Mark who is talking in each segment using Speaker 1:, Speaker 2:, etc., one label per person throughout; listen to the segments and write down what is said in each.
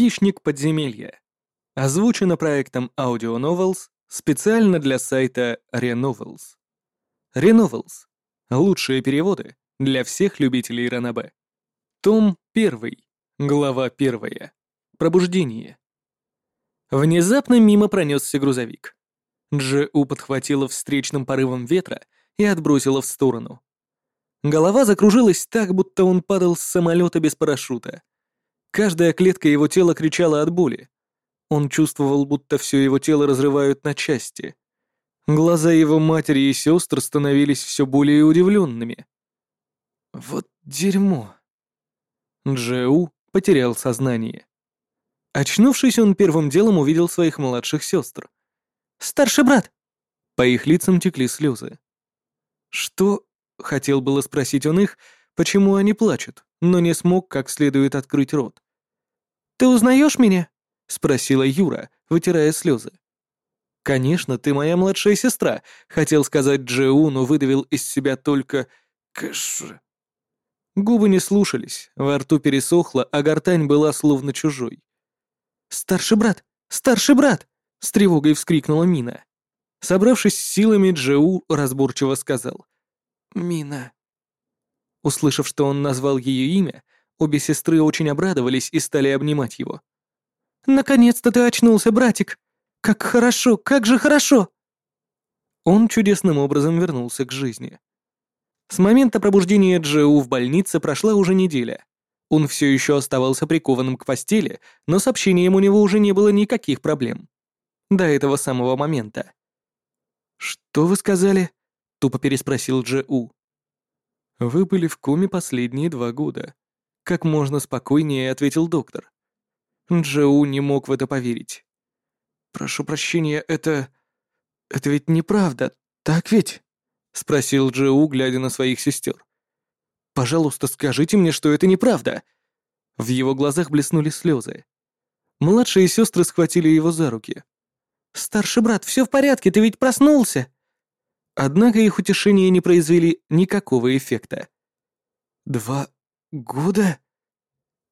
Speaker 1: Хищник подземелья. Озвучено проектом Audio Novels специально для сайта Renovels. Renovels. Лучшие переводы для всех любителей ранобэ. Том 1. Глава 1. Пробуждение. Внезапно мимо пронесся грузовик. Джеу подхватила встречным порывом ветра и отбросила в сторону. Голова закружилась так, будто он падал с самолета без парашюта. Каждая клетка его тела кричала от боли. Он чувствовал, будто все его тело разрывают на части. Глаза его матери и сестр становились все более удивленными. Вот дерьмо. Джеу потерял сознание. Очнувшись, он первым делом увидел своих младших сестр. «Старший брат!» По их лицам текли слезы. «Что?» — хотел было спросить он их, почему они плачут, но не смог как следует открыть рот. «Ты узнаешь меня?» — спросила Юра, вытирая слезы. «Конечно, ты моя младшая сестра», — хотел сказать Джеу, но выдавил из себя только «кэш». Губы не слушались, во рту пересохло, а гортань была словно чужой. «Старший брат! Старший брат!» — с тревогой вскрикнула Мина. Собравшись с силами, Джеу разборчиво сказал. «Мина». Услышав, что он назвал ее имя, обе сестры очень обрадовались и стали обнимать его. «Наконец-то ты очнулся, братик! Как хорошо, как же хорошо!» Он чудесным образом вернулся к жизни. С момента пробуждения Джеу в больнице прошла уже неделя. Он все еще оставался прикованным к постели, но с общением у него уже не было никаких проблем. До этого самого момента. «Что вы сказали?» — тупо переспросил Джеу. «Вы были в коме последние два года», — как можно спокойнее ответил доктор. Джоу не мог в это поверить. «Прошу прощения, это... это ведь неправда, так ведь?» — спросил Джоу, глядя на своих сестер. «Пожалуйста, скажите мне, что это неправда!» В его глазах блеснули слезы. Младшие сестры схватили его за руки. «Старший брат, все в порядке, ты ведь проснулся!» Однако их утешения не произвели никакого эффекта. «Два года?»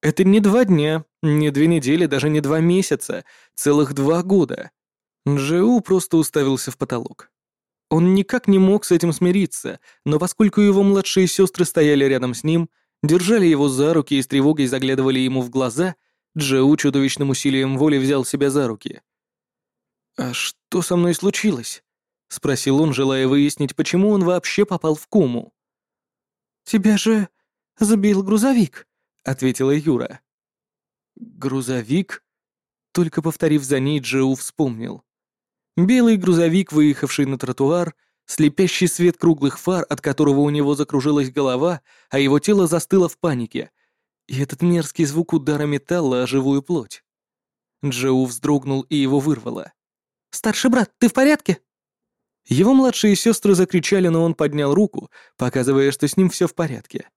Speaker 1: «Это не два дня, не две недели, даже не два месяца, целых два года». Джеу просто уставился в потолок. Он никак не мог с этим смириться, но поскольку его младшие сестры стояли рядом с ним, держали его за руки и с тревогой заглядывали ему в глаза, Джеу чудовищным усилием воли взял себя за руки. «А что со мной случилось?» — спросил он, желая выяснить, почему он вообще попал в кому. «Тебя же забил грузовик», — ответила Юра. «Грузовик?» Только повторив за ней, Джоу вспомнил. Белый грузовик, выехавший на тротуар, слепящий свет круглых фар, от которого у него закружилась голова, а его тело застыло в панике, и этот мерзкий звук удара металла о живую плоть. Джоу вздрогнул и его вырвало. «Старший брат, ты в порядке?» Его младшие сестры закричали, но он поднял руку, показывая, что с ним все в порядке.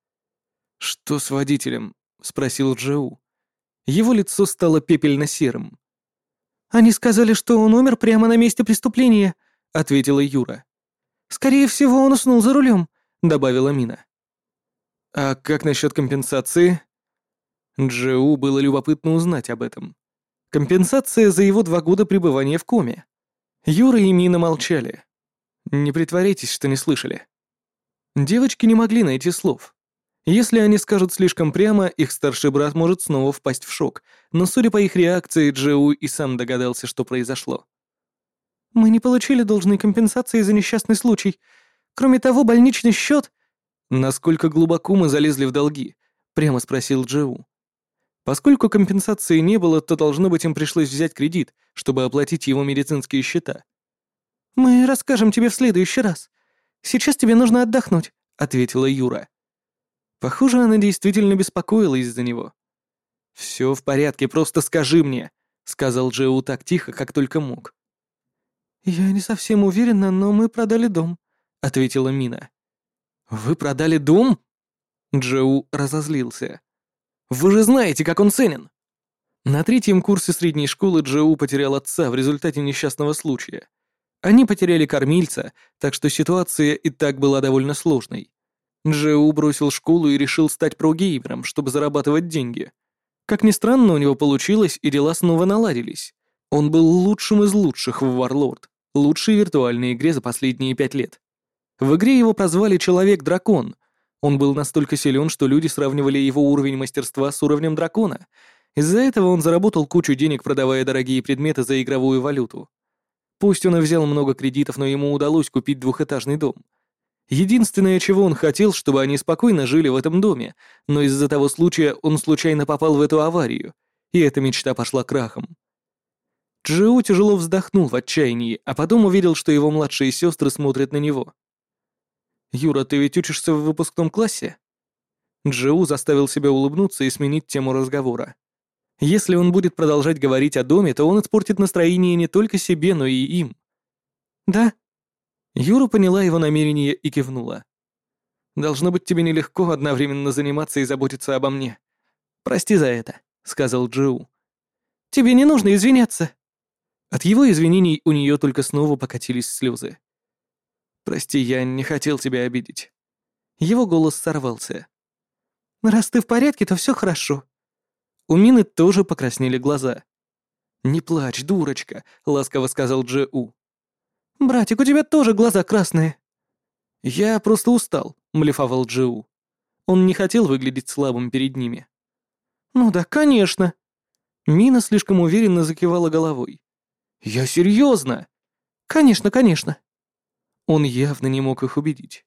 Speaker 1: «Что с водителем?» — спросил Джоу. Его лицо стало пепельно-серым. «Они сказали, что он умер прямо на месте преступления», — ответила Юра. «Скорее всего, он уснул за рулем», — добавила Мина. «А как насчет компенсации?» Джоу было любопытно узнать об этом. Компенсация за его два года пребывания в коме. Юра и Мина молчали. Не притворитесь, что не слышали. Девочки не могли найти слов. Если они скажут слишком прямо, их старший брат может снова впасть в шок, но судя по их реакции, Джоу и сам догадался, что произошло. «Мы не получили должной компенсации за несчастный случай. Кроме того, больничный счет...» «Насколько глубоко мы залезли в долги?» — прямо спросил Джоу. Поскольку компенсации не было, то, должно быть, им пришлось взять кредит, чтобы оплатить его медицинские счета. «Мы расскажем тебе в следующий раз. Сейчас тебе нужно отдохнуть», — ответила Юра. Похоже, она действительно беспокоилась за него. «Все в порядке, просто скажи мне», — сказал Джоу так тихо, как только мог. «Я не совсем уверена, но мы продали дом», — ответила Мина. «Вы продали дом?» Джоу разозлился. «Вы же знаете, как он ценен!» На третьем курсе средней школы Джоу потерял отца в результате несчастного случая. Они потеряли кормильца, так что ситуация и так была довольно сложной. Джеу бросил школу и решил стать прогеймером, чтобы зарабатывать деньги. Как ни странно, у него получилось, и дела снова наладились. Он был лучшим из лучших в Warlord, лучшей виртуальной игре за последние пять лет. В игре его прозвали «Человек-дракон». Он был настолько силен, что люди сравнивали его уровень мастерства с уровнем дракона. Из-за этого он заработал кучу денег, продавая дорогие предметы за игровую валюту. Пусть он и взял много кредитов, но ему удалось купить двухэтажный дом. Единственное, чего он хотел, чтобы они спокойно жили в этом доме, но из-за того случая он случайно попал в эту аварию, и эта мечта пошла крахом. Джиу тяжело вздохнул в отчаянии, а потом увидел, что его младшие сестры смотрят на него. «Юра, ты ведь учишься в выпускном классе?» Джоу заставил себя улыбнуться и сменить тему разговора. Если он будет продолжать говорить о доме, то он испортит настроение не только себе, но и им. «Да?» Юра поняла его намерение и кивнула. «Должно быть тебе нелегко одновременно заниматься и заботиться обо мне. Прости за это», — сказал Джоу. «Тебе не нужно извиняться». От его извинений у нее только снова покатились слезы. «Прости, я не хотел тебя обидеть». Его голос сорвался. «Раз ты в порядке, то все хорошо». У Мины тоже покраснели глаза. «Не плачь, дурочка», — ласково сказал Дже-У. «Братик, у тебя тоже глаза красные». «Я просто устал», — млефовал Дже-У. Он не хотел выглядеть слабым перед ними. «Ну да, конечно». Мина слишком уверенно закивала головой. «Я серьезно!» «Конечно, конечно!» Он явно не мог их убедить.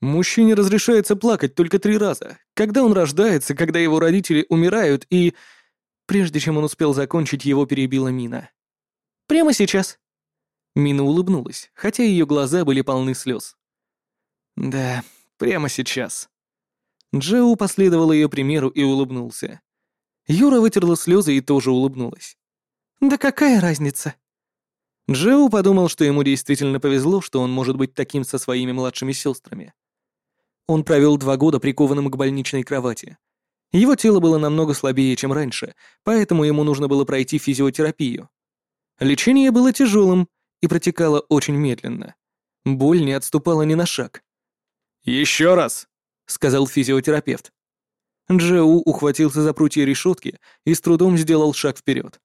Speaker 1: Мужчине разрешается плакать только три раза. Когда он рождается, когда его родители умирают и... Прежде чем он успел закончить, его перебила Мина. «Прямо сейчас». Мина улыбнулась, хотя ее глаза были полны слез. «Да, прямо сейчас». Джоу последовал ее примеру и улыбнулся. Юра вытерла слезы и тоже улыбнулась. «Да какая разница?» Джоу подумал, что ему действительно повезло, что он может быть таким со своими младшими сестрами. Он провел два года прикованным к больничной кровати. Его тело было намного слабее, чем раньше, поэтому ему нужно было пройти физиотерапию. Лечение было тяжелым и протекало очень медленно. Боль не отступала ни на шаг. «Еще раз!» — сказал физиотерапевт. Джоу ухватился за прутья решетки и с трудом сделал шаг вперед.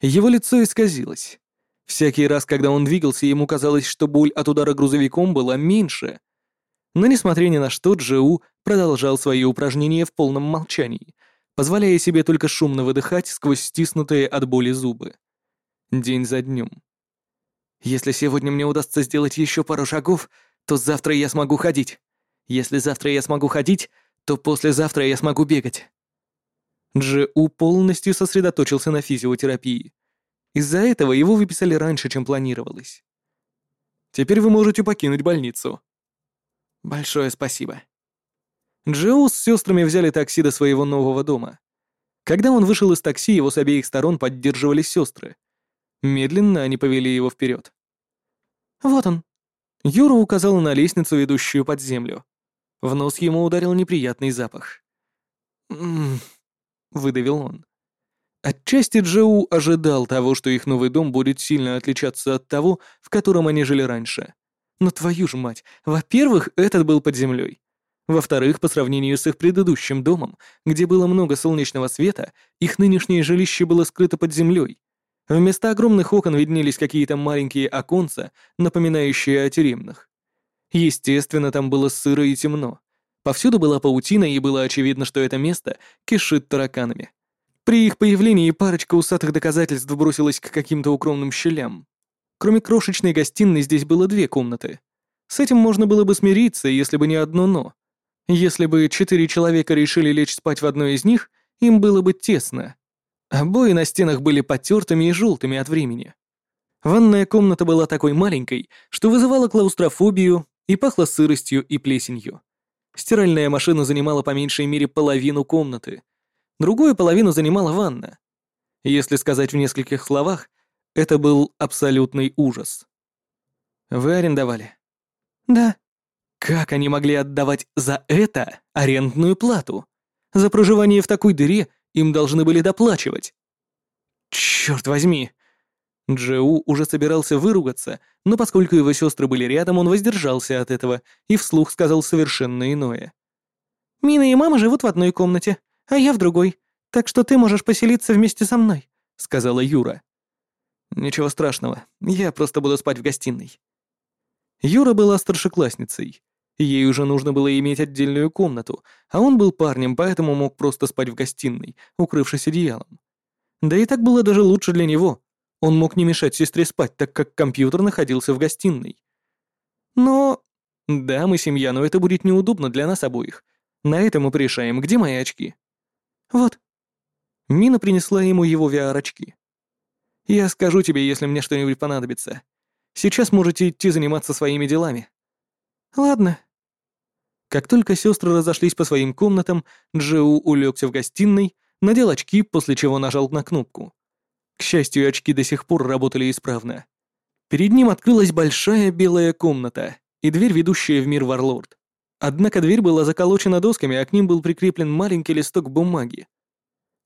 Speaker 1: Его лицо исказилось. Всякий раз, когда он двигался, ему казалось, что боль от удара грузовиком была меньше. Но несмотря ни на что, Джоу продолжал свои упражнения в полном молчании, позволяя себе только шумно выдыхать сквозь стиснутые от боли зубы. День за днем. «Если сегодня мне удастся сделать еще пару шагов, то завтра я смогу ходить. Если завтра я смогу ходить, то послезавтра я смогу бегать». Джоу полностью сосредоточился на физиотерапии. Из-за этого его выписали раньше, чем планировалось. Теперь вы можете покинуть больницу. Большое спасибо. Джоу с сестрами взяли такси до своего нового дома. Когда он вышел из такси, его с обеих сторон поддерживали сестры. Медленно они повели его вперед. Вот он. Юра указал на лестницу, ведущую под землю. В нос ему ударил неприятный запах. «М-м-м», выдавил он. Отчасти Джоу ожидал того, что их новый дом будет сильно отличаться от того, в котором они жили раньше. Но твою ж мать, во-первых, этот был под землей. Во-вторых, по сравнению с их предыдущим домом, где было много солнечного света, их нынешнее жилище было скрыто под землей. Вместо огромных окон виднелись какие-то маленькие оконца, напоминающие о тюремных. Естественно, там было сыро и темно. Повсюду была паутина, и было очевидно, что это место кишит тараканами. При их появлении парочка усатых доказательств бросилась к каким-то укромным щелям. Кроме крошечной гостиной здесь было две комнаты. С этим можно было бы смириться, если бы не одно «но». Если бы четыре человека решили лечь спать в одной из них, им было бы тесно. Обои на стенах были потертыми и желтыми от времени. Ванная комната была такой маленькой, что вызывала клаустрофобию и пахла сыростью и плесенью. Стиральная машина занимала по меньшей мере половину комнаты, Другую половину занимала ванна. Если сказать в нескольких словах, это был абсолютный ужас. Вы арендовали? Да. Как они могли отдавать за это арендную плату? За проживание в такой дыре им должны были доплачивать. Черт возьми! Джеу уже собирался выругаться, но поскольку его сестры были рядом, он воздержался от этого и вслух сказал совершенно иное. «Мина и мама живут в одной комнате, а я в другой.
Speaker 2: «Так что ты можешь поселиться вместе со мной», — сказала Юра.
Speaker 1: «Ничего страшного, я просто буду спать в гостиной». Юра была старшеклассницей. Ей уже нужно было иметь отдельную комнату, а он был парнем, поэтому мог просто спать в гостиной, укрывшись одеялом. Да и так было даже лучше для него. Он мог не мешать сестре спать, так как компьютер находился в гостиной. Но... Да, мы семья, но это будет неудобно для нас обоих. На это мы порешаем, где мои очки.
Speaker 2: Вот.
Speaker 1: Мина принесла ему его VR-очки. Я скажу тебе, если мне что-нибудь понадобится. Сейчас можете идти заниматься своими делами.
Speaker 2: Ладно.
Speaker 1: Как только сестры разошлись по своим комнатам, Джоу улегся в гостиной, надел очки, после чего нажал на кнопку. К счастью, очки до сих пор работали исправно. Перед ним открылась большая белая комната и дверь, ведущая в мир Варлорд. Однако дверь была заколочена досками, а к ним был прикреплен маленький листок бумаги.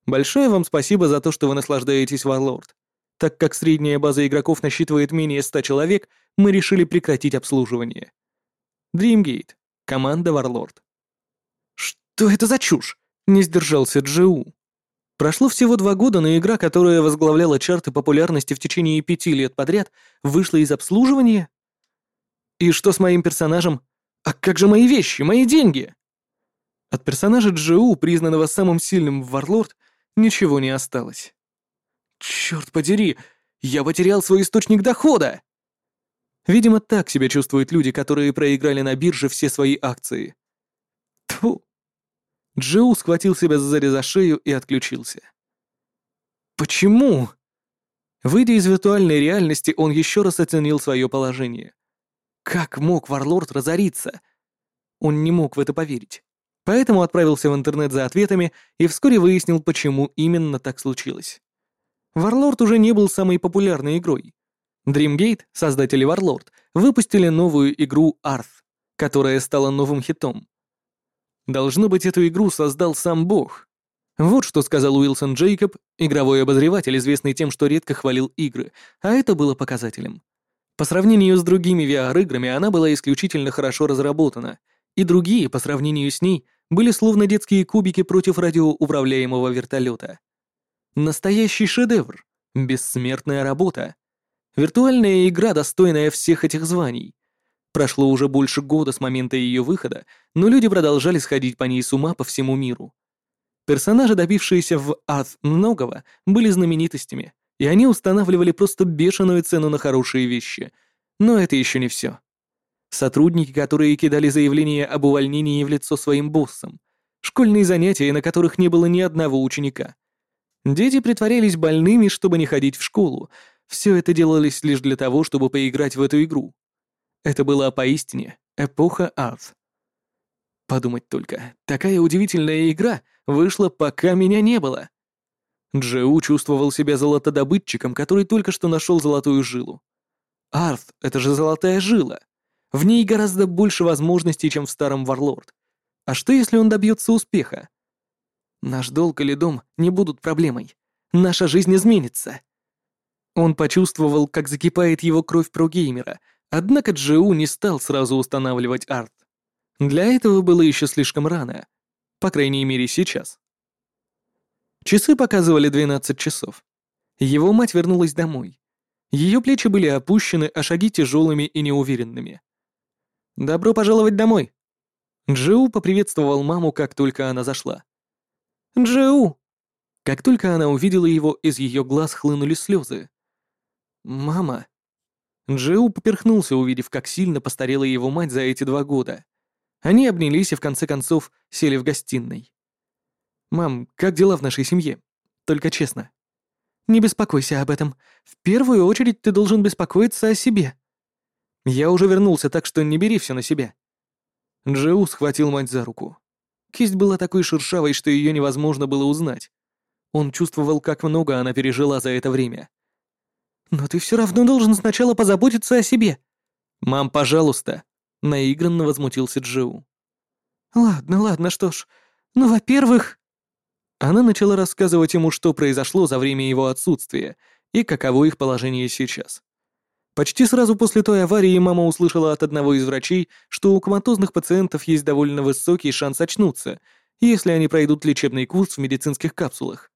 Speaker 1: Большое вам спасибо за то, что вы наслаждаетесь Варлорд. Так как средняя база игроков насчитывает менее 100 человек, мы решили прекратить обслуживание. Дримгейт. Команда Варлорд.
Speaker 2: Что это за чушь? Не сдержался Джиу.
Speaker 1: Прошло всего два года, но игра, которая возглавляла чарты популярности в течение пяти лет подряд, вышла из обслуживания? И что с моим персонажем? А как же мои вещи, мои деньги? От персонажа Джиу, признанного самым сильным в Варлорд, ничего не осталось. Черт подери, я потерял свой источник дохода! Видимо, так себя чувствуют люди, которые проиграли на бирже все свои акции. Тьфу. Джоу схватил себя сзади за шею и отключился. Почему? Выйдя из виртуальной реальности, он еще раз оценил свое положение. Как мог Варлорд разориться? Он не мог в это поверить. Поэтому отправился в интернет за ответами и вскоре выяснил, почему именно так случилось. Варлорд уже не был самой популярной игрой. Dreamgate, создатели Warlord, выпустили новую игру Arth, которая стала новым хитом. Должно быть, эту игру создал сам Бог. Вот что сказал Уилсон Джейкоб, игровой обозреватель, известный тем, что редко хвалил игры, а это было показателем. По сравнению с другими VR-играми она была исключительно хорошо разработана, и другие, по сравнению с ней, были словно детские кубики против радиоуправляемого вертолета. Настоящий шедевр, бессмертная работа. Виртуальная игра, достойная всех этих званий. Прошло уже больше года с момента ее выхода, но люди продолжали сходить по ней с ума по всему миру. Персонажи, добившиеся в ад многого, были знаменитостями, и они устанавливали просто бешеную цену на хорошие вещи. Но это еще не все. Сотрудники, которые кидали заявления об увольнении в лицо своим боссам. Школьные занятия, на которых не было ни одного ученика. Дети притворялись больными, чтобы не ходить в школу. Все это делалось лишь для того, чтобы поиграть в эту игру. Это была поистине эпоха ад. Подумать только, такая удивительная игра вышла, пока меня не было. Джеу чувствовал себя золотодобытчиком, который только что нашел золотую жилу. Арт — это же золотая жила. В ней гораздо больше возможностей, чем в старом Варлорд. А что, если он добьется успеха? Наш долг или дом не будут проблемой. Наша жизнь изменится. Он почувствовал, как закипает его кровь прогеймера — Однако Джиу не стал сразу устанавливать арт. Для этого было еще слишком рано. По крайней мере, сейчас. Часы показывали 12 часов. Его мать вернулась домой. Ее плечи были опущены, а шаги тяжелыми и неуверенными. «Добро пожаловать домой!» Джиу поприветствовал маму, как только она зашла. «Джиу!» Как только она увидела его, из ее глаз хлынули слезы. «Мама!» Джиу поперхнулся, увидев, как сильно постарела его мать за эти два года. Они обнялись и в конце концов сели в гостиной. «Мам, как дела в нашей семье? Только честно». «Не беспокойся об этом. В первую очередь ты должен беспокоиться о себе». «Я уже вернулся, так что не бери все на себя». Джиу схватил мать за руку. Кисть была такой шершавой, что ее невозможно было узнать. Он чувствовал, как много она пережила за это время. «Но ты все равно должен сначала позаботиться о себе». «Мам, пожалуйста», — наигранно возмутился Джоу. «Ладно, ладно, что ж. Ну, во-первых...» Она начала рассказывать ему, что произошло за время его отсутствия и каково их положение сейчас. Почти сразу после той аварии мама услышала от одного из врачей, что у коматозных пациентов есть довольно высокий шанс очнуться, если они пройдут лечебный курс в медицинских капсулах.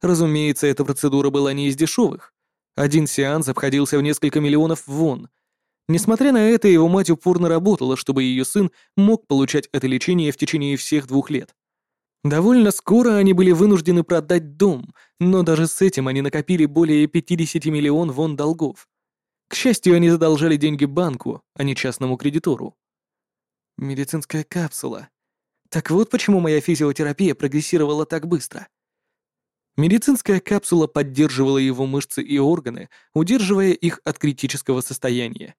Speaker 1: Разумеется, эта процедура была не из дешевых. Один сеанс обходился в несколько миллионов вон. Несмотря на это, его мать упорно работала, чтобы ее сын мог получать это лечение в течение всех двух лет. Довольно скоро они были вынуждены продать дом, но даже с этим они накопили более 50 миллион вон долгов. К счастью, они задолжали деньги банку, а не частному кредитору. Медицинская капсула. Так вот почему моя физиотерапия прогрессировала так быстро. Медицинская капсула поддерживала его мышцы и органы, удерживая их от критического состояния.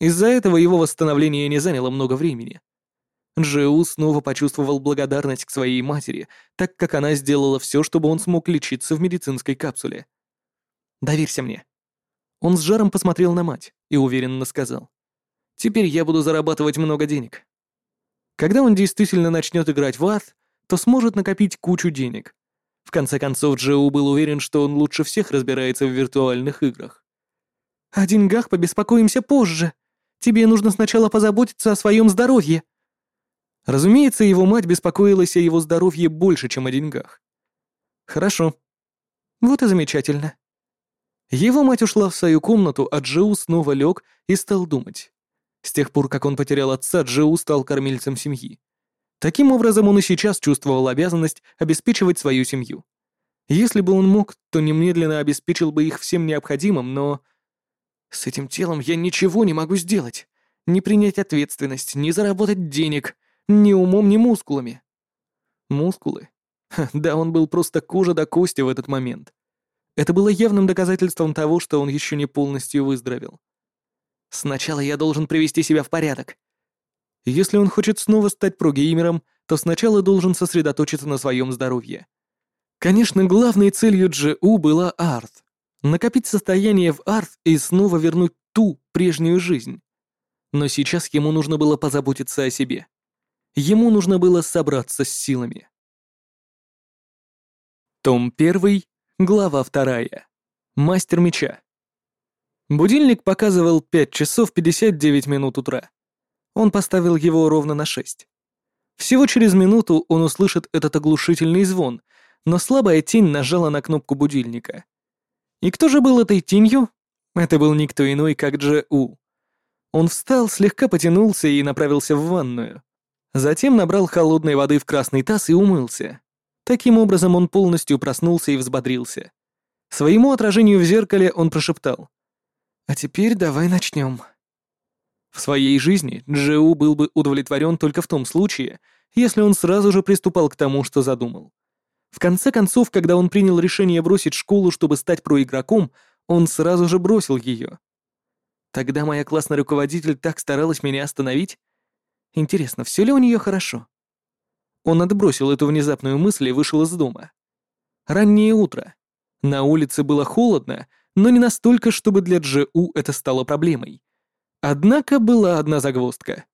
Speaker 1: Из-за этого его восстановление не заняло много времени. Джеу снова почувствовал благодарность к своей матери, так как она сделала все, чтобы он смог лечиться в медицинской капсуле. «Доверься мне». Он с жаром посмотрел на мать и уверенно сказал. «Теперь я буду зарабатывать много денег». Когда он действительно начнет играть в ад, то сможет накопить кучу денег. В конце концов, Джеу был уверен, что он лучше всех разбирается в виртуальных играх. «О деньгах побеспокоимся позже. Тебе нужно сначала позаботиться о своем здоровье», Разумеется, его мать беспокоилась о его здоровье больше, чем о деньгах. Хорошо. Вот и замечательно. Его мать ушла в свою комнату, а Джоу снова лег и стал думать. С тех пор, как он потерял отца, Джоу стал кормильцем семьи. Таким образом, он и сейчас чувствовал обязанность обеспечивать свою семью. Если бы он мог, то немедленно обеспечил бы их всем необходимым, но... С этим телом я ничего не могу сделать. Не принять ответственность, не заработать денег — ни умом, ни мускулами. Мускулы? Ха, да он был просто кожа до кости в этот момент. Это было явным доказательством того, что он еще не полностью выздоровел. Сначала я должен привести себя в порядок. Если он хочет снова стать прогеймером, то сначала должен сосредоточиться на своем здоровье. Конечно, главной целью Джеу была арт. Накопить состояние в арт и снова вернуть ту прежнюю жизнь. Но сейчас ему нужно было позаботиться о себе. Ему нужно было собраться с силами. Том 1, глава 2. Мастер меча. Будильник показывал 5 часов 59 минут утра. Он поставил его ровно на 6. Всего через минуту он услышит этот оглушительный звон, но слабая тень нажала на кнопку будильника. И кто же был этой тенью? Это был никто иной, как Дже У. Он встал, слегка потянулся и направился в ванную. Затем набрал холодной воды в красный таз и умылся. Таким образом он полностью проснулся и взбодрился. Своему отражению в зеркале он прошептал. «А теперь давай начнем». В своей жизни Джеу был бы удовлетворен только в том случае, если он сразу же приступал к тому, что задумал. В конце концов, когда он принял решение бросить школу, чтобы стать проигроком, он сразу же бросил ее. Тогда моя классный руководитель так старалась меня остановить, Интересно, все ли у нее хорошо? Он отбросил эту внезапную мысль и вышел из дома. Раннее утро. На улице было холодно, но не настолько, чтобы для Джеу это стало проблемой. Однако была одна загвоздка.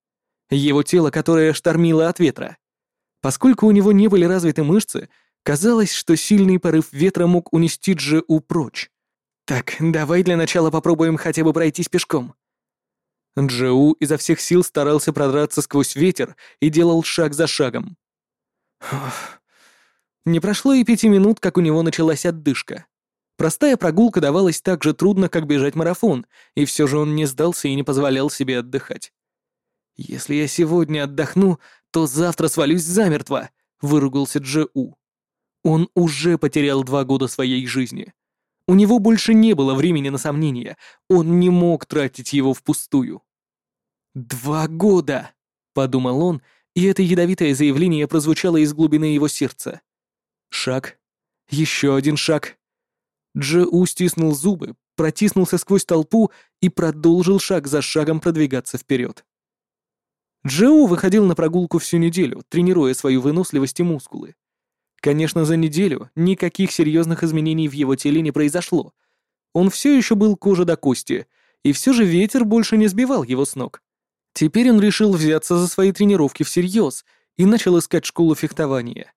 Speaker 1: Его тело, которое штормило от ветра. Поскольку у него не были развиты мышцы, казалось, что сильный порыв ветра мог унести Джеу прочь. «Так, давай для начала попробуем хотя бы пройтись пешком», Джоу изо всех сил старался продраться сквозь ветер и делал шаг за шагом. Не прошло и пяти минут, как у него началась отдышка. Простая прогулка давалась так же трудно, как бежать марафон, и все же он не сдался и не позволял себе отдыхать. «Если я сегодня отдохну, то завтра свалюсь замертво», — выругался Джоу. Он уже потерял два года своей жизни. У него больше не было времени на сомнения, он не мог тратить его впустую. «Два года!» — подумал он, и это ядовитое заявление прозвучало из глубины его сердца. Шаг. Еще один шаг. Джоу стиснул зубы, протиснулся сквозь толпу и продолжил шаг за шагом продвигаться вперед. Джоу выходил на прогулку всю неделю, тренируя свою выносливость и мускулы. Конечно, за неделю никаких серьезных изменений в его теле не произошло. Он все еще был кожа до кости, и все же ветер больше не сбивал его с ног. Теперь он решил взяться за свои тренировки всерьез и начал искать школу фехтования.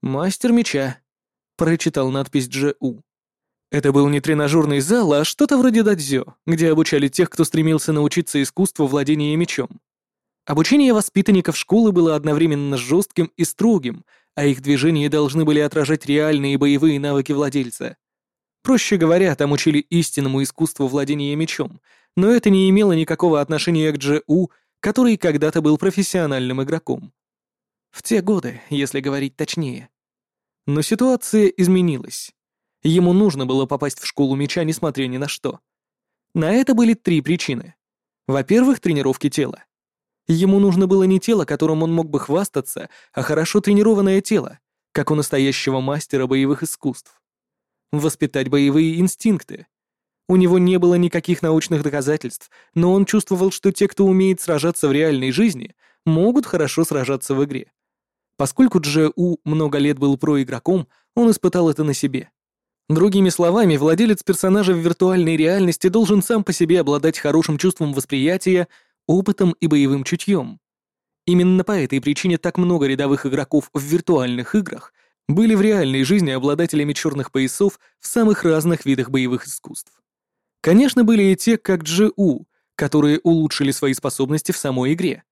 Speaker 1: «Мастер меча», — прочитал надпись Дже-У. Это был не тренажерный зал, а что-то вроде дадзё, где обучали тех, кто стремился научиться искусству владения мечом. Обучение воспитанников школы было одновременно жестким и строгим, а их движения должны были отражать реальные боевые навыки владельца. Проще говоря, там учили истинному искусству владения мечом, но это не имело никакого отношения к Джеу, который когда-то был профессиональным игроком. В те годы, если говорить точнее. Но ситуация изменилась. Ему нужно было попасть в школу меча, несмотря ни на что. На это были три причины. Во-первых, тренировки тела. Ему нужно было не тело, которым он мог бы хвастаться, а хорошо тренированное тело, как у настоящего мастера боевых искусств. Воспитать боевые инстинкты. У него не было никаких научных доказательств, но он чувствовал, что те, кто умеет сражаться в реальной жизни, могут хорошо сражаться в игре. Поскольку Джеу много лет был проигроком, он испытал это на себе. Другими словами, владелец персонажа в виртуальной реальности должен сам по себе обладать хорошим чувством восприятия, опытом и боевым чутьем. Именно по этой причине так много рядовых игроков в виртуальных играх были в реальной жизни обладателями черных поясов в самых разных видах боевых искусств. Конечно, были и те, как Джиу, которые улучшили свои способности в самой игре.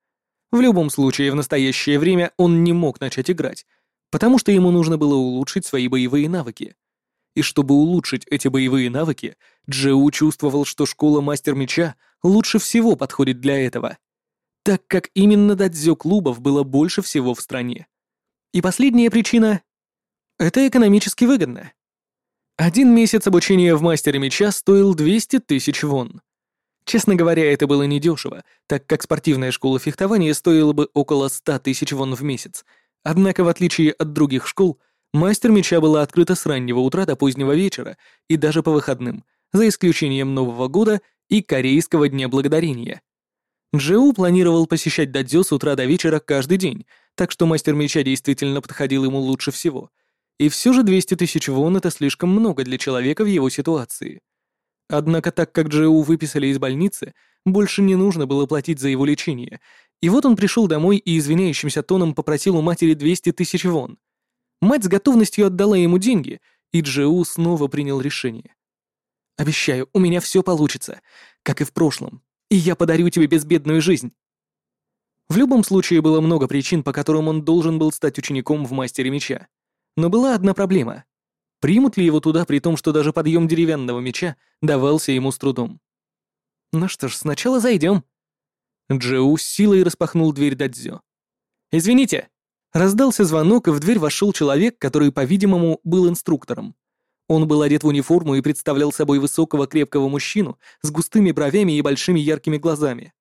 Speaker 1: В любом случае, в настоящее время он не мог начать играть, потому что ему нужно было улучшить свои боевые навыки. И чтобы улучшить эти боевые навыки, Джеу чувствовал, что школа мастер меча лучше всего подходит для этого, так как именно дадзё клубов было больше всего в стране. И последняя причина — это экономически выгодно. Один месяц обучения в мастере меча стоил 200 тысяч вон. Честно говоря, это было недешево, так как спортивная школа фехтования стоила бы около 100 тысяч вон в месяц. Однако, в отличие от других школ, Мастер меча была открыта с раннего утра до позднего вечера и даже по выходным, за исключением Нового года и Корейского дня благодарения. Джеу планировал посещать дадзё с утра до вечера каждый день, так что мастер меча действительно подходил ему лучше всего. И все же 200 тысяч вон — это слишком много для человека в его ситуации. Однако так как Джеу выписали из больницы, больше не нужно было платить за его лечение, и вот он пришел домой и извиняющимся тоном попросил у матери 200 тысяч вон. Мать с готовностью отдала ему деньги, и Джеу снова принял решение. «Обещаю, у меня все получится, как и в прошлом, и я подарю тебе безбедную жизнь». В любом случае было много причин, по которым он должен был стать учеником в мастере меча. Но была одна проблема. Примут ли его туда, при том, что даже подъем деревянного меча давался ему с трудом? Ну что ж, сначала зайдем. Джеу с силой распахнул дверь Дадзё. «Извините!» Раздался звонок, и в дверь вошел человек, который, по-видимому, был инструктором. Он был одет в униформу и представлял собой высокого крепкого мужчину с густыми бровями и большими яркими глазами.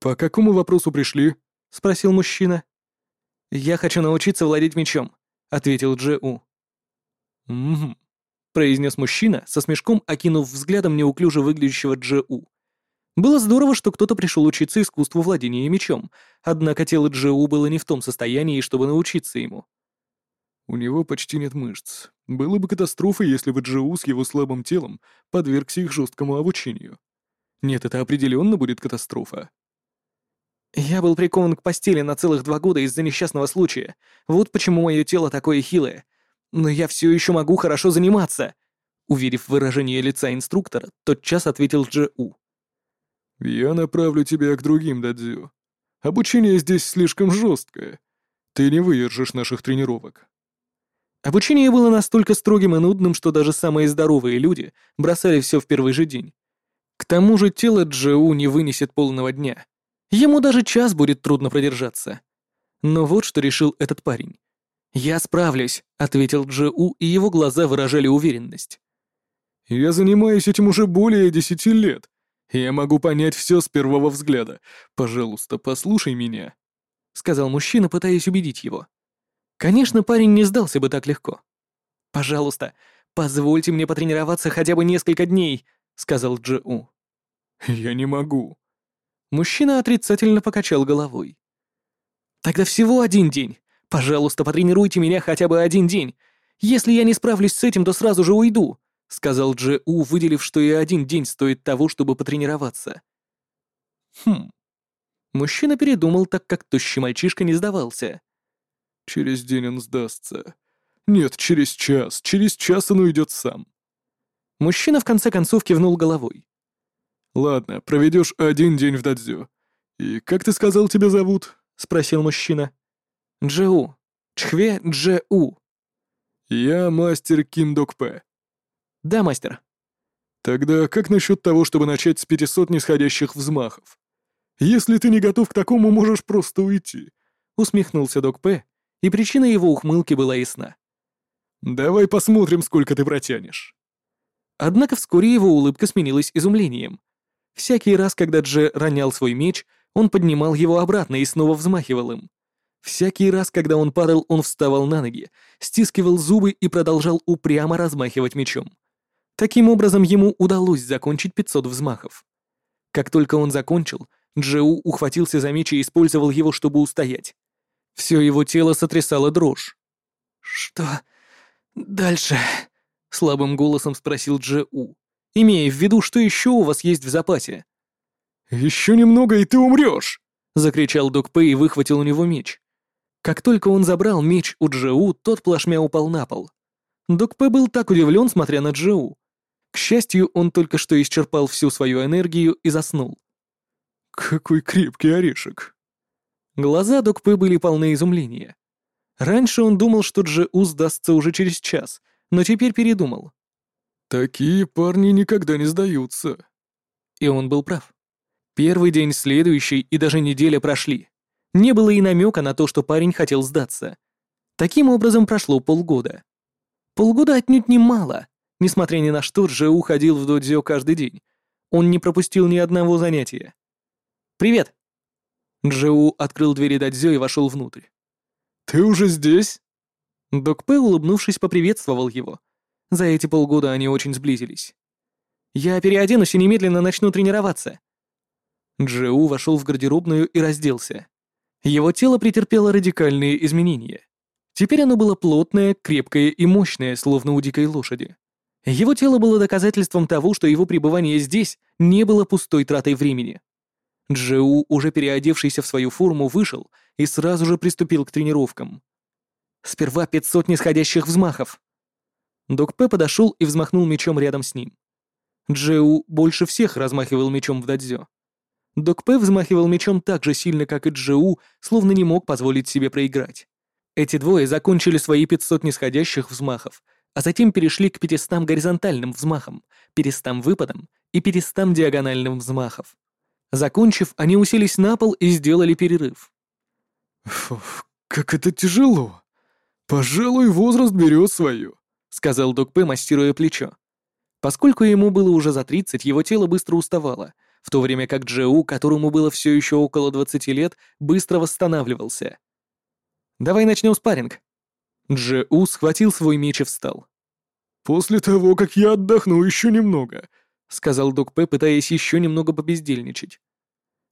Speaker 3: «По какому вопросу пришли?»
Speaker 1: — спросил мужчина. «Я хочу научиться владеть мечом», — ответил Джеу.
Speaker 3: «Угу», —
Speaker 1: произнес мужчина, со смешком окинув взглядом неуклюже выглядящего Джеу. Было здорово, что кто-то пришел учиться искусству владения мечом, однако тело Джоу было не в том состоянии, чтобы научиться ему.
Speaker 3: У него почти нет мышц. Было бы катастрофой, если бы Джоу с его слабым телом подвергся их жесткому обучению. Нет, это определенно будет катастрофа.
Speaker 1: Я был прикован к постели на целых два года из-за несчастного случая. Вот почему мое тело такое хилое. Но я все еще могу хорошо заниматься. Уверив выражение лица инструктора, тотчас ответил Джоу.
Speaker 3: «Я направлю тебя к другим дадзю. Обучение здесь слишком жесткое. Ты не выдержишь наших тренировок».
Speaker 1: Обучение было настолько строгим и нудным, что даже самые здоровые люди бросали все в первый же день. К тому же тело Джоу не вынесет полного дня. Ему даже час будет трудно продержаться. Но вот что решил этот парень. «Я справлюсь», — ответил Джоу, и его глаза выражали уверенность.
Speaker 3: «Я занимаюсь этим уже более десяти лет. «Я могу понять все с первого взгляда. Пожалуйста, послушай меня», — сказал мужчина, пытаясь убедить его.
Speaker 1: Конечно, парень не сдался бы так легко. «Пожалуйста, позвольте мне потренироваться хотя бы несколько дней», — сказал Джоу.
Speaker 3: «Я не могу».
Speaker 1: Мужчина отрицательно покачал головой. «Тогда всего один день. Пожалуйста, потренируйте меня хотя бы один день. Если я не справлюсь с этим, то сразу же уйду сказал Джеу, выделив, что и один день стоит того, чтобы потренироваться. Хм. Мужчина передумал, так как тощий мальчишка не сдавался.
Speaker 3: Через день он сдастся. Нет, через час. Через час он уйдет сам.
Speaker 1: Мужчина в конце концов кивнул головой.
Speaker 3: Ладно, проведешь один день в дадзю. «И как ты сказал, тебя зовут?» — спросил мужчина.
Speaker 1: Джеу. Чхве Джеу.
Speaker 3: «Я мастер Ким Док Пэ».
Speaker 1: Да, мастер.
Speaker 3: «Тогда как насчет того, чтобы начать с 500 нисходящих взмахов? Если ты не готов к такому, можешь просто уйти», — усмехнулся Док П, и причина его ухмылки была ясна. «Давай посмотрим, сколько ты протянешь».
Speaker 1: Однако вскоре его улыбка сменилась изумлением. Всякий раз, когда Дже ронял свой меч, он поднимал его обратно и снова взмахивал им. Всякий раз, когда он падал, он вставал на ноги, стискивал зубы и продолжал упрямо размахивать мечом. Таким образом, ему удалось закончить 500 взмахов. Как только он закончил, Джеу ухватился за меч и использовал его, чтобы устоять. Все его тело сотрясало дрожь. «Что дальше?» — слабым голосом спросил Джеу, имея в виду, что еще у вас есть в запасе.
Speaker 3: «Еще немного, и ты умрешь!» — закричал Док Пэй и выхватил у него меч.
Speaker 1: Как только он забрал меч у Джоу, тот плашмя упал на пол. Док П был так удивлен, смотря на Джоу. К счастью, он только что исчерпал всю свою энергию и заснул.
Speaker 3: «Какой крепкий орешек!»
Speaker 1: Глаза Док П были полны изумления. Раньше он думал, что Джоу сдастся уже через час, но теперь передумал.
Speaker 3: «Такие парни никогда не сдаются».
Speaker 1: И он был прав. Первый день, следующий и даже неделя прошли. Не было и намека на то, что парень хотел сдаться. Таким образом прошло полгода. Полгода отнюдь не мало. Несмотря ни на что, Джеу уходил в додзё каждый день. Он не пропустил ни одного занятия. «Привет!» Джеу открыл двери додзё и вошел внутрь.
Speaker 3: «Ты уже здесь?»
Speaker 1: Док Пэ, улыбнувшись, поприветствовал его. За эти полгода они очень сблизились. «Я переоденусь и немедленно начну тренироваться». Джеу вошел в гардеробную и разделся. Его тело претерпело радикальные изменения. Теперь оно было плотное, крепкое и мощное, словно у дикой лошади. Его тело было доказательством того, что его пребывание здесь не было пустой тратой времени. Джеу, уже переодевшийся в свою форму, вышел и сразу же приступил к тренировкам. Сперва 500 нисходящих взмахов. Док П подошел и взмахнул мечом рядом с ним. Джеу больше всех размахивал мечом в додзё. П взмахивал мечом так же сильно, как и Джоу, словно не мог позволить себе проиграть. Эти двое закончили свои 500 нисходящих взмахов, а затем перешли к 500 горизонтальным взмахам, 500 выпадам и 500 диагональным взмахов. Закончив, они уселись на пол и сделали перерыв.
Speaker 3: «Фу, как это тяжело. Пожалуй, возраст берет свое», — сказал Док П, мастируя плечо.
Speaker 1: Поскольку ему было уже за 30, его тело быстро уставало, в то время как Джеу, которому было все еще около 20 лет, быстро восстанавливался. «Давай начнем спарринг». Джеу схватил свой меч и встал.
Speaker 3: «После того, как я отдохну еще немного», — сказал Док П, пытаясь еще немного побездельничать.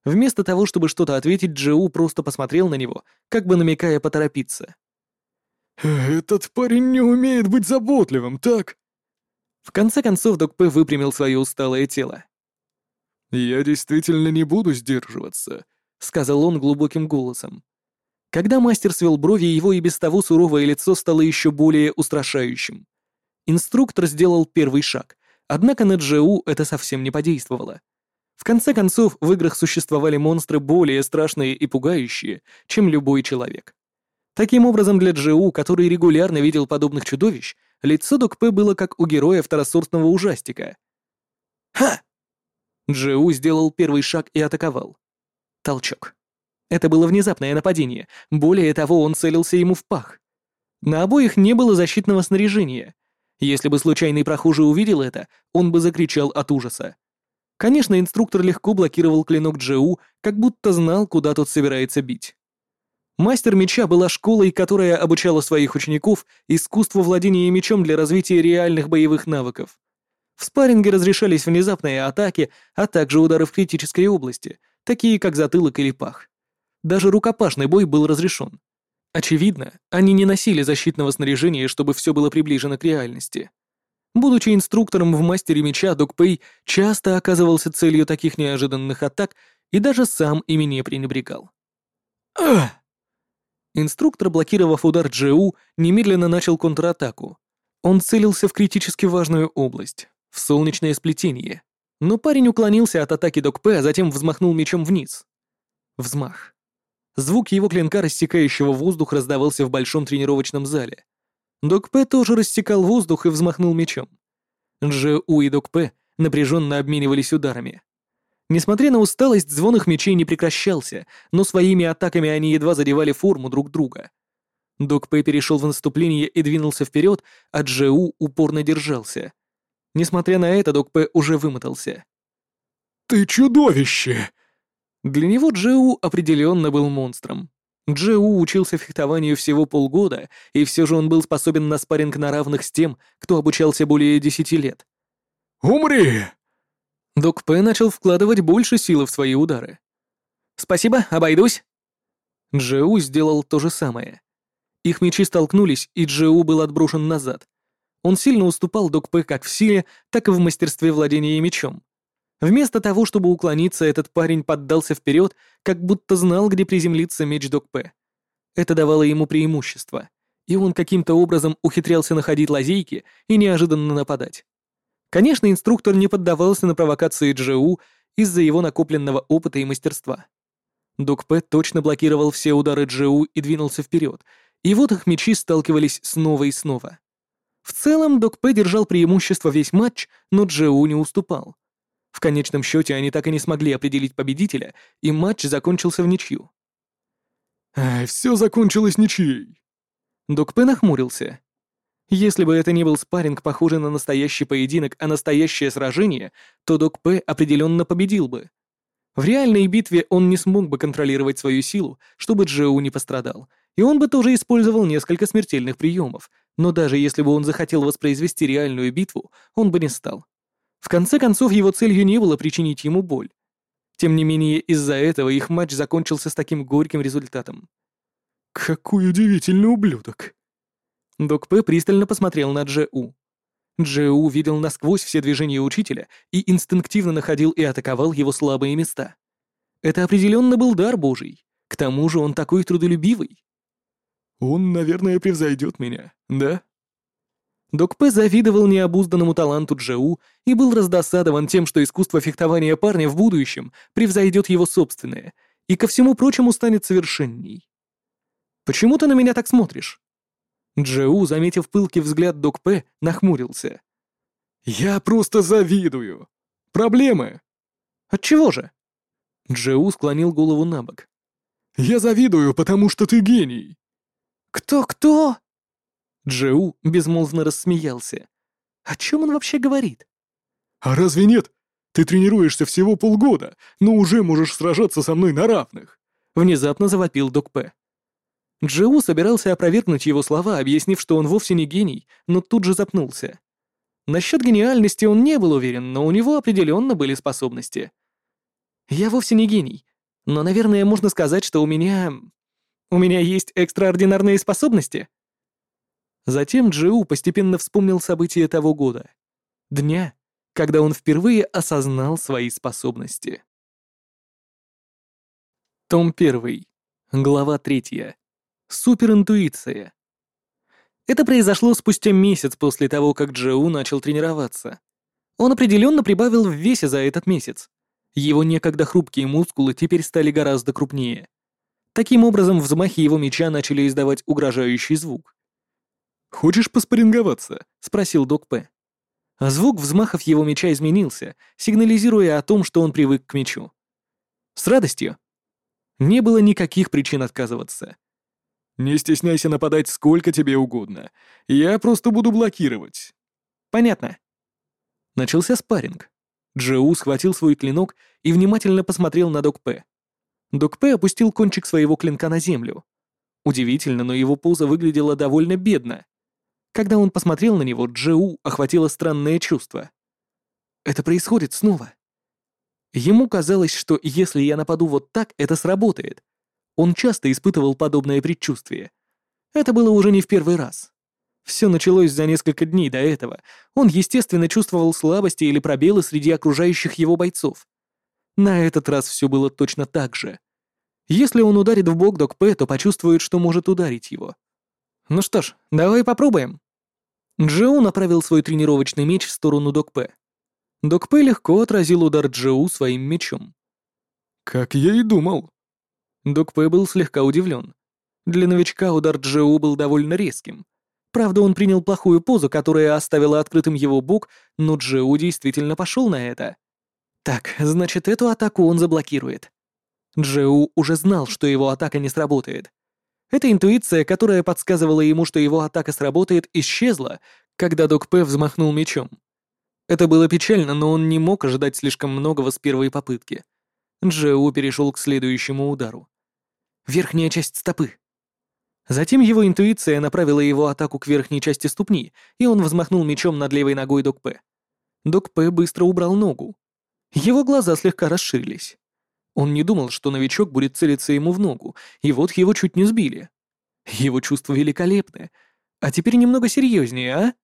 Speaker 1: Вместо того, чтобы что-то ответить, Джеу просто посмотрел на него, как бы намекая поторопиться.
Speaker 3: «Этот парень не умеет быть заботливым, так?»
Speaker 1: В конце концов, Док П выпрямил свое усталое тело.
Speaker 3: «Я действительно не буду сдерживаться», — сказал он глубоким голосом.
Speaker 1: Когда мастер свел брови, его и без того суровое лицо стало еще более устрашающим. Инструктор сделал первый шаг, однако на Джеу это совсем не подействовало. В конце концов, в играх существовали монстры более страшные и пугающие, чем любой человек. Таким образом, для Джеу, который регулярно видел подобных чудовищ, лицо Докпе было как у героя второсортного ужастика. «Ха!» Джеу сделал первый шаг и атаковал. Толчок. Это было внезапное нападение. Более того, он целился ему в пах. На обоих не было защитного снаряжения. Если бы случайный прохожий увидел это, он бы закричал от ужаса. Конечно, инструктор легко блокировал клинок Джеу, как будто знал, куда тот собирается бить. Мастер меча была школой, которая обучала своих учеников искусству владения мечом для развития реальных боевых навыков. В спарринге разрешались внезапные атаки, а также удары в критической области, такие как затылок или пах. Даже рукопашный бой был разрешен. Очевидно, они не носили защитного снаряжения, чтобы все было приближено к реальности. Будучи инструктором в мастере меча, Док Пэй часто оказывался целью таких неожиданных атак и даже сам ими не пренебрегал. Ах! Инструктор, блокировав удар Джеу, немедленно начал контратаку. Он целился в критически важную область в солнечное сплетение. Но парень уклонился от атаки Док П, а затем взмахнул мечом вниз. Взмах. Звук его клинка, рассекающего воздух, раздавался в большом тренировочном зале. Док П тоже рассекал воздух и взмахнул мечом. Джоу и Док П напряженно обменивались ударами. Несмотря на усталость, звон их мечей не прекращался, но своими атаками они едва задевали форму друг друга. Док П перешел в наступление и двинулся вперед, а Джоу упорно держался. Несмотря на это, Док П уже вымотался.
Speaker 3: «Ты чудовище!»
Speaker 1: Для него Джоу определенно был монстром. Джоу учился фехтованию всего полгода, и все же он был способен на спарринг на равных с тем, кто обучался более десяти лет.
Speaker 3: «Умри!»
Speaker 1: Док П начал вкладывать больше силы в свои удары. «Спасибо, обойдусь!» Джоу сделал то же самое. Их мечи столкнулись, и Джоу был отброшен назад. Он сильно уступал Док П как в силе, так и в мастерстве владения мечом. Вместо того, чтобы уклониться, этот парень поддался вперед, как будто знал, где приземлиться меч Док П. Это давало ему преимущество, и он каким-то образом ухитрялся находить лазейки и неожиданно нападать. Конечно, инструктор не поддавался на провокации Джоу из-за его накопленного опыта и мастерства. Док П точно блокировал все удары Джоу и двинулся вперед, и вот их мечи сталкивались снова и снова. В целом, Док П держал преимущество весь матч, но Джоу не уступал. В конечном счете они так и не смогли определить победителя, и матч закончился вничью.
Speaker 3: «Ай, все закончилось ничьей!»
Speaker 1: Док Пэ нахмурился. Если бы это не был спарринг, похожий на настоящий поединок, а настоящее сражение, то Док Пэ определенно победил бы. В реальной битве он не смог бы контролировать свою силу, чтобы Джоу не пострадал, и он бы тоже использовал несколько смертельных приемов, но даже если бы он захотел воспроизвести реальную битву, он бы не стал. В конце концов, его целью не было причинить ему боль. Тем не менее, из-за этого их матч закончился с таким горьким результатом.
Speaker 3: «Какой удивительный ублюдок!»
Speaker 1: Док П пристально посмотрел на Джеу. Джеу видел насквозь все движения учителя и инстинктивно находил и атаковал его слабые места. Это определенно был дар божий. К тому же он такой трудолюбивый.
Speaker 3: «Он, наверное, превзойдет меня, да?»
Speaker 1: Док П завидовал необузданному таланту Джеу и был раздосадован тем, что искусство фехтования парня в будущем превзойдет его собственное и ко всему прочему станет совершенней. «Почему ты на меня так смотришь?» Джеу, заметив пылкий взгляд Док П, нахмурился.
Speaker 3: «Я просто завидую. Проблемы?»
Speaker 1: «Отчего же?» Джеу склонил голову на бок.
Speaker 3: «Я завидую, потому что ты гений».
Speaker 1: «Кто-кто?» Джеу безмолвно рассмеялся. О чем он вообще говорит?
Speaker 3: «А разве нет? Ты тренируешься всего полгода, но уже можешь сражаться со мной на равных!»
Speaker 1: Внезапно завопил Док П. Джеу собирался опровергнуть его слова, объяснив, что он вовсе не гений, но тут же запнулся. Насчет гениальности он не был уверен, но у него определенно были способности. «Я вовсе не гений, но, наверное, можно сказать, что у меня... У меня есть экстраординарные способности», Затем Джиу постепенно вспомнил события того года. Дня, когда он впервые осознал свои способности. Том 1. Глава 3. Суперинтуиция. Это произошло спустя месяц после того, как Джоу начал тренироваться. Он определенно прибавил в весе за этот месяц. Его некогда хрупкие мускулы теперь стали гораздо крупнее. Таким образом, взмахи его меча начали издавать угрожающий звук.
Speaker 3: «Хочешь поспоринговаться?» — спросил Док П.
Speaker 1: Звук взмахов его меча изменился, сигнализируя о том, что он привык к мечу. С радостью. Не было никаких причин отказываться.
Speaker 3: «Не стесняйся нападать сколько тебе угодно. Я просто буду блокировать».
Speaker 1: «Понятно». Начался спарринг. Джоу схватил свой клинок и внимательно посмотрел на Док П. Док П опустил кончик своего клинка на землю. Удивительно, но его поза выглядела довольно бедно. Когда он посмотрел на него, Джеу охватило странное чувство. Это происходит снова. Ему казалось, что если я нападу вот так, это сработает. Он часто испытывал подобное предчувствие. Это было уже не в первый раз. Все началось за несколько дней до этого. Он, естественно, чувствовал слабости или пробелы среди окружающих его бойцов. На этот раз все было точно так же. Если он ударит в бок Док П, то почувствует, что может ударить его. Ну что ж, давай попробуем. Джоу направил свой тренировочный меч в сторону Док П. Док П легко отразил удар Джоу своим мечом.
Speaker 3: «Как я и думал».
Speaker 1: Док П был слегка удивлен. Для новичка удар Джоу был довольно резким. Правда, он принял плохую позу, которая оставила открытым его бок, но Джоу действительно пошел на это. Так, значит, эту атаку он заблокирует. Джоу уже знал, что его атака не сработает. Эта интуиция, которая подсказывала ему, что его атака сработает, исчезла, когда Док П взмахнул мечом. Это было печально, но он не мог ожидать слишком многого с первой попытки. Джоу перешел к следующему удару. Верхняя часть стопы. Затем его интуиция направила его атаку к верхней части ступни, и он взмахнул мечом над левой ногой Док П. Док П быстро убрал ногу. Его глаза слегка расширились. Он не думал, что новичок будет целиться ему в ногу, и вот его чуть не сбили. Его чувства великолепны. А теперь немного серьезнее, а?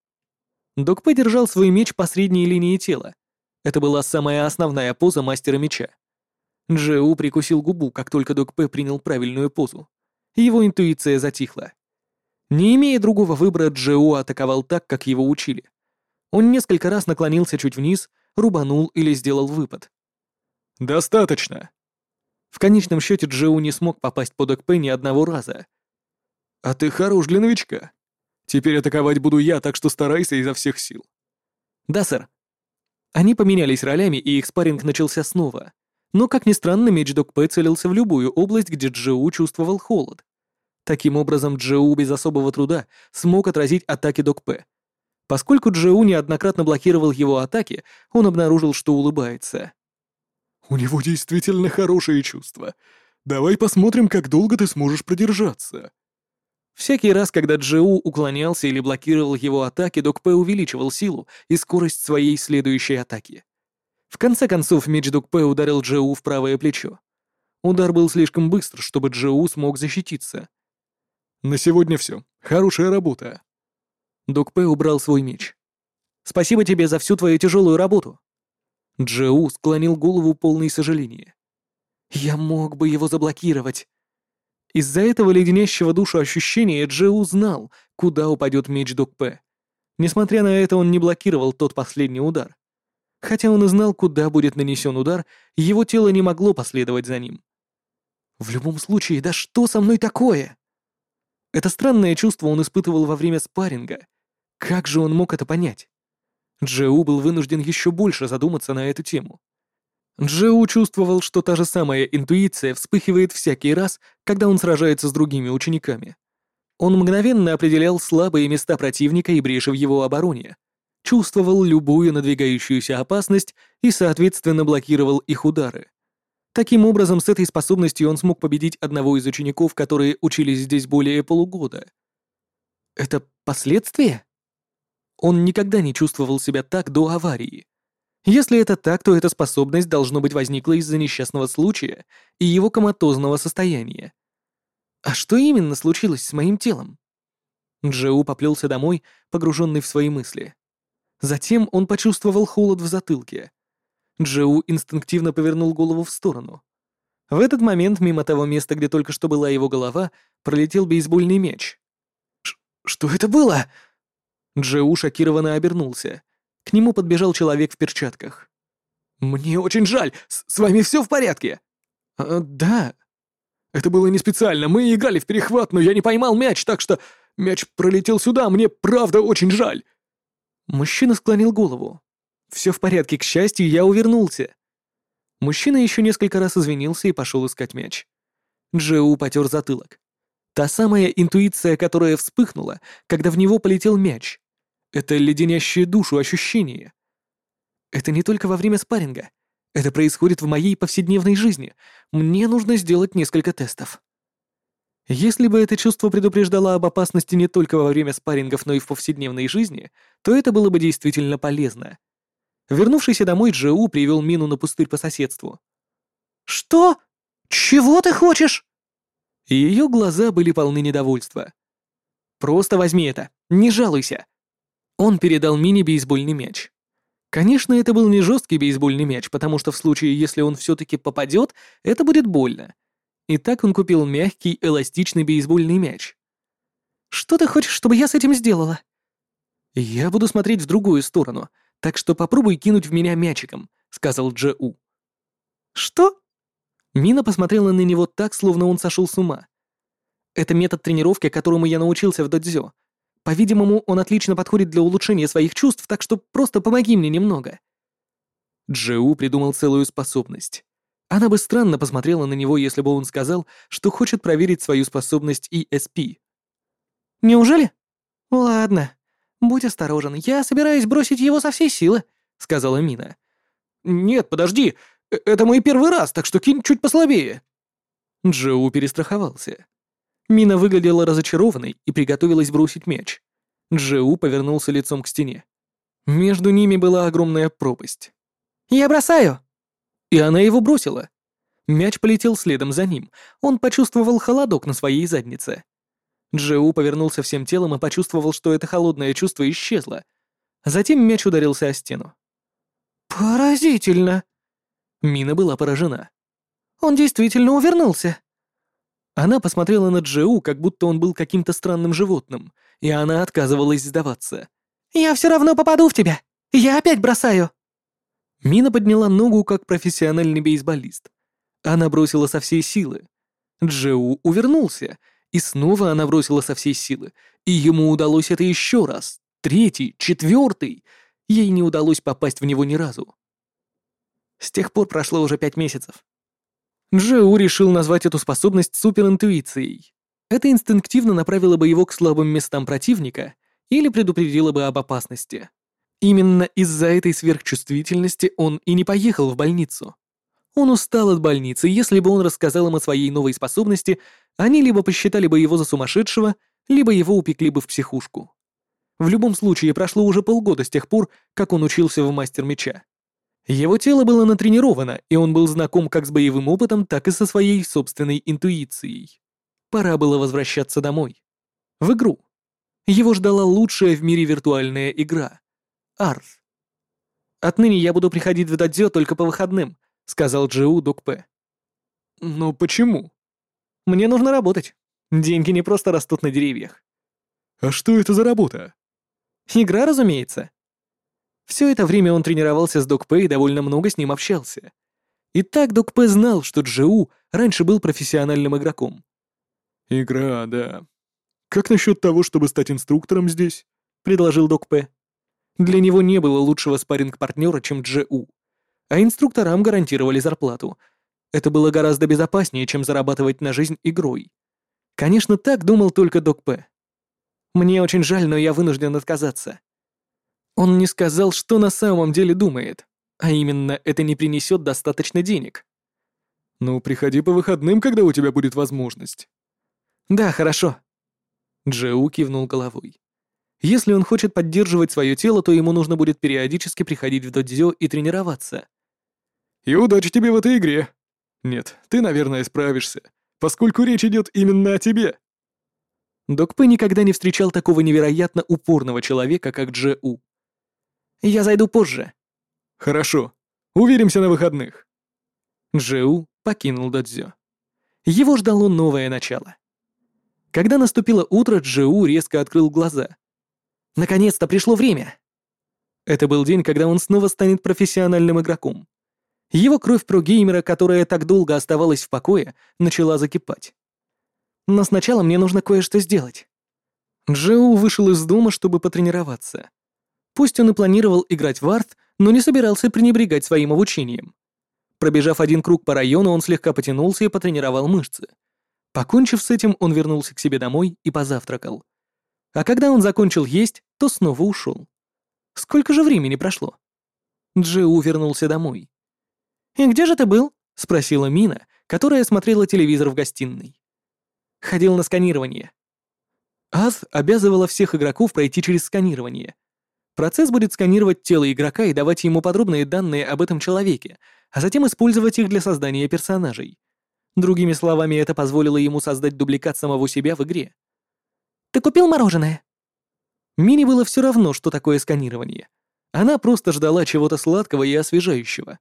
Speaker 1: Док П держал свой меч по средней линии тела. Это была самая основная поза мастера меча. Джеу прикусил губу, как только Док П принял правильную позу. Его интуиция затихла. Не имея другого выбора, Джеу атаковал так, как его учили. Он несколько раз наклонился чуть вниз, рубанул или сделал выпад.
Speaker 3: «Достаточно!»
Speaker 1: В конечном счете Джеу не смог попасть по Док П ни одного раза.
Speaker 3: «А ты хорош для новичка. Теперь атаковать буду я, так что старайся изо всех сил».
Speaker 1: «Да, сэр». Они поменялись ролями, и их спарринг начался снова. Но, как ни странно, меч Док П целился в любую область, где Джоу чувствовал холод. Таким образом, Джоу без особого труда смог отразить атаки Док П. Поскольку Джоу неоднократно блокировал его атаки, он обнаружил, что улыбается.
Speaker 3: «У него действительно хорошие чувства. Давай посмотрим, как долго ты сможешь продержаться».
Speaker 1: Всякий раз, когда Джоу уклонялся или блокировал его атаки, Док П увеличивал силу и скорость своей следующей атаки. В конце концов, меч Док Пэ ударил Джоу в правое плечо. Удар был слишком быстр, чтобы Джоу смог защититься.
Speaker 3: «На сегодня все. Хорошая работа».
Speaker 1: Дук Пэ убрал свой меч. «Спасибо тебе за всю твою тяжелую работу». Джоу склонил голову полный сожаления. «Я мог бы его заблокировать». Из-за этого леденящего душу ощущения Джоу знал, куда упадет меч Дук Пэ. Несмотря на это, он не блокировал тот последний удар. Хотя он и знал, куда будет нанесен удар, его тело не могло последовать за ним. В любом случае, да что со мной такое? Это странное чувство он испытывал во время спарринга. Как же он мог это понять? Джеу был вынужден еще больше задуматься на эту тему. Джеу чувствовал, что та же самая интуиция вспыхивает всякий раз, когда он сражается с другими учениками. Он мгновенно определял слабые места противника и бреши в его обороне, чувствовал любую надвигающуюся опасность и, соответственно, блокировал их удары. Таким образом, с этой способностью он смог победить одного из учеников, которые учились здесь более полугода. Это последствия? Он никогда не чувствовал себя так до аварии. Если это так, то эта способность должно быть возникла из-за несчастного случая и его коматозного состояния. А что именно случилось с моим телом? Джоу поплелся домой, погруженный в свои мысли. Затем он почувствовал холод в затылке. Джоу инстинктивно повернул голову в сторону. В этот момент мимо того места, где только что была его голова, пролетел бейсбольный мяч. «Что это было?» Джоу шокированно обернулся. К нему подбежал человек в перчатках. «Мне очень жаль. С, с вами все в порядке?»
Speaker 3: а, «Да». «Это было не специально. Мы играли в перехват, но я не поймал мяч, так что мяч пролетел сюда. Мне правда очень жаль».
Speaker 1: Мужчина склонил голову. «Все в порядке, к счастью, я увернулся». Мужчина еще несколько раз извинился и пошел искать мяч. Джоу потер затылок. Та самая интуиция, которая вспыхнула, когда в него полетел мяч. Это леденящее душу ощущение. Это не только во время спарринга. Это происходит в моей повседневной жизни. Мне нужно сделать несколько тестов. Если бы это чувство предупреждало об опасности не только во время спаррингов, но и в повседневной жизни, то это было бы действительно полезно. Вернувшийся домой Джоу привел Мину на пустырь по соседству. «Что? Чего ты хочешь?» Ее глаза были полны недовольства. «Просто возьми это, не жалуйся». Он передал Мине бейсбольный мяч. Конечно, это был не жесткий бейсбольный мяч, потому что в случае, если он все-таки попадет, это будет больно. И так он купил мягкий, эластичный бейсбольный мяч. «Что ты хочешь, чтобы я с этим сделала?» «Я буду смотреть в другую сторону, так что попробуй кинуть в меня мячиком», — сказал Джеу. «Что?» Мина посмотрела на него так, словно он сошел с ума. Это метод тренировки, которому я научился в додзё. По-видимому, он отлично подходит для улучшения своих чувств, так что просто помоги мне немного. Джеу придумал целую способность. Она бы странно посмотрела на него, если бы он сказал, что хочет проверить свою способность ESP. «Неужели? Ладно. Будь осторожен, я собираюсь бросить его со всей силы», — сказала Мина. «Нет, подожди, э, это мой первый раз, так что кинь чуть послабее». Джоу перестраховался. Мина выглядела разочарованной и приготовилась бросить мяч. Джоу повернулся лицом к стене. Между ними была огромная пропасть. «Я бросаю!» И она его бросила. Мяч полетел следом за ним. Он почувствовал холодок на своей заднице. Джоу повернулся всем телом и почувствовал, что это холодное чувство исчезло. Затем мяч ударился о стену. «Поразительно!» Мина была поражена. «Он действительно увернулся!» Она посмотрела на Джоу, как будто он был каким-то странным животным, и она отказывалась сдаваться. «Я все равно попаду в тебя! Я опять бросаю!» Мина подняла ногу, как профессиональный бейсболист. Она бросила со всей силы. Джоу увернулся, и снова она бросила со всей силы, и ему удалось это еще раз, третий, четвертый. Ей не удалось попасть в него ни разу. С тех пор прошло уже пять месяцев. Джоу решил назвать эту способность суперинтуицией. Это инстинктивно направило бы его к слабым местам противника или предупредило бы об опасности. Именно из-за этой сверхчувствительности он и не поехал в больницу. Он устал от больницы, если бы он рассказал им о своей новой способности, они либо посчитали бы его за сумасшедшего, либо его упекли бы в психушку. В любом случае, прошло уже полгода с тех пор, как он учился в мастер меча. Его тело было натренировано, и он был знаком как с боевым опытом, так и со своей собственной интуицией. Пора было возвращаться домой. В игру. Его ждала лучшая в мире виртуальная игра — Арс. «Отныне я буду приходить в дадзё только по выходным», — сказал Джиу Докпе. «Но почему?» «Мне нужно работать. Деньги не просто растут на деревьях».
Speaker 3: «А что это за работа?»
Speaker 1: Игра, разумеется. Все это время он тренировался с Док Пэ и довольно много с ним общался. И так Док Пэ знал, что Джиу раньше был профессиональным игроком.
Speaker 3: «Игра, да. Как насчет того, чтобы стать инструктором здесь?»
Speaker 1: — предложил Док Пэ. Для него не было лучшего спарринг-партнера, чем Джиу. А инструкторам гарантировали зарплату. Это было гораздо безопаснее, чем зарабатывать на жизнь игрой. Конечно, так думал только Док Пэ. Мне очень жаль, но я вынужден отказаться. Он не сказал, что на самом деле думает, а именно это не принесет достаточно денег.
Speaker 3: Ну, приходи по выходным, когда у тебя будет возможность.
Speaker 1: Да, хорошо. Джеу кивнул головой. Если он хочет поддерживать свое тело, то ему нужно будет периодически приходить в додзё и тренироваться.
Speaker 3: И удачи тебе в этой игре. Нет, ты, наверное, справишься, поскольку речь идет именно о тебе.
Speaker 1: Док Пэ никогда не встречал такого невероятно упорного человека, как Дже У. «Я зайду позже».
Speaker 3: «Хорошо. Увидимся на выходных».
Speaker 1: Дже У покинул Дадзё. Его ждало новое начало. Когда наступило утро, Джиу резко открыл глаза. Наконец-то пришло время! Это был день, когда он снова станет профессиональным игроком. Его кровь про-геймера, которая так долго оставалась в покое, начала закипать. Но сначала мне нужно кое-что сделать. Джоу вышел из дома, чтобы потренироваться. Пусть он и планировал играть в арт, но не собирался пренебрегать своим обучением. Пробежав один круг по району, он слегка потянулся и потренировал мышцы. Покончив с этим, он вернулся к себе домой и позавтракал. А когда он закончил есть, то снова ушел. Сколько же времени прошло? Джоу вернулся домой. «И где же ты был?» — спросила Мина, которая смотрела телевизор в гостиной ходил на сканирование. АЗ обязывала всех игроков пройти через сканирование. Процесс будет сканировать тело игрока и давать ему подробные данные об этом человеке, а затем использовать их для создания персонажей. Другими словами, это позволило ему создать дубликат самого себя в игре. «Ты купил мороженое?» Мини было все равно, что такое сканирование. Она просто ждала чего-то сладкого и освежающего.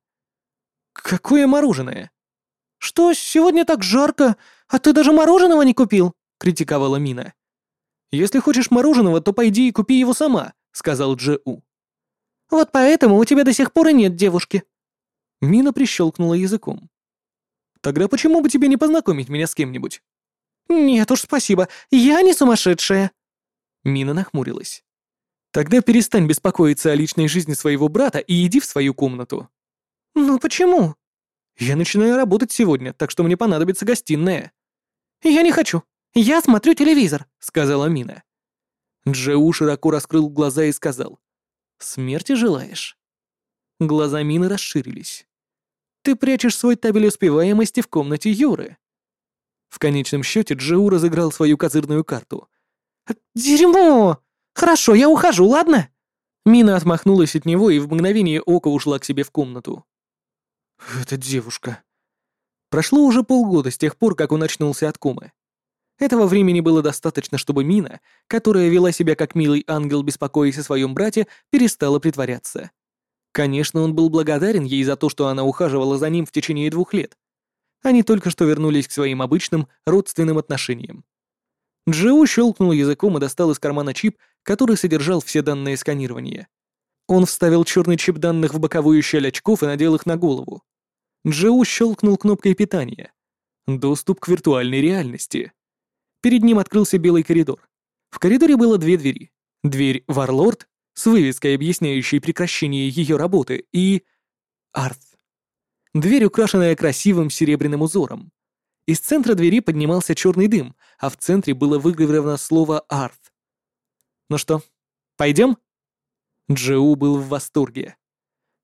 Speaker 1: «Какое мороженое?» «Что, сегодня так жарко, а ты даже мороженого не купил?» — критиковала Мина. «Если хочешь мороженого, то пойди и купи его сама», — сказал Джеу. «Вот поэтому у тебя до сих пор и нет девушки». Мина прищелкнула языком. Тогда почему бы тебе не познакомить меня с кем-нибудь?
Speaker 2: Нет уж, спасибо, я не сумасшедшая.
Speaker 1: Мина нахмурилась. Тогда перестань беспокоиться о личной жизни своего брата и иди в свою комнату.
Speaker 2: Ну почему?
Speaker 1: Я начинаю работать сегодня, так что мне понадобится гостиная.
Speaker 2: Я не хочу. Я смотрю телевизор,
Speaker 1: сказала Мина. Джеу широко раскрыл глаза и сказал. «Смерти желаешь?» Глаза Мины расширились. «Ты прячешь свой табель успеваемости в комнате Юры». В конечном счете Джеу разыграл свою козырную карту.
Speaker 2: «Дерьмо! Хорошо, я ухожу, ладно?»
Speaker 1: Мина отмахнулась от него и в мгновение ока ушла к себе в комнату. «Эта девушка...» Прошло уже полгода с тех пор, как он очнулся от комы. Этого времени было достаточно, чтобы Мина, которая вела себя как милый ангел, беспокоясь о своем брате, перестала притворяться. Конечно, он был благодарен ей за то, что она ухаживала за ним в течение двух лет. Они только что вернулись к своим обычным родственным отношениям. Джоу щелкнул языком и достал из кармана чип, который содержал все данные сканирования. Он вставил черный чип данных в боковую щель очков и надел их на голову. Джоу щелкнул кнопкой питания. Доступ к виртуальной реальности. Перед ним открылся белый коридор. В коридоре было две двери. Дверь Варлорд с вывеской, объясняющей прекращение ее работы, и... Арт. Дверь, украшенная красивым серебряным узором. Из центра двери поднимался черный дым, а в центре было выгравировано слово «Арт». «Ну что, пойдем?» Джоу был в восторге.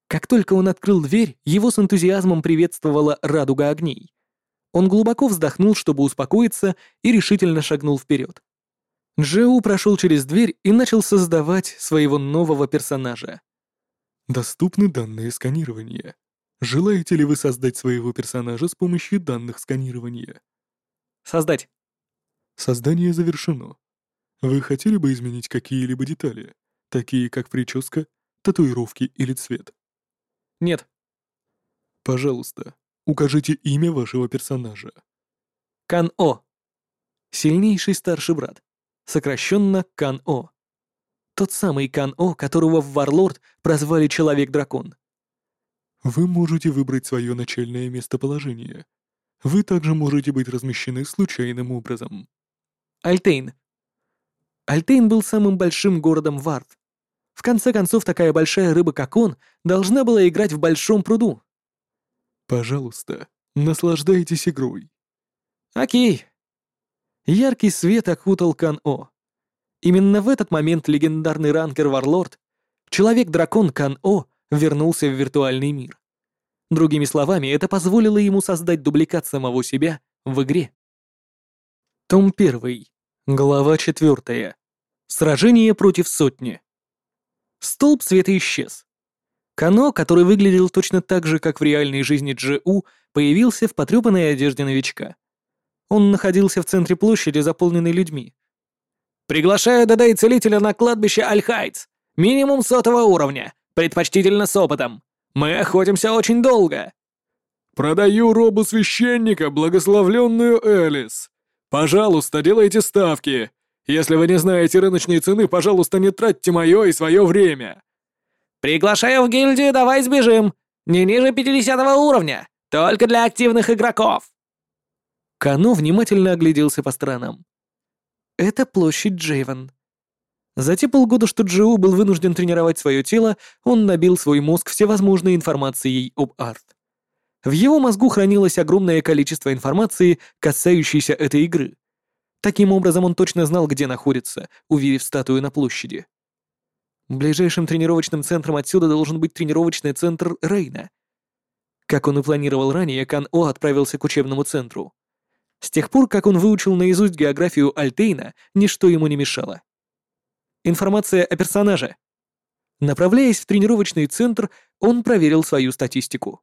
Speaker 1: Как только он открыл дверь, его с энтузиазмом приветствовала радуга огней. Он глубоко вздохнул, чтобы успокоиться, и решительно шагнул вперед. Джеу прошел через дверь и начал создавать своего нового персонажа.
Speaker 3: Доступны данные сканирования. Желаете ли вы создать своего персонажа с помощью данных сканирования?
Speaker 1: Создать.
Speaker 3: Создание завершено. Вы хотели бы изменить какие-либо детали, такие как прическа, татуировки или цвет?
Speaker 1: Нет.
Speaker 3: Пожалуйста, Укажите имя вашего персонажа.
Speaker 1: Кан-О. Сильнейший старший брат. Сокращенно Кан-О. Тот самый Кан-О, которого в Варлорд прозвали Человек-дракон.
Speaker 3: Вы можете выбрать свое начальное местоположение. Вы также можете быть размещены случайным образом.
Speaker 1: Альтейн. Альтейн был самым большим городом Вард. В конце концов, такая большая рыба, как он, должна была играть в большом пруду.
Speaker 3: Пожалуйста, наслаждайтесь игрой.
Speaker 1: Окей. Яркий свет окутал Кан-О. Именно в этот момент легендарный ранкер Варлорд, Человек-дракон Кан-О, вернулся в виртуальный мир. Другими словами, это позволило ему создать дубликат самого себя в игре. Том 1. Глава 4. Сражение против сотни. Столб света исчез. Кано, который выглядел точно так же, как в реальной жизни Джи-У, появился в потрепанной одежде новичка. Он находился в центре площади, заполненной людьми. «Приглашаю Дадай Целителя на кладбище Альхайтс. Минимум сотого уровня, предпочтительно с опытом. Мы охотимся очень долго».
Speaker 3: «Продаю робу священника, благословленную Элис. Пожалуйста, делайте ставки. Если вы не знаете рыночной цены, пожалуйста, не тратьте мое и свое время.
Speaker 4: «Приглашаю в гильдию, давай сбежим! Не ниже 50 уровня! Только для активных игроков!»
Speaker 1: Кано внимательно огляделся по сторонам. «Это площадь Джейвен». За те полгода, что Джоу был вынужден тренировать свое тело, он набил свой мозг всевозможной информацией об арт. В его мозгу хранилось огромное количество информации, касающейся этой игры. Таким образом, он точно знал, где находится, увидев статую на площади. Ближайшим тренировочным центром отсюда должен быть тренировочный центр Рейна. Как он и планировал ранее, Кан О отправился к учебному центру. С тех пор, как он выучил наизусть географию Альтейна, ничто ему не мешало. Информация о персонаже. Направляясь в тренировочный центр, он проверил свою статистику.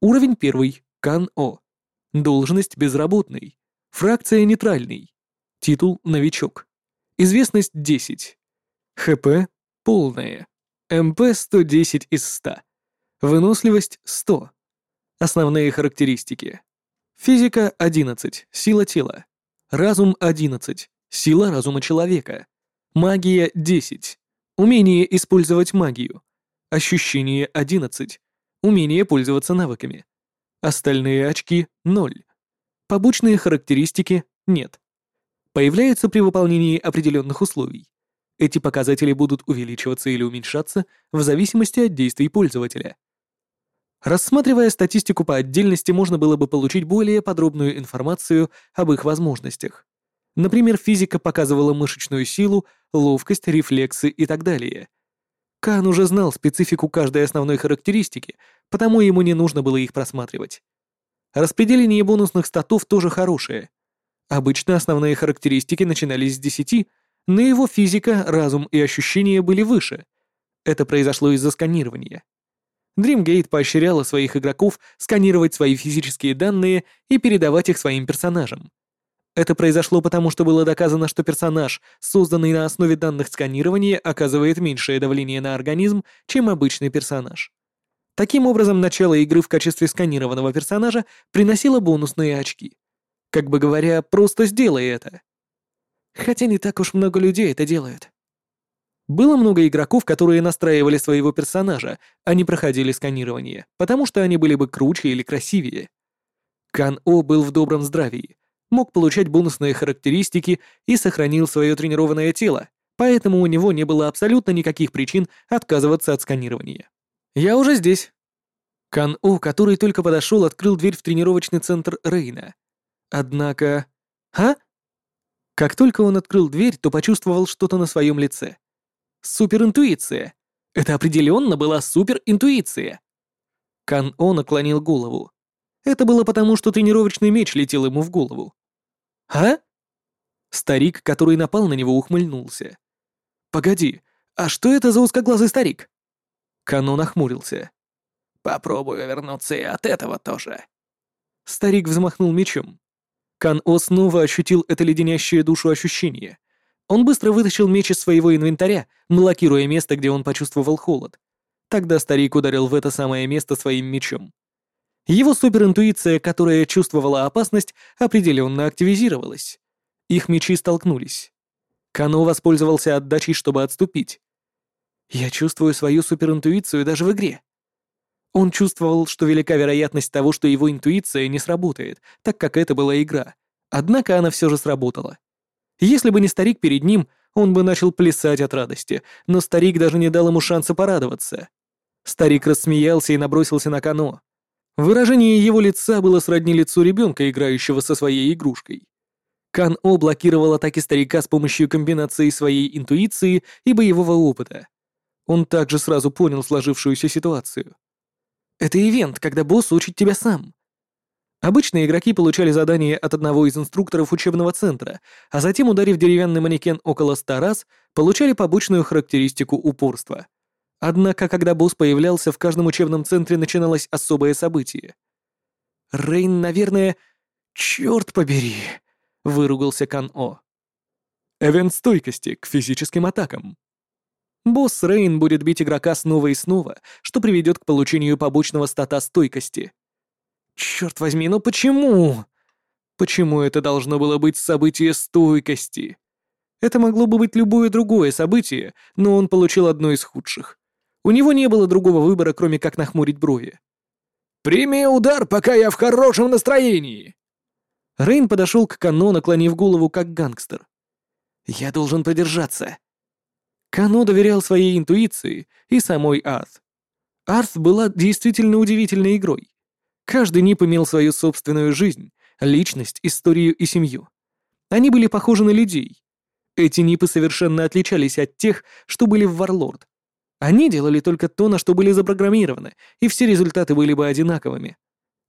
Speaker 1: Уровень первый. Кан О. Должность безработный. Фракция нейтральный. Титул новичок. Известность 10. ХП Полное. МП 110 из 100. Выносливость 100. Основные характеристики. Физика 11, сила тела. Разум 11, сила разума человека. Магия 10, умение использовать магию. Ощущение 11, умение пользоваться навыками. Остальные очки — ноль. Побочные характеристики — нет. Появляются при выполнении определенных условий. Эти показатели будут увеличиваться или уменьшаться в зависимости от действий пользователя. Рассматривая статистику по отдельности, можно было бы получить более подробную информацию об их возможностях. Например, физика показывала мышечную силу, ловкость, рефлексы и так далее. Кан уже знал специфику каждой основной характеристики, потому ему не нужно было их просматривать. Распределение бонусных статов тоже хорошее. Обычно основные характеристики начинались с 10, но его физика, разум и ощущения были выше. Это произошло из-за сканирования. Dreamgate поощряла своих игроков сканировать свои физические данные и передавать их своим персонажам. Это произошло потому, что было доказано, что персонаж, созданный на основе данных сканирования, оказывает меньшее давление на организм, чем обычный персонаж. Таким образом, начало игры в качестве сканированного персонажа приносило бонусные очки. Как бы говоря, просто сделай это. Хотя не так уж много людей это делают. Было много игроков, которые настраивали своего персонажа, а не проходили сканирование, потому что они были бы круче или красивее. Кан О был в добром здравии, мог получать бонусные характеристики и сохранил свое тренированное тело, поэтому у него не было абсолютно никаких причин отказываться от сканирования. «Я уже здесь». Кан О, который только подошел, открыл дверь в тренировочный центр Рейна. Однако... А? Как только он открыл дверь, то почувствовал что-то на своем лице. Суперинтуиция. Это определенно была суперинтуиция. Кан О наклонил голову. Это было потому, что тренировочный меч летел ему в голову. «А?» Старик, который напал на него, ухмыльнулся. «Погоди, а что это за узкоглазый старик?» Кано нахмурился.
Speaker 4: «Попробую вернуться и от этого тоже».
Speaker 1: Старик взмахнул мечом. Кан-О снова ощутил это леденящее душу ощущение. Он быстро вытащил меч из своего инвентаря, блокируя место, где он почувствовал холод. Тогда старик ударил в это самое место своим мечом. Его суперинтуиция, которая чувствовала опасность, определенно активизировалась. Их мечи столкнулись. Кано воспользовался отдачей, чтобы отступить. Я чувствую свою суперинтуицию даже в игре. Он чувствовал, что велика вероятность того, что его интуиция не сработает, так как это была игра. Однако она все же сработала. Если бы не старик перед ним, он бы начал плясать от радости, но старик даже не дал ему шанса порадоваться. Старик рассмеялся и набросился на Кано. Выражение его лица было сродни лицу ребенка, играющего со своей игрушкой. Кан-О блокировал атаки старика с помощью комбинации своей интуиции и боевого опыта. Он также сразу понял сложившуюся ситуацию. Это ивент, когда босс учит тебя сам. Обычно игроки получали задание от одного из инструкторов учебного центра, а затем, ударив деревянный манекен около ста раз, получали побочную характеристику упорства. Однако, когда босс появлялся, в каждом учебном центре начиналось особое событие. «Рейн, наверное... Черт побери!» — выругался Кан-О. «Эвент стойкости к физическим атакам», Босс Рейн будет бить игрока снова и снова, что приведет к получению побочного стата стойкости. Черт возьми, ну почему? Почему это должно было быть событие стойкости? Это могло бы быть любое другое событие, но он получил одно из худших. У него не было другого выбора, кроме как нахмурить брови.
Speaker 4: «Прими удар, пока я в хорошем настроении!»
Speaker 1: Рейн подошел к Кано, наклонив голову как гангстер. «Я должен продержаться. Кано доверял своей интуиции и самой Арт. Арт была действительно удивительной игрой. Каждый нип имел свою собственную жизнь, личность, историю и семью. Они были похожи на людей. Эти нипы совершенно отличались от тех, что были в Варлорд. Они делали только то, на что были запрограммированы, и все результаты были бы одинаковыми.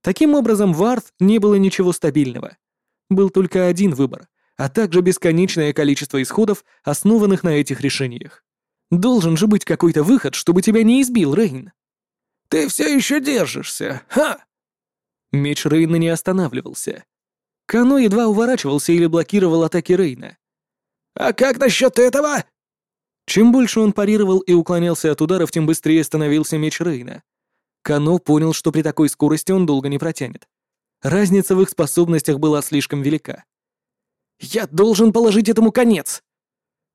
Speaker 1: Таким образом, в Арт не было ничего стабильного. Был только один выбор а также бесконечное количество исходов, основанных на этих решениях. Должен же быть какой-то выход, чтобы тебя не избил Рейн.
Speaker 4: Ты все еще держишься, ха!
Speaker 1: Меч Рейна не останавливался. Кано едва уворачивался или блокировал атаки Рейна.
Speaker 4: «А как насчет этого?»
Speaker 1: Чем больше он парировал и уклонялся от ударов, тем быстрее становился меч Рейна. Кано понял, что при такой скорости он долго не протянет. Разница в их способностях была слишком велика. Я должен положить этому конец!»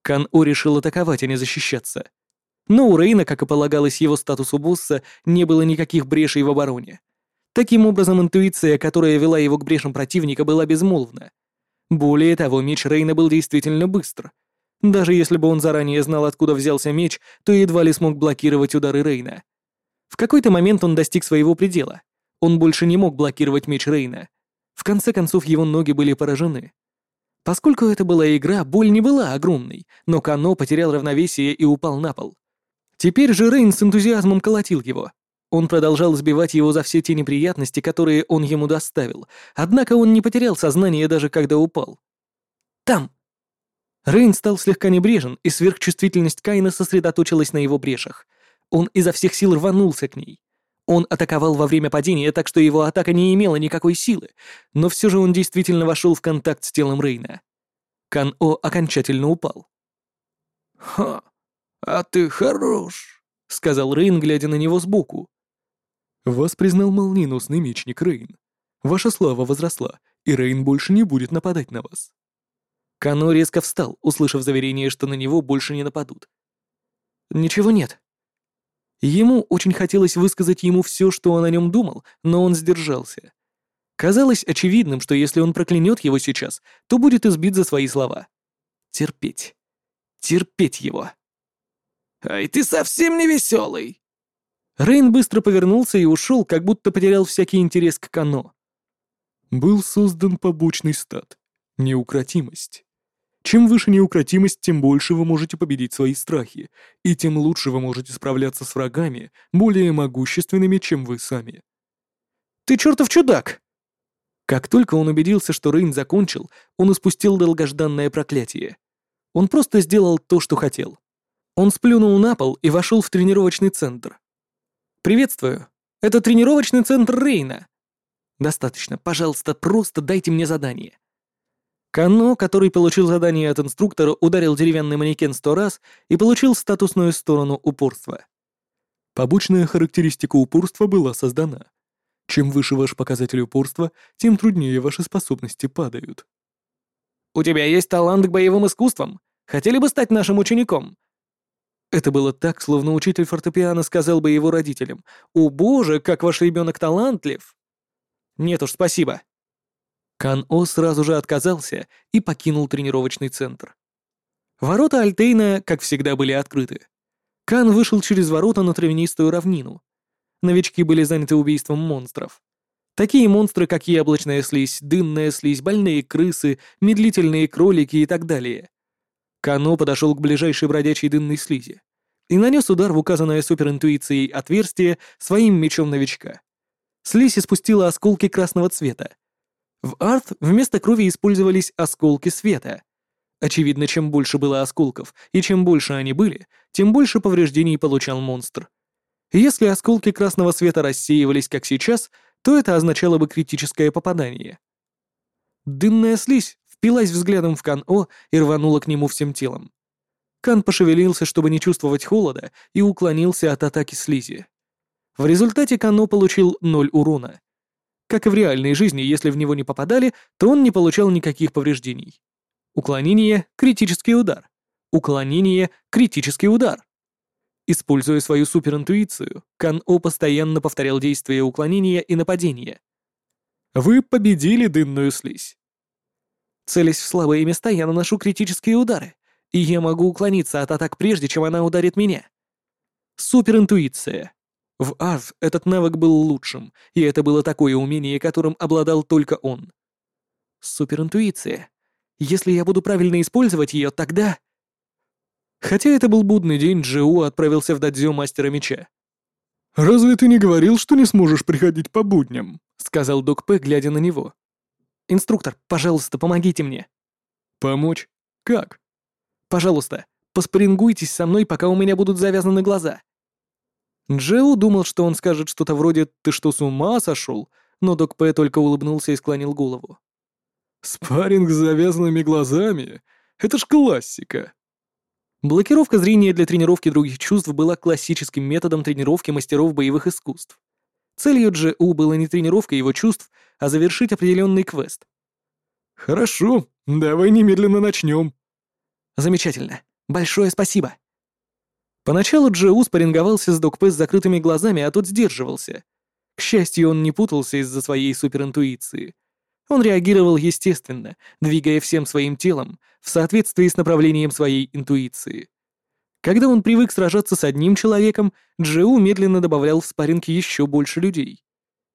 Speaker 1: Кан-О решил атаковать, а не защищаться. Но у Рейна, как и полагалось его статусу босса, не было никаких брешей в обороне. Таким образом, интуиция, которая вела его к брешам противника, была безмолвна. Более того, меч Рейна был действительно быстр. Даже если бы он заранее знал, откуда взялся меч, то едва ли смог блокировать удары Рейна. В какой-то момент он достиг своего предела. Он больше не мог блокировать меч Рейна. В конце концов, его ноги были поражены. Поскольку это была игра, боль не была огромной, но Кано потерял равновесие и упал на пол. Теперь же Рейн с энтузиазмом колотил его. Он продолжал сбивать его за все те неприятности, которые он ему доставил, однако он не потерял сознание даже когда упал. «Там!» Рейн стал слегка небрежен, и сверхчувствительность Кайна сосредоточилась на его брешах. Он изо всех сил рванулся к ней. Он атаковал во время падения, так что его атака не имела никакой силы, но все же он действительно вошел в контакт с телом Рейна. Кан-О окончательно упал.
Speaker 3: «Ха, а ты хорош», —
Speaker 1: сказал Рейн, глядя на него сбоку.
Speaker 3: «Вас признал молниеносный мечник Рейн. Ваша слава возросла, и Рейн больше не будет нападать на вас».
Speaker 1: Кано резко встал, услышав заверение, что на него больше не нападут. «Ничего нет», Ему очень хотелось высказать ему все, что он о нем думал, но он сдержался. Казалось очевидным, что если он проклянет его сейчас, то будет избит за свои слова. Терпеть. Терпеть его.
Speaker 4: «Ай, ты совсем не веселый!»
Speaker 1: Рейн быстро повернулся и ушел, как будто потерял всякий интерес к Кано.
Speaker 3: Был создан побочный стат — неукротимость. Чем выше неукротимость, тем больше вы можете победить свои страхи, и тем лучше вы можете справляться с врагами, более могущественными, чем вы сами.
Speaker 1: «Ты чертов чудак!» Как только он убедился, что Рейн закончил, он испустил долгожданное проклятие. Он просто сделал то, что хотел. Он сплюнул на пол и вошел в тренировочный центр. «Приветствую. Это тренировочный центр Рейна». «Достаточно. Пожалуйста, просто дайте мне задание. Кано, который получил задание от инструктора, ударил деревянный манекен сто раз и получил статусную сторону упорства.
Speaker 3: Побочная характеристика упорства была создана. Чем выше ваш показатель упорства, тем труднее ваши способности падают.
Speaker 1: «У тебя есть талант к боевым искусствам. Хотели бы стать нашим учеником?» Это было так, словно учитель фортепиано сказал бы его родителям. «О боже, как ваш ребенок талантлив!» «Нет уж, спасибо», Кан-О сразу же отказался и покинул тренировочный центр. Ворота Альтейна, как всегда, были открыты. Кан вышел через ворота на травянистую равнину. Новички были заняты убийством монстров. Такие монстры, как яблочная слизь, дынная слизь, больные крысы, медлительные кролики и так далее. Кано подошел к ближайшей бродячей дынной слизи и нанес удар в указанное суперинтуицией отверстие своим мечом новичка. Слизь испустила осколки красного цвета, в арт вместо крови использовались осколки света. Очевидно, чем больше было осколков и чем больше они были, тем больше повреждений получал монстр. Если осколки красного света рассеивались, как сейчас, то это означало бы критическое попадание. Дымная слизь впилась взглядом в Кан-О и рванула к нему всем телом. Кан пошевелился, чтобы не чувствовать холода, и уклонился от атаки слизи. В результате Кано получил ноль урона. Как и в реальной жизни, если в него не попадали, то он не получал никаких повреждений. Уклонение — критический удар. Уклонение — критический удар. Используя свою суперинтуицию, Кан-О постоянно повторял действия уклонения и нападения. Вы победили дымную слизь. Целясь в слабые места, я наношу критические удары, и я могу уклониться от атак прежде, чем она ударит меня. Суперинтуиция. В Арв этот навык был лучшим, и это было такое умение, которым обладал только он. Суперинтуиция. Если я буду правильно использовать ее, тогда... Хотя это был будный день, Джиу отправился в дадзё мастера меча.
Speaker 3: «Разве ты не говорил, что не сможешь приходить по будням?»
Speaker 1: — сказал Док П, глядя на него. «Инструктор, пожалуйста, помогите мне».
Speaker 3: «Помочь? Как?»
Speaker 1: «Пожалуйста, поспорингуйтесь со мной, пока у меня будут завязаны глаза. Джеу думал, что он скажет что-то вроде «ты что, с ума сошел?», но Док П только улыбнулся и склонил голову.
Speaker 3: «Спарринг с завязанными глазами? Это ж классика!»
Speaker 1: Блокировка зрения для тренировки других чувств была классическим методом тренировки мастеров боевых искусств. Целью Джеу была не тренировка его чувств, а завершить определенный квест.
Speaker 3: «Хорошо, давай немедленно начнем».
Speaker 1: «Замечательно. Большое спасибо». Поначалу Джоу спарринговался с Док П с закрытыми глазами, а тот сдерживался. К счастью, он не путался из-за своей суперинтуиции. Он реагировал естественно, двигая всем своим телом в соответствии с направлением своей интуиции. Когда он привык сражаться с одним человеком, Джеу медленно добавлял в спарринг еще больше людей.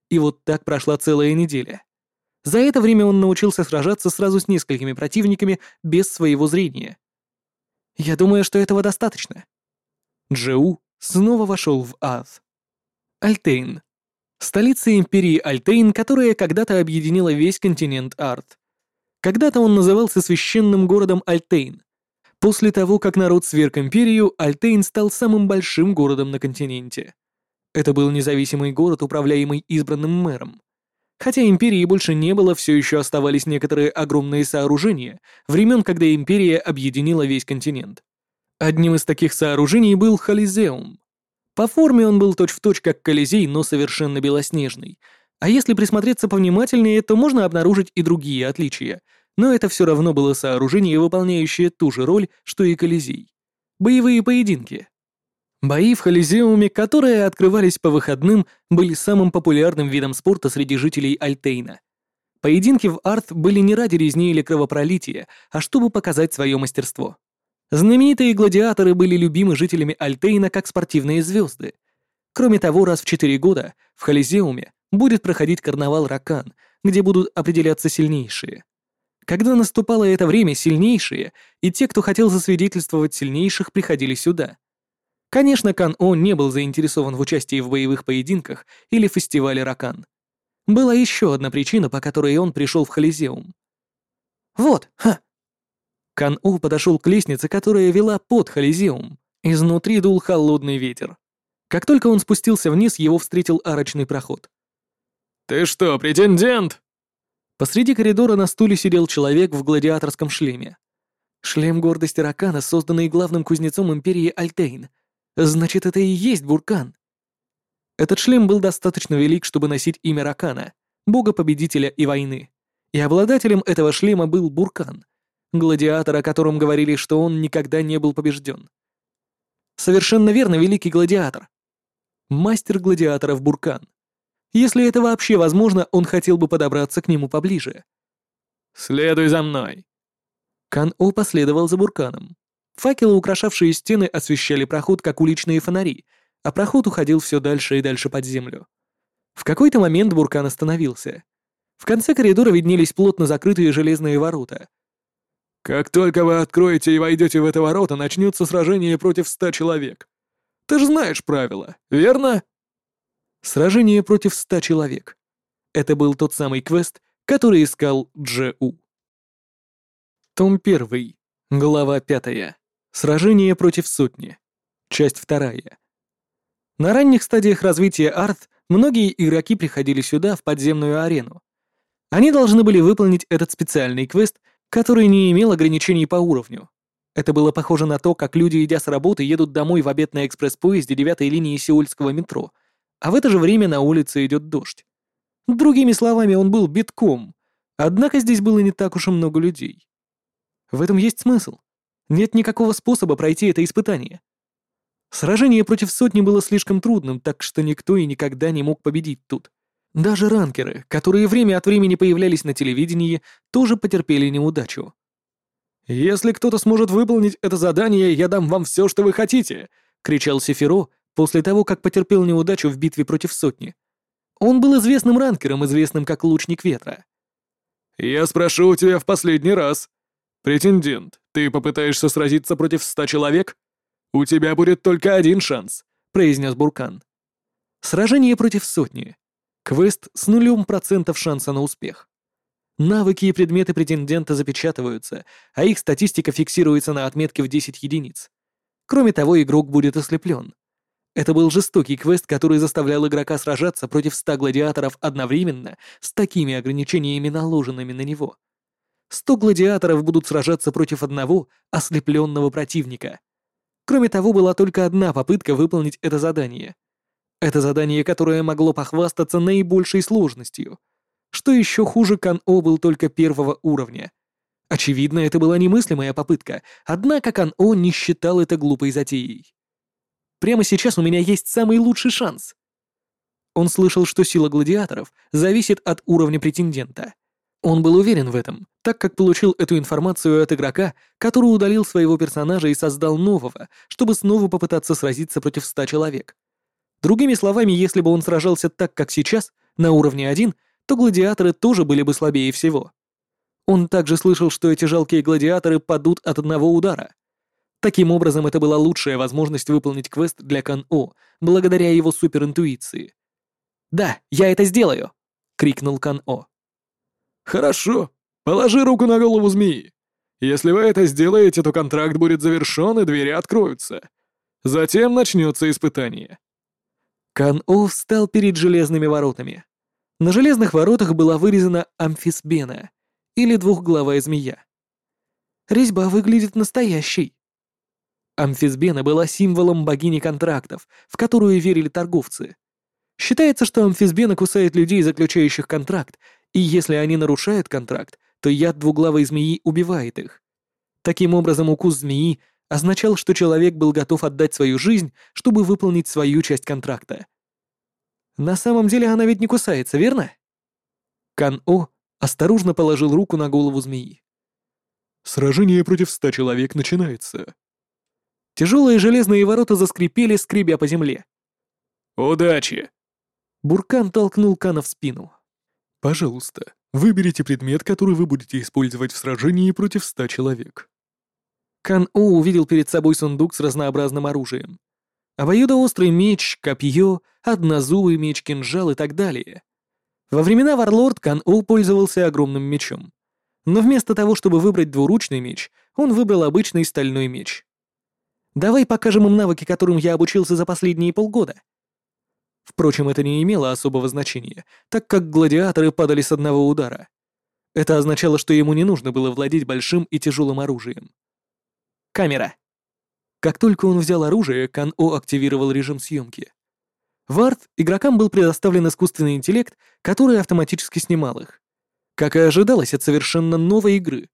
Speaker 1: И вот так прошла целая неделя. За это время он научился сражаться сразу с несколькими противниками без своего зрения. Я думаю, что этого достаточно. Джеу снова вошел в ад. Альтейн. Столица империи Альтейн, которая когда-то объединила весь континент Арт. Когда-то он назывался священным городом Альтейн. После того, как народ сверг империю, Альтейн стал самым большим городом на континенте. Это был независимый город, управляемый избранным мэром. Хотя империи больше не было, все еще оставались некоторые огромные сооружения, времен, когда империя объединила весь континент. Одним из таких сооружений был Холизеум. По форме он был точь-в-точь точь как Колизей, но совершенно белоснежный. А если присмотреться повнимательнее, то можно обнаружить и другие отличия, но это все равно было сооружение, выполняющее ту же роль, что и Колизей. Боевые поединки. Бои в Холизеуме, которые открывались по выходным, были самым популярным видом спорта среди жителей Альтейна. Поединки в арт были не ради резни или кровопролития, а чтобы показать свое мастерство. Знаменитые гладиаторы были любимы жителями Альтейна как спортивные звезды. Кроме того, раз в четыре года в Холизеуме будет проходить карнавал Ракан, где будут определяться сильнейшие. Когда наступало это время, сильнейшие и те, кто хотел засвидетельствовать сильнейших, приходили сюда — Конечно, Кан-О не был заинтересован в участии в боевых поединках или фестивале Ракан. Была еще одна причина, по которой он пришел в Холизеум. «Вот, ха!» Кан-У подошел к лестнице, которая вела под Холизеум. Изнутри дул холодный ветер. Как только он спустился вниз, его встретил арочный проход.
Speaker 3: «Ты что, претендент?»
Speaker 1: Посреди коридора на стуле сидел человек в гладиаторском шлеме. Шлем гордости Ракана, созданный главным кузнецом Империи Альтейн, Значит, это и есть Буркан. Этот шлем был достаточно велик, чтобы носить имя Ракана, бога-победителя и войны. И обладателем этого шлема был Буркан, гладиатор, о котором говорили, что он никогда не был побежден. Совершенно верно, великий гладиатор. Мастер гладиаторов Буркан. Если это вообще возможно, он хотел бы подобраться к нему поближе.
Speaker 3: «Следуй за мной!»
Speaker 1: Кан-О последовал за Бурканом. Факелы, украшавшие стены, освещали проход, как уличные фонари, а проход уходил все дальше и дальше под землю. В какой-то момент Буркан остановился. В конце коридора виднелись плотно закрытые железные ворота.
Speaker 3: «Как только вы откроете и войдете в это ворота, начнется сражение против ста человек. Ты же знаешь правила, верно?»
Speaker 1: Сражение против ста человек. Это был тот самый квест, который искал Дже-У. Том 1. Глава 5. Сражение против сотни. Часть вторая. На ранних стадиях развития арт многие игроки приходили сюда, в подземную арену. Они должны были выполнить этот специальный квест, который не имел ограничений по уровню. Это было похоже на то, как люди, идя с работы, едут домой в обед на экспресс-поезде девятой линии сеульского метро, а в это же время на улице идет дождь. Другими словами, он был битком, однако здесь было не так уж и много людей. В этом есть смысл. Нет никакого способа пройти это испытание. Сражение против сотни было слишком трудным, так что никто и никогда не мог победить тут. Даже ранкеры, которые время от времени появлялись на телевидении, тоже потерпели неудачу.
Speaker 3: «Если кто-то сможет выполнить это задание, я дам вам все, что вы хотите!» — кричал Сефиро после того, как потерпел неудачу в битве против сотни. Он был известным ранкером, известным как Лучник Ветра. «Я спрошу у тебя в последний раз. Претендент, ты попытаешься сразиться против ста человек? У тебя будет только один шанс», — произнес Буркан.
Speaker 1: Сражение против сотни. Квест с нулем процентов шанса на успех. Навыки и предметы претендента запечатываются, а их статистика фиксируется на отметке в 10 единиц. Кроме того, игрок будет ослеплен. Это был жестокий квест, который заставлял игрока сражаться против 100 гладиаторов одновременно с такими ограничениями, наложенными на него. Сто гладиаторов будут сражаться против одного ослепленного противника. Кроме того, была только одна попытка выполнить это задание. Это задание, которое могло похвастаться наибольшей сложностью. Что еще хуже, Кан-О был только первого уровня. Очевидно, это была немыслимая попытка, однако Кан-О не считал это глупой затеей. Прямо сейчас у меня есть самый лучший шанс. он слышал, что сила гладиаторов зависит от уровня претендента. Он был уверен в этом, так как получил эту информацию от игрока, который удалил своего персонажа и создал нового, чтобы снова попытаться сразиться против ста человек. Другими словами, если бы он сражался так, как сейчас, на уровне 1, то гладиаторы тоже были бы слабее всего. Он также слышал, что эти жалкие гладиаторы падут от одного удара. Таким образом, это была лучшая возможность выполнить квест для Кан-О, благодаря его суперинтуиции. «Да, я это сделаю!» — крикнул Кан-О.
Speaker 3: «Хорошо. Положи руку на голову змеи. Если вы это сделаете, то контракт будет завершен и двери откроются. Затем начнется испытание».
Speaker 1: Кан-О встал перед железными воротами. На железных воротах была вырезана амфисбена, или двухглавая змея. Резьба выглядит настоящей. Амфисбена была символом богини контрактов, в которую верили торговцы. Считается, что амфисбена кусает людей, заключающих контракт, и если они нарушают контракт, то яд двуглавой змеи убивает их. Таким образом, укус змеи означал, что человек был готов отдать свою жизнь, чтобы выполнить свою часть контракта. На самом деле она ведь не кусается, верно? Кан-О осторожно положил руку на голову змеи.
Speaker 3: «Сражение против ста человек начинается».
Speaker 1: Тяжелые железные ворота заскрипели, скребя по земле.
Speaker 3: «Удачи!»
Speaker 1: Буркан толкнул Кана в спину.
Speaker 3: «Пожалуйста, выберите предмет, который вы будете использовать в сражении против ста человек».
Speaker 1: Кан-У увидел перед собой сундук с разнообразным оружием. Обоюдоострый меч, копье, однозубый меч, кинжал и так далее. Во времена Варлорд Кан-У пользовался огромным мечом. Но вместо того, чтобы выбрать двуручный меч, он выбрал обычный стальной меч. Давай покажем им навыки, которым я обучился за последние полгода. Впрочем, это не имело особого значения, так как гладиаторы падали с одного удара. Это означало, что ему не нужно было владеть большим и тяжелым оружием. Камера. Как только он взял оружие, Кан-О активировал режим съемки. В арт игрокам был предоставлен искусственный интеллект, который автоматически снимал их. Как и ожидалось от совершенно новой игры.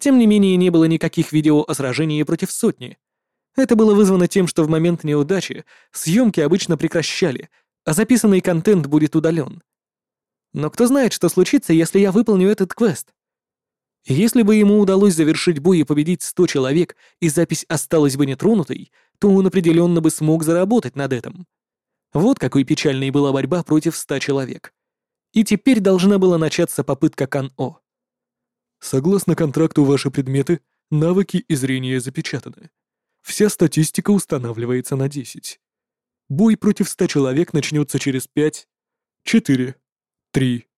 Speaker 1: Тем не менее, не было никаких видео о сражении против сотни. Это было вызвано тем, что в момент неудачи съемки обычно прекращали, а записанный контент будет удален. Но кто знает, что случится, если я выполню этот квест? Если бы ему удалось завершить бой и победить 100 человек, и запись осталась бы нетронутой, то он определенно бы смог заработать над этим. Вот какой печальной была борьба против 100 человек. И теперь должна была начаться попытка Кан-О.
Speaker 3: Согласно контракту, ваши предметы, навыки и зрение запечатаны. Вся статистика устанавливается на 10. Бой против 100 человек начнется через 5, 4, 3,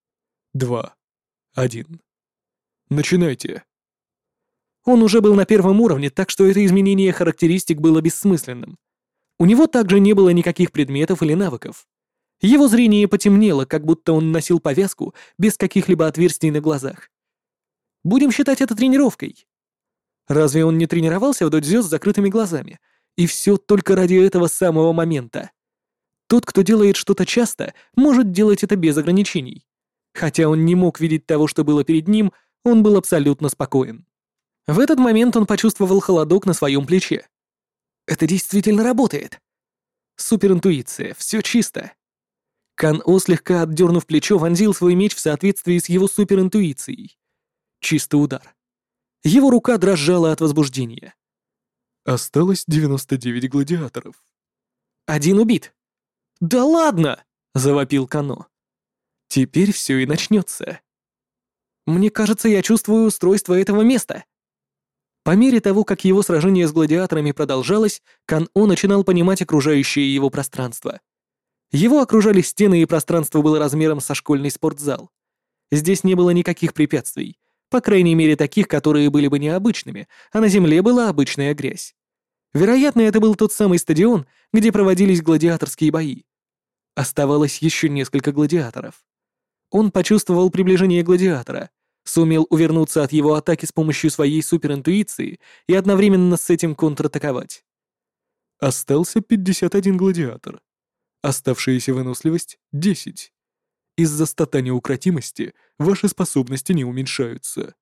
Speaker 3: 2, 1. Начинайте.
Speaker 1: Он уже был на первом уровне, так что это изменение характеристик было бессмысленным. У него также не было никаких предметов или навыков. Его зрение потемнело, как будто он носил повязку без каких-либо отверстий на глазах. Будем считать это тренировкой. Разве он не тренировался в додзё с закрытыми глазами? И все только ради этого самого момента. Тот, кто делает что-то часто, может делать это без ограничений. Хотя он не мог видеть того, что было перед ним, он был абсолютно спокоен. В этот момент он почувствовал холодок на своем плече. Это действительно работает. Суперинтуиция, все чисто. Кан-О, слегка отдернув плечо, вонзил свой меч в соответствии с его суперинтуицией. Чистый удар. Его рука дрожала от возбуждения.
Speaker 3: Осталось 99 гладиаторов.
Speaker 1: Один убит. «Да ладно!» — завопил Кано. «Теперь все и начнется. Мне кажется, я чувствую устройство этого места. По мере того, как его сражение с гладиаторами продолжалось, Кан-О начинал понимать окружающее его пространство. Его окружали стены, и пространство было размером со школьный спортзал. Здесь не было никаких препятствий, по крайней мере таких, которые были бы необычными, а на земле была обычная грязь. Вероятно, это был тот самый стадион, где проводились гладиаторские бои. Оставалось еще несколько гладиаторов. Он почувствовал приближение гладиатора, сумел увернуться от его атаки с помощью своей суперинтуиции и одновременно с этим контратаковать.
Speaker 3: Остался 51 гладиатор. Оставшаяся выносливость — 10. Из-за стата неукротимости ваши способности не уменьшаются.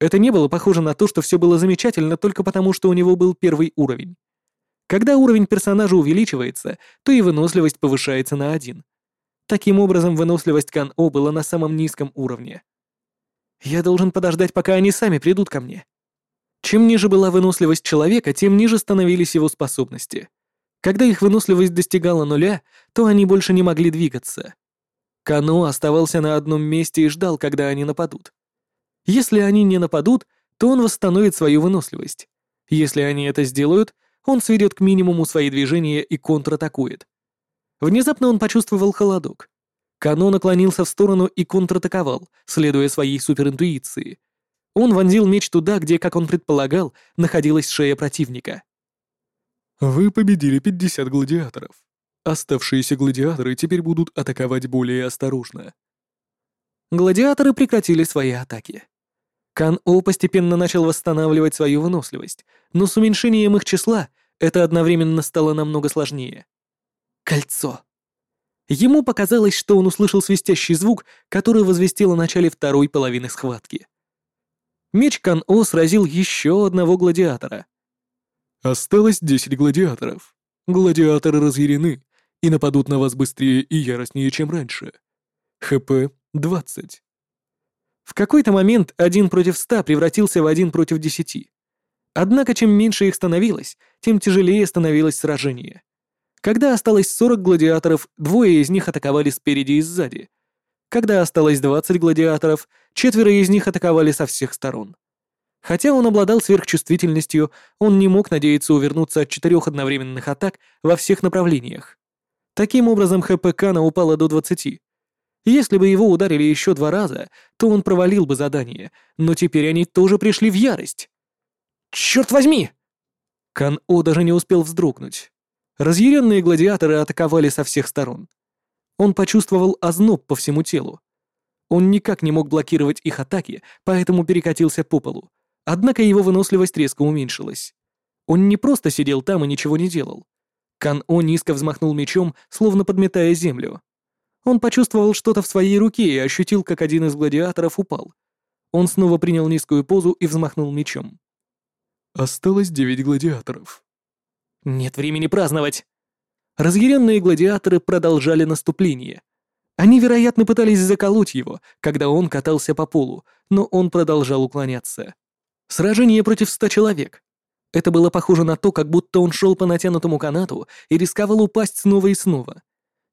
Speaker 1: Это не было похоже на то, что все было замечательно только потому, что у него был первый уровень. Когда уровень персонажа увеличивается, то и выносливость повышается на один. Таким образом, выносливость Кан-О была на самом низком уровне. Я должен подождать, пока они сами придут ко мне. Чем ниже была выносливость человека, тем ниже становились его способности. Когда их выносливость достигала нуля, то они больше не могли двигаться. Кано оставался на одном месте и ждал, когда они нападут. Если они не нападут, то он восстановит свою выносливость. Если они это сделают, он сведет к минимуму свои движения и контратакует. Внезапно он почувствовал холодок. Кано наклонился в сторону и контратаковал, следуя своей суперинтуиции. Он вонзил меч туда, где, как он предполагал, находилась шея противника.
Speaker 3: Вы победили 50 гладиаторов. Оставшиеся гладиаторы теперь будут атаковать более осторожно.
Speaker 1: Гладиаторы прекратили свои атаки. Кан-О постепенно начал восстанавливать свою выносливость, но с уменьшением их числа это одновременно стало намного сложнее. Кольцо. Ему показалось, что он услышал свистящий звук, который возвестил о начале второй половины схватки. Меч Кан-О сразил еще одного гладиатора.
Speaker 3: Осталось 10 гладиаторов. Гладиаторы разъярены и нападут на вас быстрее и яростнее, чем раньше. ХП 20.
Speaker 1: В какой-то момент один против ста превратился в один против десяти. Однако чем меньше их становилось, тем тяжелее становилось сражение. Когда осталось 40 гладиаторов, двое из них атаковали спереди и сзади. Когда осталось 20 гладиаторов, четверо из них атаковали со всех сторон. Хотя он обладал сверхчувствительностью, он не мог надеяться увернуться от четырех одновременных атак во всех направлениях. Таким образом, ХП Кана упало до 20. Если бы его ударили еще два раза, то он провалил бы задание, но теперь они тоже пришли в ярость. «Черт возьми!» Кан-О даже не успел вздрогнуть. Разъяренные гладиаторы атаковали со всех сторон. Он почувствовал озноб по всему телу. Он никак не мог блокировать их атаки, поэтому перекатился по полу. Однако его выносливость резко уменьшилась. Он не просто сидел там и ничего не делал. Кан-О низко взмахнул мечом, словно подметая землю. Он почувствовал что-то в своей руке и ощутил, как один из гладиаторов упал. Он снова принял низкую позу и взмахнул мечом.
Speaker 3: Осталось девять гладиаторов.
Speaker 1: Нет времени праздновать. Разъяренные гладиаторы продолжали наступление. Они, вероятно, пытались заколоть его, когда он катался по полу, но он продолжал уклоняться. Сражение против ста человек. Это было похоже на то, как будто он шел по натянутому канату и рисковал упасть снова и снова.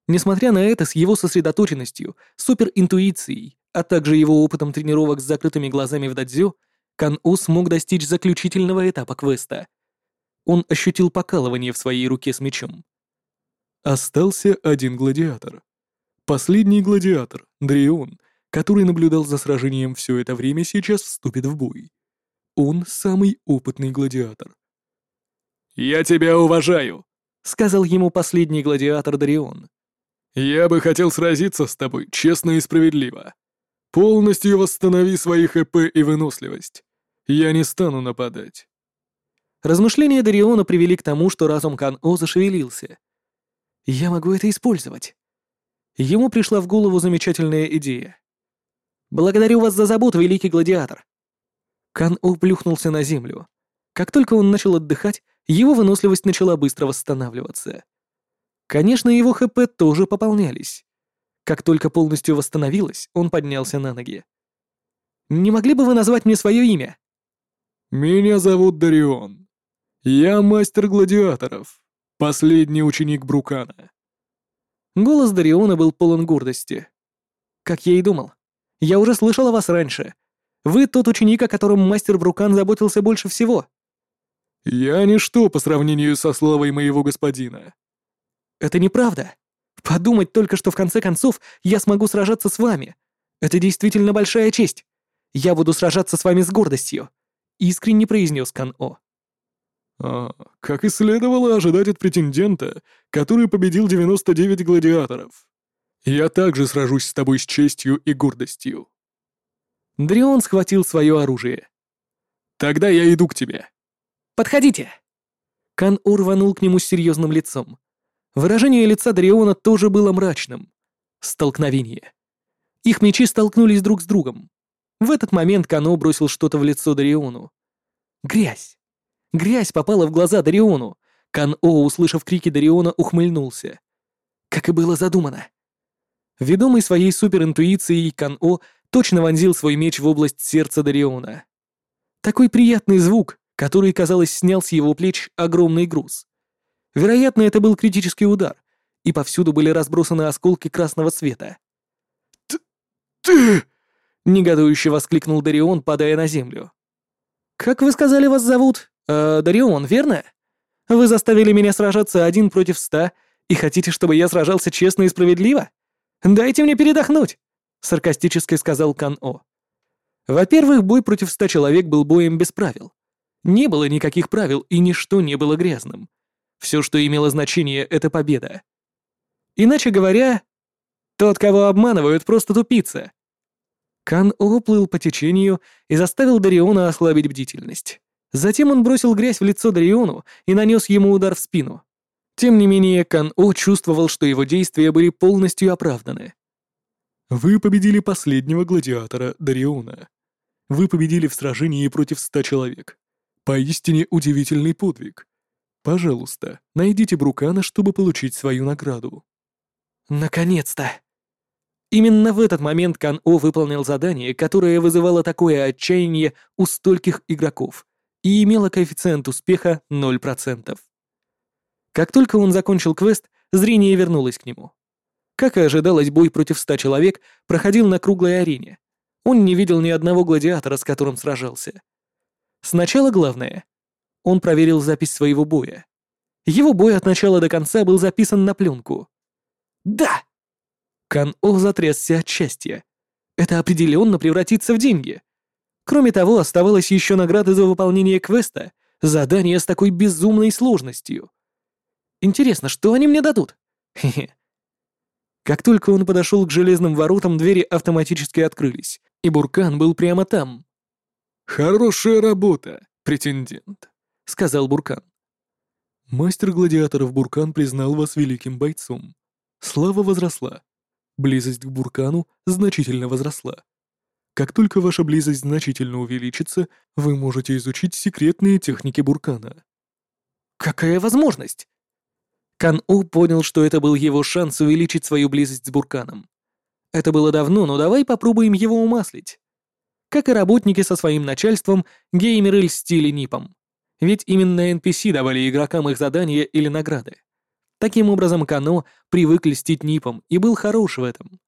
Speaker 1: Несмотря на это, с его сосредоточенностью, суперинтуицией, а также его опытом тренировок с закрытыми глазами в дадзё, Кан-У смог достичь заключительного этапа квеста. Он ощутил покалывание в своей руке с мечом.
Speaker 3: Остался один гладиатор. Последний гладиатор, Дрион, который наблюдал за сражением все это время, сейчас вступит в бой. Он самый опытный гладиатор.
Speaker 2: «Я тебя уважаю», —
Speaker 1: сказал ему последний гладиатор Дарион.
Speaker 3: «Я бы хотел сразиться с тобой честно и справедливо. Полностью восстанови свои ХП и выносливость. Я не стану нападать».
Speaker 1: Размышления Дариона привели к тому, что разум Кан-О зашевелился. «Я могу это использовать». Ему пришла в голову замечательная идея. «Благодарю вас за заботу, великий гладиатор». Кан-О плюхнулся на землю. Как только он начал отдыхать, его выносливость начала быстро восстанавливаться. Конечно, его ХП тоже пополнялись. Как только полностью восстановилось, он поднялся на ноги. «Не могли бы вы назвать мне свое имя?»
Speaker 3: «Меня зовут Дарион. Я мастер гладиаторов, последний ученик Брукана».
Speaker 1: Голос Дариона был полон гордости. «Как я и думал. Я уже слышал о вас раньше. Вы тот ученик, о котором мастер Брукан заботился больше всего».
Speaker 3: «Я ничто по сравнению со славой моего господина»,
Speaker 1: это неправда. Подумать только, что в конце концов я смогу сражаться с вами. Это действительно большая честь. Я буду сражаться с вами с гордостью», — искренне произнес Кан-О.
Speaker 3: «А, как и следовало ожидать от претендента, который победил 99 гладиаторов. Я также сражусь с тобой с честью и гордостью».
Speaker 1: Дрион схватил свое оружие.
Speaker 3: «Тогда я иду к тебе».
Speaker 1: «Подходите!» Кан-О рванул к нему с серьезным лицом. Выражение лица Дариона тоже было мрачным. Столкновение. Их мечи столкнулись друг с другом. В этот момент Кано бросил что-то в лицо Дариону. Грязь. Грязь попала в глаза Дариону. Кан-О, услышав крики Дариона, ухмыльнулся. Как и было задумано. Ведомый своей суперинтуицией, Кан-О точно вонзил свой меч в область сердца Дариона. Такой приятный звук, который, казалось, снял с его плеч огромный груз. Вероятно, это был критический удар, и повсюду были разбросаны осколки красного света.
Speaker 3: «Ты...»
Speaker 1: — негодующе воскликнул Дарион, падая на землю. «Как вы сказали, вас зовут? Э, Дарион, верно? Вы заставили меня сражаться один против ста и хотите, чтобы я сражался честно и справедливо? Дайте мне передохнуть!» — саркастически сказал Кан-О. Во-первых, бой против ста человек был боем без правил. Не было никаких правил, и ничто не было грязным. Все, что имело значение, — это победа. Иначе говоря, тот, кого обманывают, просто тупица. Кан уплыл по течению и заставил Дариона ослабить бдительность. Затем он бросил грязь в лицо Дариону и нанес ему удар в спину. Тем не менее, Кан-О чувствовал, что его действия были полностью оправданы.
Speaker 3: «Вы победили последнего гладиатора Дариона. Вы победили в сражении против ста человек. Поистине удивительный подвиг. Пожалуйста, найдите Брукана, чтобы получить свою награду».
Speaker 1: «Наконец-то!» Именно в этот момент Кан-О выполнил задание, которое вызывало такое отчаяние у стольких игроков и имело коэффициент успеха 0%. Как только он закончил квест, зрение вернулось к нему. Как и ожидалось, бой против ста человек проходил на круглой арене. Он не видел ни одного гладиатора, с которым сражался. Сначала главное. Он проверил запись своего боя. Его бой от начала до конца был записан на пленку. «Да!» Кан-О затрясся от счастья. Это определенно превратится в деньги. Кроме того, оставалась еще награда за выполнение квеста, задание с такой безумной сложностью. Интересно, что они мне дадут? Хе-хе. Как только он подошел к железным воротам, двери автоматически открылись, и Буркан был прямо там.
Speaker 3: «Хорошая работа, претендент», — сказал Буркан. Мастер гладиаторов Буркан признал вас великим бойцом. Слава возросла. Близость к Буркану значительно возросла. Как только ваша близость значительно увеличится, вы можете изучить секретные техники Буркана.
Speaker 1: Какая возможность? Кан-У понял, что это был его шанс увеличить свою близость с Бурканом. Это было давно, но давай попробуем его умаслить. Как и работники со своим начальством, геймеры льстили НИПом. Ведь именно NPC давали игрокам их задания или награды. Таким образом, Кано привык льстить НИПом и был хорош в этом.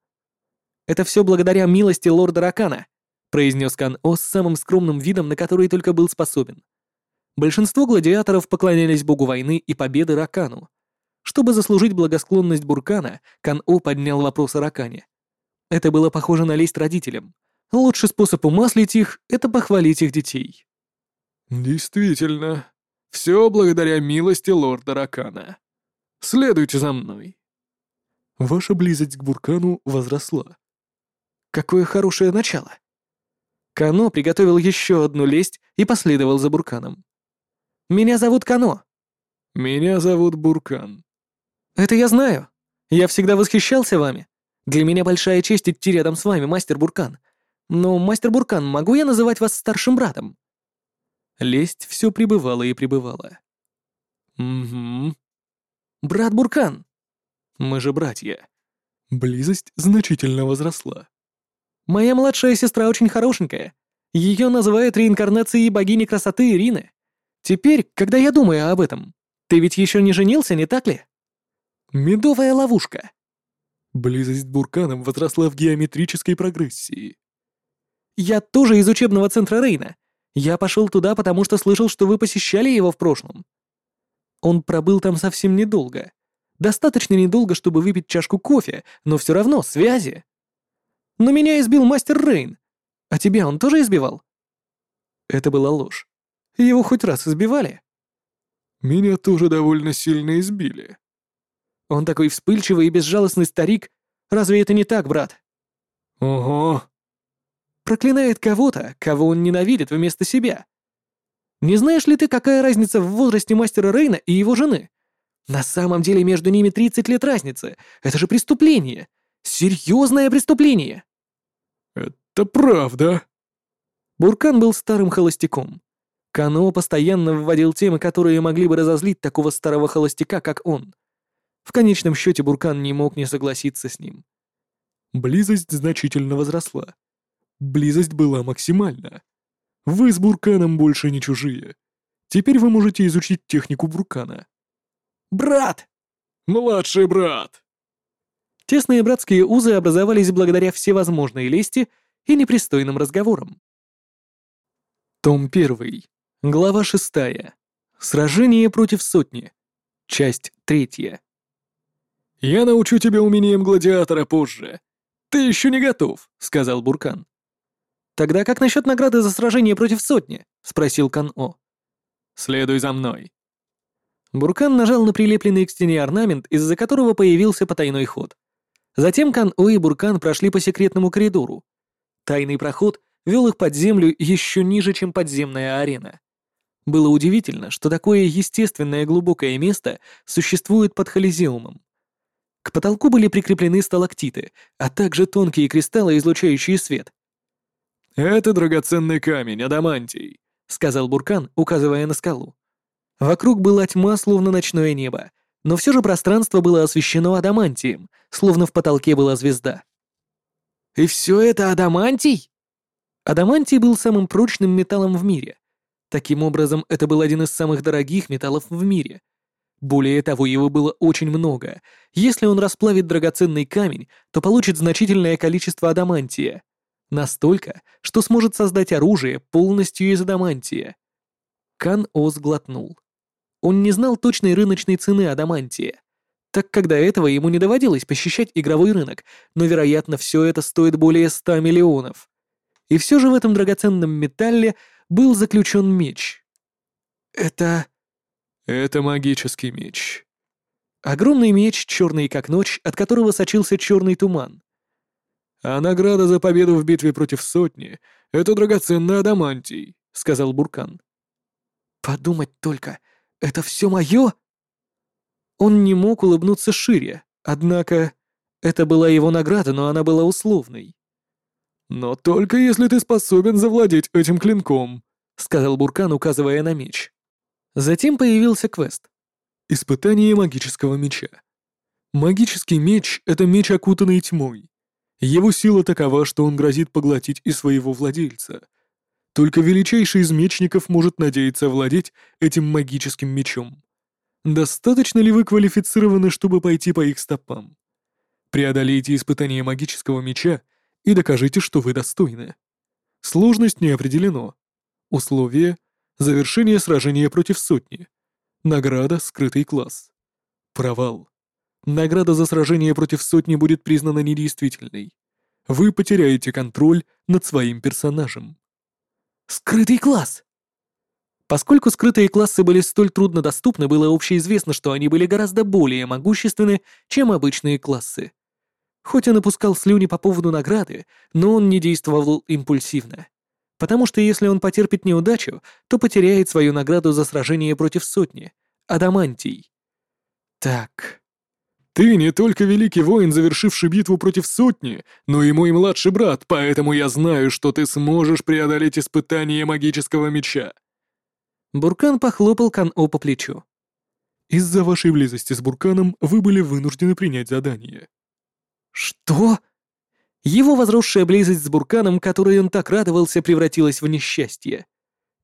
Speaker 1: «Это все благодаря милости лорда Ракана», произнес Кан-О с самым скромным видом, на который только был способен. Большинство гладиаторов поклонялись богу войны и победы Ракану. Чтобы заслужить благосклонность Буркана, Кан-О поднял вопрос о Ракане. Это было похоже на лесть родителям. Лучший способ умаслить их — это похвалить их детей.
Speaker 3: «Действительно, все благодаря милости лорда Ракана. Следуйте за мной». Ваша близость к Буркану возросла.
Speaker 1: Какое хорошее начало. Кано приготовил еще одну лесть и последовал за Бурканом. «Меня зовут Кано».
Speaker 3: «Меня зовут Буркан».
Speaker 1: «Это я знаю. Я всегда восхищался вами. Для меня большая честь идти рядом с вами, мастер Буркан. Но, мастер Буркан, могу я называть вас старшим братом?» Лесть все пребывала и пребывала.
Speaker 3: «Угу».
Speaker 1: «Брат Буркан!» «Мы же братья».
Speaker 3: Близость значительно возросла.
Speaker 1: Моя младшая сестра очень хорошенькая. Ее называют реинкарнацией богини красоты Ирины. Теперь, когда я думаю об этом, ты ведь еще не женился, не так ли? Медовая ловушка.
Speaker 3: Близость с Бурканом возросла в геометрической прогрессии.
Speaker 1: Я тоже из учебного центра Рейна. Я пошел туда, потому что слышал, что вы посещали его в прошлом. Он пробыл там совсем недолго. Достаточно недолго, чтобы выпить чашку кофе, но все равно связи. Но меня избил мастер Рейн. А тебя он тоже избивал?» Это была ложь. Его хоть раз избивали?
Speaker 3: «Меня тоже довольно сильно избили».
Speaker 1: Он такой вспыльчивый и безжалостный старик. Разве это не так, брат?
Speaker 3: Ого.
Speaker 1: Проклинает кого-то, кого он ненавидит вместо себя. Не знаешь ли ты, какая разница в возрасте мастера Рейна и его жены? На самом деле между ними 30 лет разницы. Это же преступление. Серьезное преступление.
Speaker 3: «Это правда».
Speaker 1: Буркан был старым холостяком. Кано постоянно вводил темы, которые могли бы разозлить такого старого холостяка, как он. В конечном счете Буркан не мог не согласиться с ним.
Speaker 3: Близость значительно возросла. Близость была максимальна. Вы с Бурканом больше не чужие. Теперь вы можете изучить технику Буркана.
Speaker 4: «Брат!»
Speaker 3: «Младший брат!»
Speaker 1: Тесные братские узы образовались благодаря всевозможной лести и непристойным разговорам. Том 1. Глава 6. Сражение против сотни. Часть 3.
Speaker 3: «Я научу тебя умением гладиатора позже. Ты еще не готов», — сказал Буркан.
Speaker 1: «Тогда как насчет награды за сражение против сотни?» — спросил Кан-О.
Speaker 3: «Следуй за мной».
Speaker 1: Буркан нажал на прилепленный к стене орнамент, из-за которого появился потайной ход. Затем Кан-О и Буркан прошли по секретному коридору. Тайный проход вел их под землю еще ниже, чем подземная арена. Было удивительно, что такое естественное глубокое место существует под Холизеумом. К потолку были прикреплены сталактиты, а также тонкие кристаллы, излучающие свет.
Speaker 3: «Это драгоценный камень, адамантий», —
Speaker 1: сказал Буркан, указывая на скалу. Вокруг была тьма, словно ночное небо, но все же пространство было освещено адамантием, словно в потолке была звезда.
Speaker 4: «И все это адамантий?»
Speaker 1: Адамантий был самым прочным металлом в мире. Таким образом, это был один из самых дорогих металлов в мире. Более того, его было очень много. Если он расплавит драгоценный камень, то получит значительное количество адамантия. Настолько, что сможет создать оружие полностью из адамантия. Кан-О сглотнул. Он не знал точной рыночной цены адамантия, так как до этого ему не доводилось посещать игровой рынок, но, вероятно, все это стоит более 100 миллионов. И все же в этом драгоценном металле был заключен меч. Это...
Speaker 3: Это магический меч.
Speaker 1: Огромный меч, черный как ночь, от которого сочился черный туман.
Speaker 3: А награда за победу в битве против сотни — это драгоценный адамантий, — сказал Буркан.
Speaker 1: Подумать только, это все мое? Он не мог улыбнуться шире, однако это была его награда, но она была условной.
Speaker 3: «Но только если ты способен завладеть этим клинком», — сказал Буркан, указывая на меч.
Speaker 1: Затем появился квест.
Speaker 3: Испытание магического меча. Магический меч — это меч, окутанный тьмой. Его сила такова, что он грозит поглотить и своего владельца. Только величайший из мечников может надеяться владеть этим магическим мечом. Достаточно ли вы квалифицированы, чтобы пойти по их стопам? Преодолейте испытание магического меча и докажите, что вы достойны. Сложность не определено. Условие — завершение сражения против сотни. Награда — скрытый класс. Провал. Награда за сражение против сотни будет признана недействительной. Вы потеряете контроль над своим персонажем.
Speaker 1: Скрытый класс! Поскольку скрытые классы были столь труднодоступны, было общеизвестно, что они были гораздо более могущественны, чем обычные классы. Хоть он и пускал слюни по поводу награды, но он не действовал импульсивно. Потому что если он потерпит неудачу, то потеряет свою награду за сражение против сотни — адамантий. Так.
Speaker 3: «Ты не только великий воин, завершивший битву против сотни, но и мой младший брат, поэтому я знаю, что ты сможешь преодолеть испытание магического меча».
Speaker 1: Буркан похлопал Кан-О по плечу.
Speaker 3: «Из-за вашей близости с Бурканом вы были вынуждены принять задание.
Speaker 1: Что? Его возросшая близость с Бурканом, которой он так радовался, превратилась в несчастье.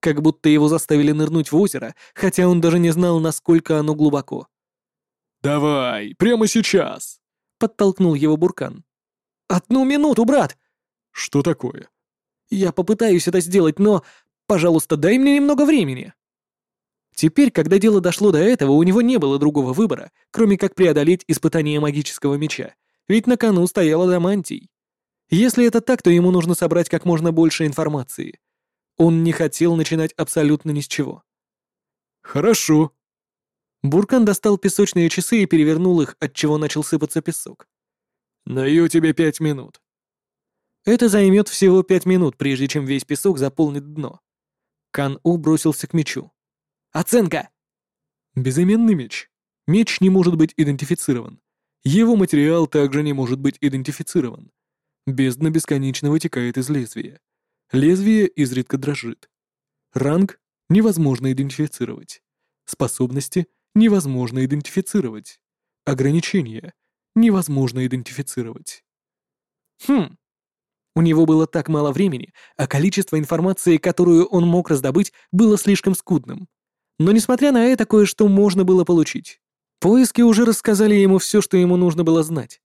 Speaker 1: Как будто его заставили нырнуть в озеро, хотя он даже не знал, насколько оно глубоко.
Speaker 3: «Давай, прямо сейчас!»
Speaker 1: — подтолкнул его Буркан. «Одну минуту, брат!»
Speaker 3: «Что такое?»
Speaker 1: «Я попытаюсь это сделать, но, пожалуйста, дай мне немного времени!» Теперь, когда дело дошло до этого, у него не было другого выбора, кроме как преодолеть испытание магического меча ведь на кону стоял адамантий. Если это так, то ему нужно собрать как можно больше информации. Он не хотел начинать абсолютно ни с чего.
Speaker 3: «Хорошо».
Speaker 1: Буркан достал песочные часы и перевернул их, от чего начал сыпаться песок.
Speaker 3: «Даю тебе пять минут».
Speaker 1: Это займет всего пять минут, прежде чем весь песок заполнит дно. Кан-У бросился к мечу. «Оценка!»
Speaker 3: Безыменный меч. Меч не может быть идентифицирован. Его материал также не может быть идентифицирован. Бездна бесконечно вытекает из лезвия. Лезвие изредка дрожит. Ранг невозможно идентифицировать. Способности невозможно идентифицировать. Ограничения невозможно идентифицировать.
Speaker 1: Хм. У него было так мало времени, а количество информации, которую он мог раздобыть, было слишком скудным. Но несмотря на это, кое-что можно было получить. Поиски уже рассказали ему все, что ему нужно было знать.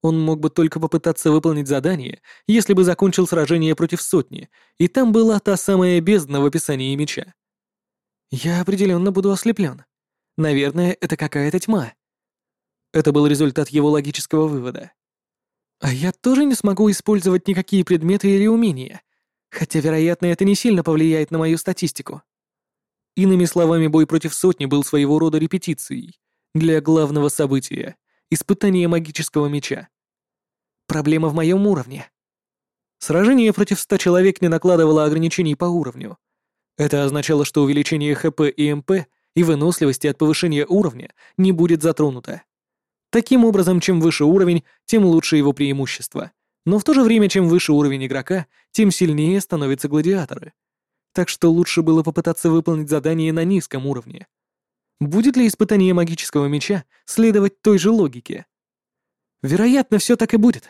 Speaker 1: Он мог бы только попытаться выполнить задание, если бы закончил сражение против сотни, и там была та самая бездна в описании меча. Я определенно буду ослеплен. Наверное, это какая-то тьма. Это был результат его логического вывода. А я тоже не смогу использовать никакие предметы или умения, хотя, вероятно, это не сильно повлияет на мою статистику. Иными словами, бой против сотни был своего рода репетицией для главного события — испытания магического меча. Проблема в моем уровне. Сражение против ста человек не накладывало ограничений по уровню. Это означало, что увеличение ХП и МП и выносливости от повышения уровня не будет затронуто. Таким образом, чем выше уровень, тем лучше его преимущество. Но в то же время, чем выше уровень игрока, тем сильнее становятся гладиаторы. Так что лучше было попытаться выполнить задание на низком уровне. Будет ли испытание магического меча следовать той же логике? Вероятно, все так и будет.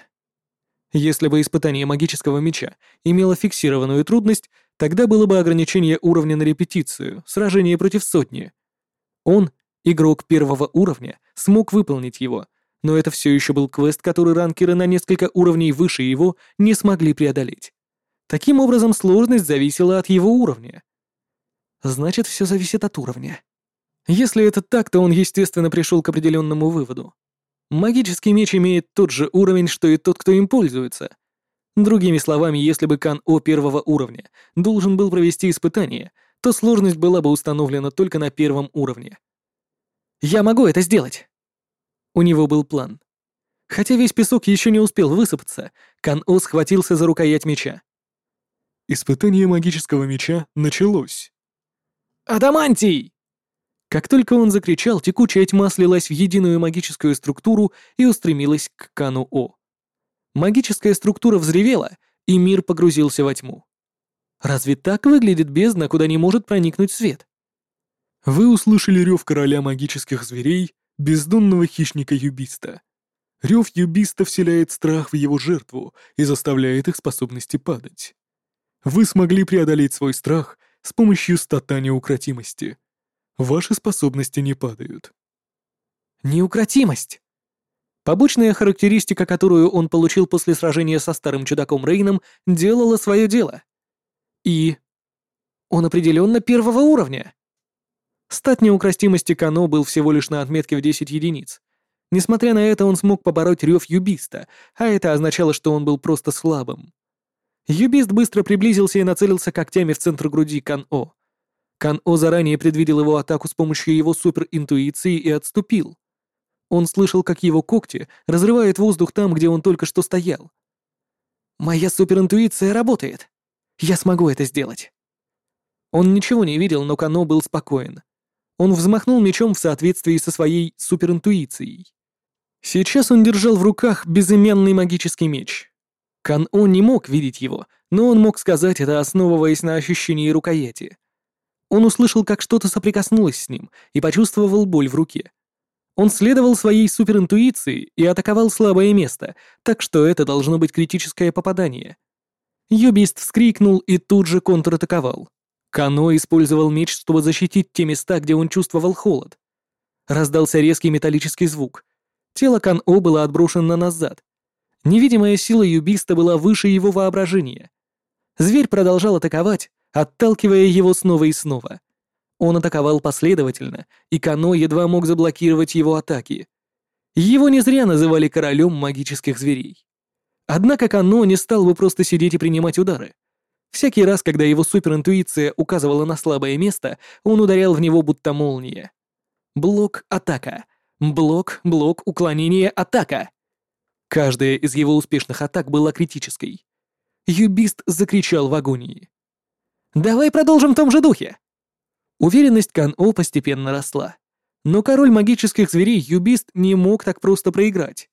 Speaker 1: Если бы испытание магического меча имело фиксированную трудность, тогда было бы ограничение уровня на репетицию, сражение против сотни. Он Игрок первого уровня смог выполнить его, но это все еще был квест, который ранкеры на несколько уровней выше его не смогли преодолеть. Таким образом, сложность зависела от его уровня. Значит, все зависит от уровня. Если это так, то он, естественно, пришел к определенному выводу. Магический меч имеет тот же уровень, что и тот, кто им пользуется. Другими словами, если бы Кан-О первого уровня должен был провести испытание, то сложность была бы установлена только на первом уровне. Я могу это сделать!» У него был план. Хотя весь песок еще не успел высыпаться, Кан-О схватился за рукоять меча.
Speaker 3: Испытание магического меча началось.
Speaker 1: «Адамантий!» Как только он закричал, текучая тьма слилась в единую магическую структуру и устремилась к Кану-О. Магическая структура взревела, и мир погрузился во тьму. Разве так выглядит бездна, куда не может проникнуть свет?
Speaker 3: Вы услышали рев короля магических зверей, бездонного хищника Юбиста. Рев Юбиста вселяет страх в его жертву и заставляет их способности падать. Вы смогли преодолеть свой страх с помощью стата неукротимости. Ваши способности не падают.
Speaker 1: Неукротимость! Побочная характеристика, которую он получил после сражения со старым чудаком Рейном, делала свое дело. И... Он определенно первого уровня. Стат неукростимости Кано был всего лишь на отметке в 10 единиц. Несмотря на это, он смог побороть рев Юбиста, а это означало, что он был просто слабым. Юбист быстро приблизился и нацелился когтями в центр груди Кан-О. Кан-О заранее предвидел его атаку с помощью его суперинтуиции и отступил. Он слышал, как его когти разрывают воздух там, где он только что стоял. «Моя суперинтуиция работает. Я смогу это сделать». Он ничего не видел, но Кано был спокоен. Он взмахнул мечом в соответствии со своей суперинтуицией. Сейчас он держал в руках безымянный магический меч. Кан-О не мог видеть его, но он мог сказать это, основываясь на ощущении рукояти. Он услышал, как что-то соприкоснулось с ним, и почувствовал боль в руке. Он следовал своей суперинтуиции и атаковал слабое место, так что это должно быть критическое попадание. Юбист вскрикнул и тут же контратаковал. Кано использовал меч, чтобы защитить те места, где он чувствовал холод. Раздался резкий металлический звук. Тело Кан-О было отброшено назад. Невидимая сила юбиста была выше его воображения. Зверь продолжал атаковать, отталкивая его снова и снова. Он атаковал последовательно, и Кано едва мог заблокировать его атаки. Его не зря называли королем магических зверей. Однако Кано не стал бы просто сидеть и принимать удары. Всякий раз, когда его суперинтуиция указывала на слабое место, он ударял в него будто молния. Блок атака. Блок, блок, уклонение, атака. Каждая из его успешных атак была критической. Юбист закричал в агонии. «Давай продолжим в том же духе!» Уверенность Кан-О постепенно росла. Но король магических зверей Юбист не мог так просто проиграть.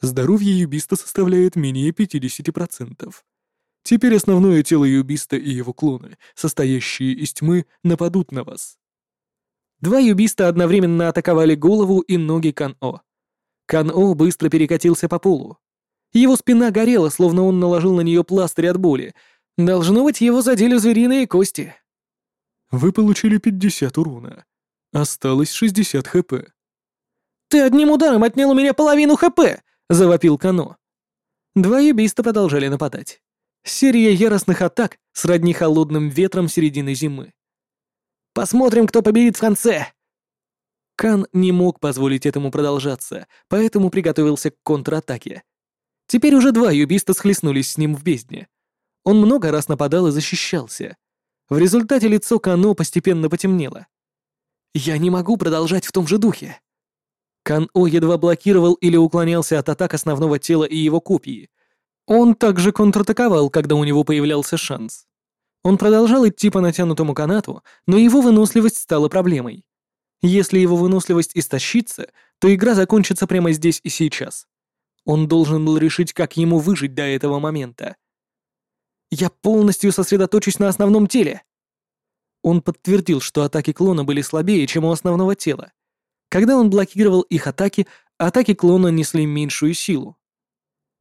Speaker 3: Здоровье Юбиста составляет менее 50%. Теперь основное тело Юбиста и его клоны, состоящие из тьмы, нападут на вас.
Speaker 1: Два Юбиста одновременно атаковали голову и ноги Кан-О. Кан-О быстро перекатился по полу. Его спина горела, словно он наложил на нее пластырь от боли. Должно быть, его задели звериные кости.
Speaker 3: Вы получили 50 урона. Осталось 60 хп.
Speaker 1: «Ты одним ударом отнял у меня половину ХП!» — завопил Кано. Два юбиста продолжали нападать. Серия яростных атак сродни холодным ветром середины зимы. «Посмотрим, кто победит в конце!» Кан не мог позволить этому продолжаться, поэтому приготовился к контратаке. Теперь уже два юбиста схлестнулись с ним в бездне. Он много раз нападал и защищался. В результате лицо Кано постепенно потемнело. «Я не могу продолжать в том же духе». Кан-О едва блокировал или уклонялся от атак основного тела и его копии. Он также контратаковал, когда у него появлялся шанс. Он продолжал идти по натянутому канату, но его выносливость стала проблемой. Если его выносливость истощится, то игра закончится прямо здесь и сейчас. Он должен был решить, как ему выжить до этого момента. «Я полностью сосредоточусь на основном теле», он подтвердил, что атаки клона были слабее, чем у основного тела. Когда он блокировал их атаки, атаки клона несли меньшую силу.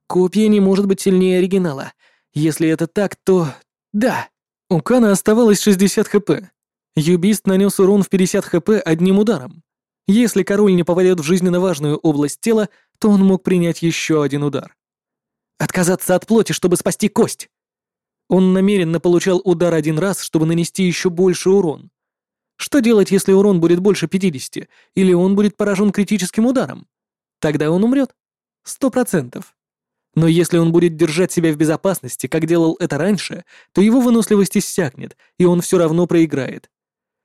Speaker 1: Копия не может быть сильнее оригинала. Если это так, то... Да. У Кана оставалось 60 хп. Юбист нанес урон в 50 хп одним ударом. Если король не попадет в жизненно важную область тела, то он мог принять еще один удар. Отказаться от плоти, чтобы спасти кость. Он намеренно получал удар один раз, чтобы нанести еще больше урон. Что делать, если урон будет больше 50, или он будет поражен критическим ударом? Тогда он умрет. Сто процентов. Но если он будет держать себя в безопасности, как делал это раньше, то его выносливость иссякнет, и он все равно проиграет.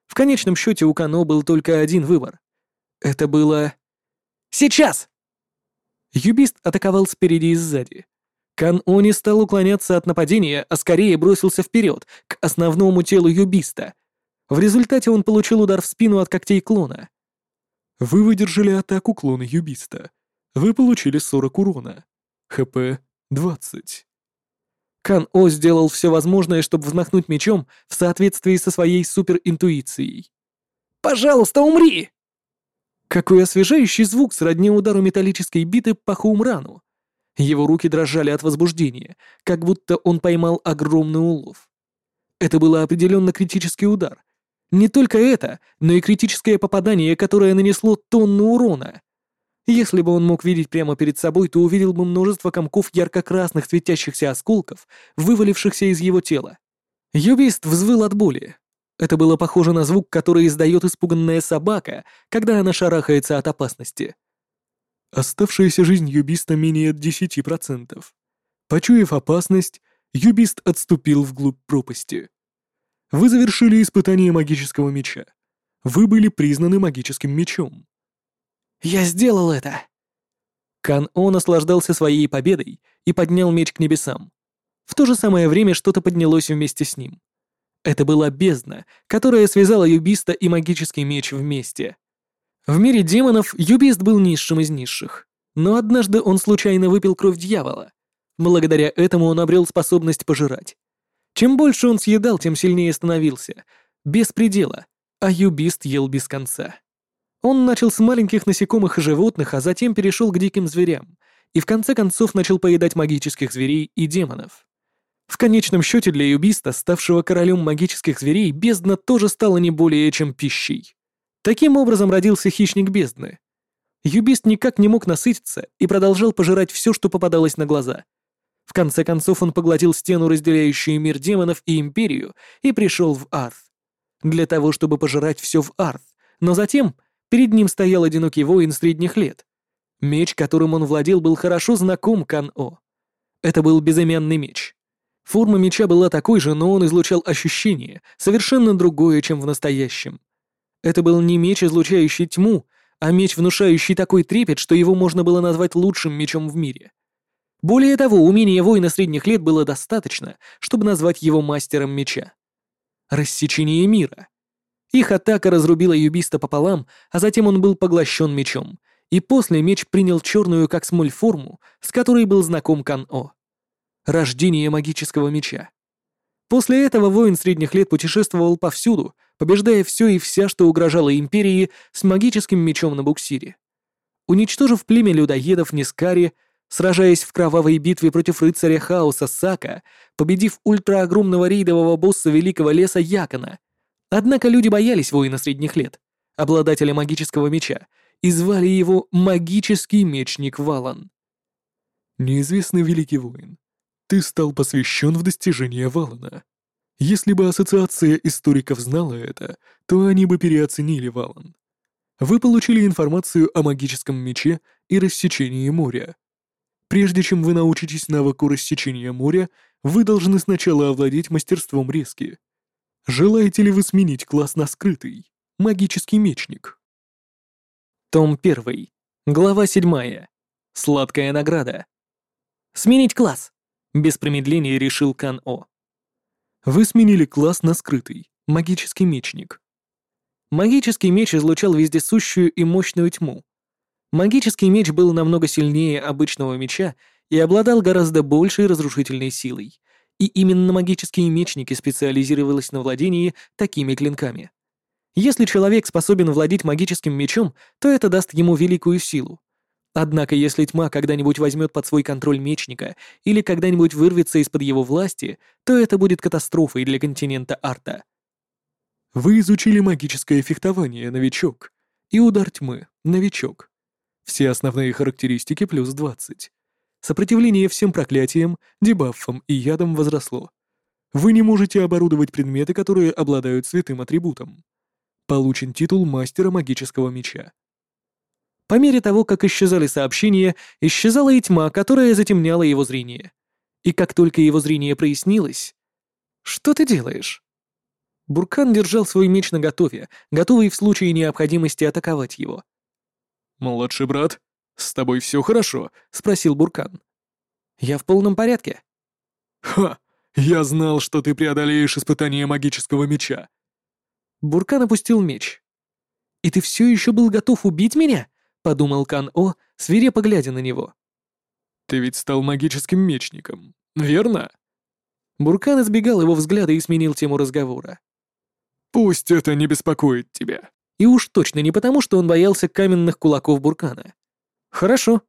Speaker 1: В конечном счете у Кано был только один выбор. Это было... Сейчас! Юбист атаковал спереди и сзади. Кан-О не стал уклоняться от нападения, а скорее бросился вперед, к основному телу юбиста. В результате он получил удар в спину от когтей клона. Вы выдержали атаку клона юбиста. Вы получили 40 урона. ХП 20. Кан-О сделал все возможное, чтобы взмахнуть мечом в соответствии со своей суперинтуицией. «Пожалуйста, умри!» Какой освежающий звук сродни удару металлической биты по Хуумрану. Его руки дрожали от возбуждения, как будто он поймал огромный улов. Это был определенно критический удар. Не только это, но и критическое попадание, которое нанесло тонну урона. Если бы он мог видеть прямо перед собой, то увидел бы множество комков ярко-красных светящихся осколков, вывалившихся из его тела. Юбист взвыл от боли. Это было похоже на звук, который издает испуганная собака, когда она шарахается от опасности. Оставшаяся жизнь юбиста менее 10%. Почуяв опасность, юбист отступил вглубь пропасти. Вы завершили испытание магического меча. Вы были признаны магическим мечом. «Я сделал это!» Кан-О наслаждался своей победой и поднял меч к небесам. В то же самое время что-то поднялось вместе с ним. Это была бездна, которая связала юбиста и магический меч вместе. В мире демонов Юбист был низшим из низших. Но однажды он случайно выпил кровь дьявола. Благодаря этому он обрел способность пожирать. Чем больше он съедал, тем сильнее становился. Без предела. А Юбист ел без конца. Он начал с маленьких насекомых и животных, а затем перешел к диким зверям. И в конце концов начал поедать магических зверей и демонов. В конечном счете для Юбиста, ставшего королем магических зверей, бездна тоже стала не более чем пищей. Таким образом родился хищник бездны. Юбист никак не мог насытиться и продолжал пожирать все, что попадалось на глаза. В конце концов он поглотил стену, разделяющую мир демонов и империю, и пришел в Арт. Для того, чтобы пожирать все в Арт. Но затем перед ним стоял одинокий воин средних лет. Меч, которым он владел, был хорошо знаком Кан-О. Это был безымянный меч. Форма меча была такой же, но он излучал ощущение, совершенно другое, чем в настоящем. Это был не меч, излучающий тьму, а меч, внушающий такой трепет, что его можно было назвать лучшим мечом в мире. Более того, умения воина средних лет было достаточно, чтобы назвать его мастером меча. Рассечение мира. Их атака разрубила юбиста пополам, а затем он был поглощен мечом, и после меч принял черную как смоль форму, с которой был знаком Кан-О. Рождение магического меча. После этого воин средних лет путешествовал повсюду, побеждая все и вся, что угрожало империи с магическим мечом на буксире. Уничтожив племя людоедов Нискари, сражаясь в кровавой битве против рыцаря хаоса Сака, победив ультраогромного рейдового босса Великого Леса Якона. Однако люди боялись воина средних лет, обладателя магического меча, и звали его Магический Мечник Валан.
Speaker 3: Неизвестный великий воин, ты стал посвящен в достижение Валана. Если бы ассоциация историков знала это, то они бы переоценили Валан. Вы получили информацию о магическом мече и рассечении моря. Прежде чем вы научитесь навыку рассечения моря, вы должны сначала овладеть мастерством резки. Желаете ли вы сменить класс на скрытый? Магический мечник.
Speaker 1: Том 1. Глава 7. Сладкая награда. Сменить класс. Без промедления решил Кан О.
Speaker 3: Вы сменили класс на скрытый, магический мечник.
Speaker 1: Магический меч излучал вездесущую и мощную тьму. Магический меч был намного сильнее обычного меча и обладал гораздо большей разрушительной силой. И именно магические мечники специализировались на владении такими клинками. Если человек способен владеть магическим мечом, то это даст ему великую силу. Однако, если тьма когда-нибудь возьмет под свой контроль мечника или когда-нибудь вырвется из-под его власти, то это будет катастрофой для континента Арта.
Speaker 3: Вы изучили магическое фехтование, новичок, и удар тьмы, новичок. Все основные характеристики плюс 20. Сопротивление всем проклятиям, дебаффам и ядам возросло. Вы не можете оборудовать предметы, которые обладают святым атрибутом. Получен титул мастера магического меча.
Speaker 1: По мере того, как исчезали сообщения, исчезала и тьма, которая затемняла его зрение. И как только его зрение прояснилось... «Что ты делаешь?» Буркан держал свой меч наготове, готовый в случае необходимости атаковать его.
Speaker 3: «Младший брат, с тобой все хорошо?» — спросил Буркан.
Speaker 1: «Я в полном порядке».
Speaker 3: «Ха! Я знал, что ты преодолеешь испытание магического меча».
Speaker 1: Буркан опустил меч. «И ты все еще был готов убить меня?» подумал Кан-О, свирепо глядя на него.
Speaker 3: «Ты ведь стал магическим мечником, верно?»
Speaker 1: Буркан избегал его взгляда и сменил тему разговора.
Speaker 3: «Пусть это не беспокоит тебя».
Speaker 1: И уж точно не потому, что он боялся каменных кулаков Буркана. «Хорошо».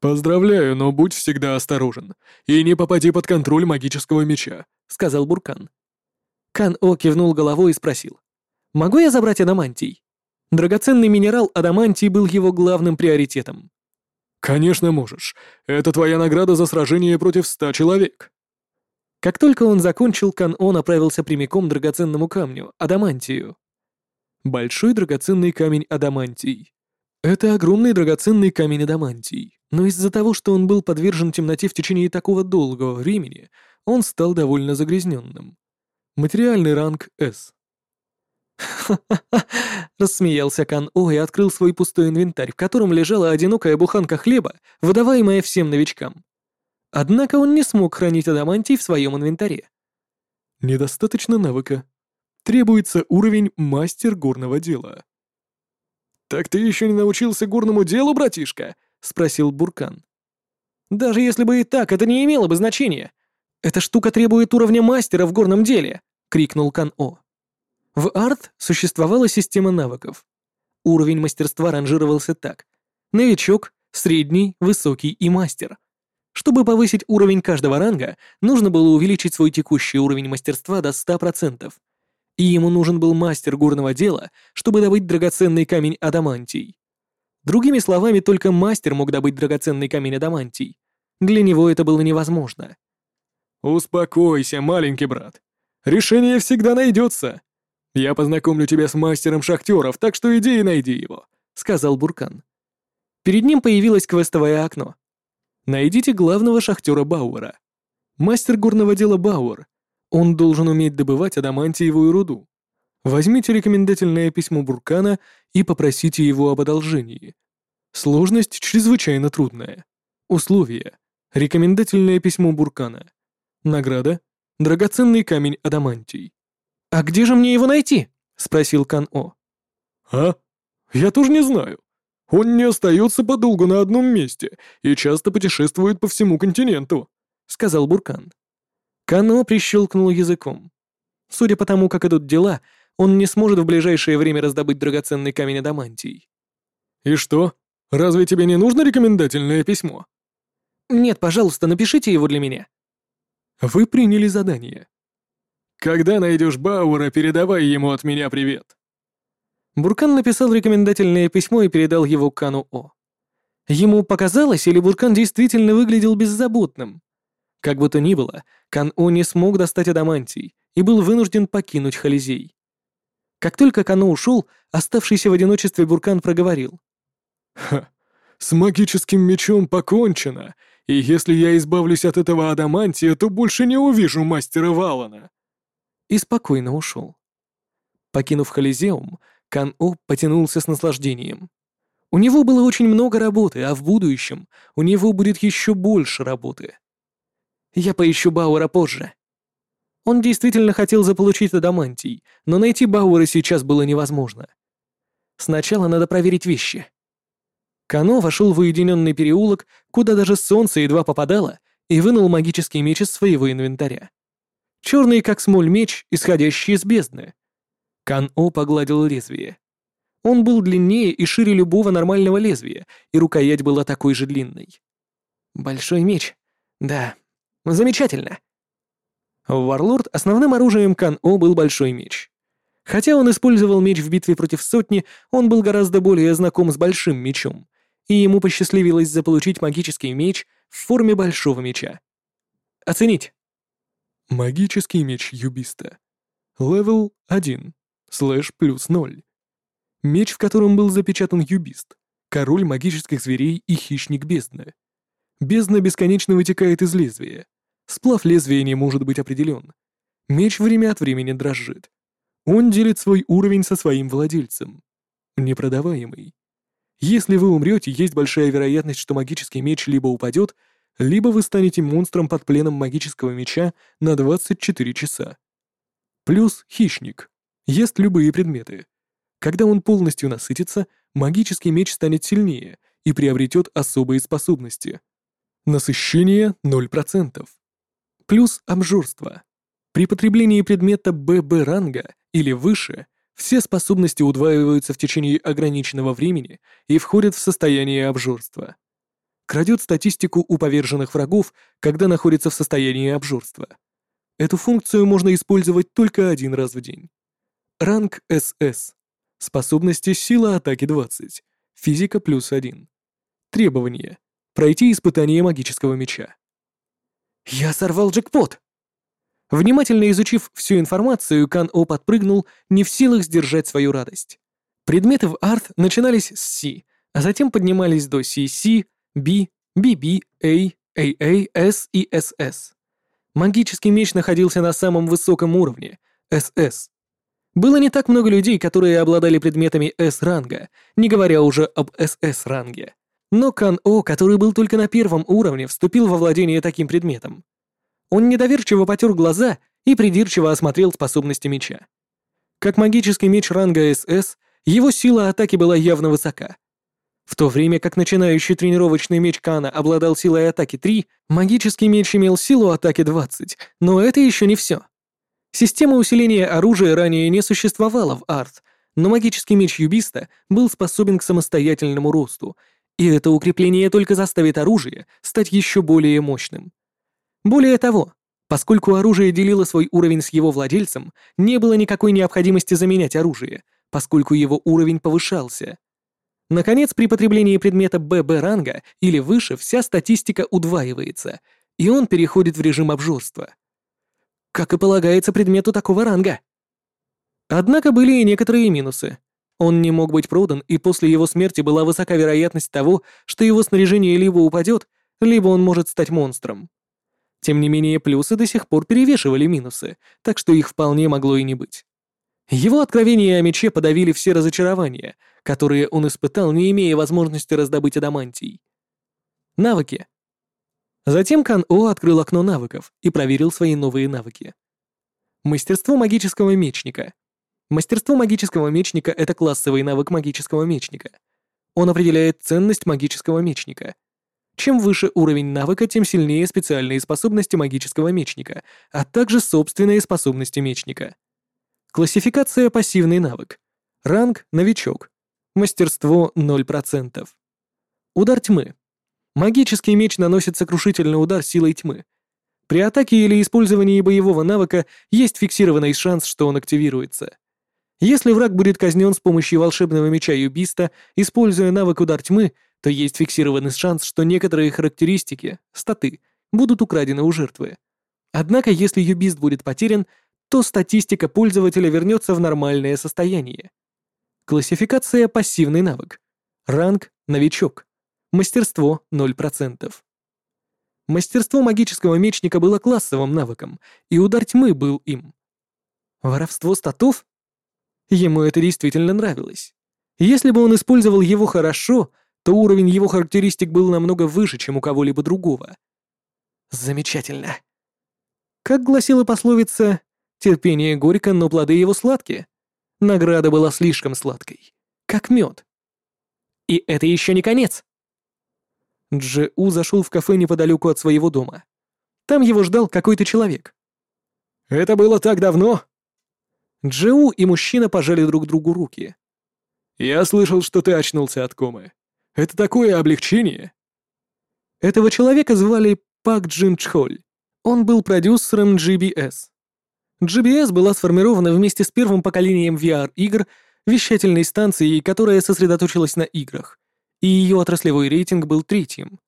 Speaker 3: «Поздравляю, но будь всегда осторожен и не попади под контроль магического меча», — сказал Буркан.
Speaker 1: Кан-О кивнул головой и спросил. «Могу я забрать адамантий?» Драгоценный минерал адамантий был его главным приоритетом.
Speaker 3: «Конечно можешь. Это твоя награда за сражение против ста человек».
Speaker 1: Как только он закончил, Кан-О направился прямиком к драгоценному камню, адамантию. Большой драгоценный камень адамантий. Это огромный драгоценный камень адамантий, но из-за того, что он был подвержен темноте в течение такого долгого времени, он стал довольно загрязненным. Материальный ранг S. «Ха-ха-ха!» — рассмеялся Кан О и открыл свой пустой инвентарь, в котором лежала одинокая буханка хлеба, выдаваемая всем новичкам. Однако он не смог хранить адамантий в своем инвентаре.
Speaker 3: «Недостаточно навыка. Требуется уровень мастер горного дела».
Speaker 2: «Так ты еще не научился горному делу, братишка?» — спросил Буркан. «Даже если бы и так, это не имело бы значения. Эта штука требует уровня мастера в горном деле!» — крикнул Кан О. В арт существовала система навыков. Уровень мастерства ранжировался так. Новичок, средний, высокий и мастер. Чтобы повысить уровень каждого ранга, нужно было увеличить свой текущий уровень мастерства до 100%. И ему нужен был мастер горного дела, чтобы добыть драгоценный камень адамантий. Другими словами, только мастер мог добыть драгоценный камень адамантий. Для него это было невозможно.
Speaker 3: «Успокойся, маленький брат. Решение всегда найдется», «Я познакомлю тебя с мастером шахтеров, так что иди и найди его», — сказал Буркан.
Speaker 1: Перед ним появилось квестовое окно. Найдите главного шахтера Бауэра. Мастер горного дела Бауэр. Он должен уметь добывать адамантиевую руду. Возьмите рекомендательное письмо Буркана и попросите его об одолжении. Сложность чрезвычайно трудная. Условия. Рекомендательное письмо Буркана. Награда. Драгоценный камень адамантий. «А где же мне его найти?» — спросил Кан-О.
Speaker 3: «А? Я тоже не знаю. Он не остается подолгу на одном месте и часто путешествует по всему континенту», — сказал Буркан.
Speaker 1: Кано прищелкнул языком. Судя по тому, как идут дела, он не сможет в ближайшее время раздобыть драгоценный камень адамантий.
Speaker 3: «И что? Разве тебе не нужно рекомендательное письмо?»
Speaker 2: Нет, пожалуйста, напишите его для меня.
Speaker 3: Вы приняли задание. Когда найдешь Бауэра, передавай ему от меня привет.
Speaker 2: Буркан написал рекомендательное письмо и передал его Кану О. Ему показалось, или Буркан действительно выглядел беззаботным? Как бы то ни было, Кан О не смог достать адамантий и был вынужден покинуть Хализей. Как только Кано ушел, оставшийся в одиночестве Буркан проговорил.
Speaker 3: «Ха, с магическим мечом покончено, и если я избавлюсь от этого адамантия, то больше не увижу мастера Валана».
Speaker 2: И спокойно ушел. Покинув Хализеум, Кан-О потянулся с наслаждением. У него было очень много работы, а в будущем у него будет еще больше работы. Я поищу Бауэра позже. Он действительно хотел заполучить адамантий, но найти Бауэра сейчас было невозможно. Сначала надо проверить вещи. Кано вошел в уединенный переулок, куда даже солнце едва попадало, и вынул магический меч из своего инвентаря. Черный, как смоль меч, исходящий из бездны. Кан-О погладил лезвие. Он был длиннее и шире любого нормального лезвия, и рукоять была такой же длинной. Большой меч. Да. Замечательно. Варлорд основным оружием Кан-О был большой меч. Хотя он использовал меч в битве против сотни, он был гораздо более знаком с большим мечом, и ему посчастливилось заполучить магический меч в форме большого меча. Оценить.
Speaker 3: Магический меч Юбиста. Левел 1. Слэш плюс 0. Меч, в котором был запечатан Юбист. Король магических зверей и хищник бездны. Бездна бесконечно вытекает из лезвия. Сплав лезвия не может быть определен. Меч время от времени дрожит. Он делит свой уровень со своим владельцем. Непродаваемый. Если вы умрете, есть большая вероятность, что магический меч либо упадет, либо вы станете монстром под пленом магического меча на 24 часа. Плюс хищник. Ест любые предметы. Когда он полностью насытится, магический меч станет сильнее и приобретет особые способности. Насыщение 0%. Плюс обжорство. При потреблении предмета ББ ранга или выше все способности удваиваются в течение ограниченного времени и входят в состояние обжорства. Крадет статистику у поверженных врагов, когда находится в состоянии обжорства. Эту функцию можно использовать только один раз в день. Ранг СС. Способности сила атаки 20. Физика плюс 1. Требования. Пройти испытание магического меча.
Speaker 2: «Я сорвал джекпот!» Внимательно изучив всю информацию, Кан О подпрыгнул, не в силах сдержать свою радость. Предметы в арт начинались с C, а затем поднимались до CC, B, BB, A, AA, S и SS. Магический меч находился на самом высоком уровне — SS. Было не так много людей, которые обладали предметами S-ранга, не говоря уже об SS-ранге. Но Кан О, который был только на первом уровне, вступил во владение таким предметом. Он недоверчиво потер глаза и придирчиво осмотрел способности меча. Как магический меч ранга СС, его сила атаки была явно высока. В то время как начинающий тренировочный меч Кана обладал силой атаки 3, магический меч имел силу атаки 20, но это еще не все. Система усиления оружия ранее не существовала в арт, но магический меч Юбиста был способен к самостоятельному росту, и это укрепление только заставит оружие стать еще более мощным. Более того, поскольку оружие делило свой уровень с его владельцем, не было никакой необходимости заменять оружие, поскольку его уровень повышался. Наконец, при потреблении предмета ББ ранга или выше вся статистика удваивается, и он переходит в режим обжорства. Как и полагается предмету такого ранга. Однако были и некоторые минусы. Он не мог быть продан, и после его смерти была высока вероятность того, что его снаряжение либо упадет, либо он может стать монстром. Тем не менее, плюсы до сих пор перевешивали минусы, так что их вполне могло и не быть. Его откровения о мече подавили все разочарования, которые он испытал, не имея возможности раздобыть адамантий. Навыки. Затем Кан О открыл окно навыков и проверил свои новые навыки. Мастерство магического мечника. Мастерство магического мечника — это классовый навык магического мечника. Он определяет ценность магического мечника — чем выше уровень навыка, тем сильнее специальные способности магического мечника, а также собственные способности мечника. Классификация пассивный навык. Ранг новичок. Мастерство 0%. Удар тьмы. Магический меч наносит сокрушительный удар силой тьмы. При атаке или использовании боевого навыка есть фиксированный шанс, что он активируется. Если враг будет казнен с помощью волшебного меча Юбиста, используя навык удар тьмы, то есть фиксированный шанс, что некоторые характеристики, статы, будут украдены у жертвы. Однако, если Юбист будет потерян, то статистика пользователя вернется в нормальное состояние. Классификация «Пассивный навык». Ранг «Новичок». Мастерство 0%. Мастерство магического мечника было классовым навыком, и удар тьмы был им. Воровство статов? Ему это действительно нравилось. Если бы он использовал его хорошо, то уровень его характеристик был намного выше, чем у кого-либо другого. Замечательно. Как гласила пословица, терпение горько, но плоды его сладкие. Награда была слишком сладкой, как мед. И это еще не конец. Джеу зашел в кафе неподалеку от своего дома. Там его ждал какой-то человек.
Speaker 3: «Это было так давно?»
Speaker 2: Джеу и мужчина пожали друг другу руки.
Speaker 3: «Я слышал, что ты очнулся от комы. Это такое облегчение!»
Speaker 2: Этого человека звали Пак Джин Чхоль. Он был продюсером GBS. GBS была сформирована вместе с первым поколением VR-игр вещательной станцией, которая сосредоточилась на играх, и ее отраслевой рейтинг был третьим.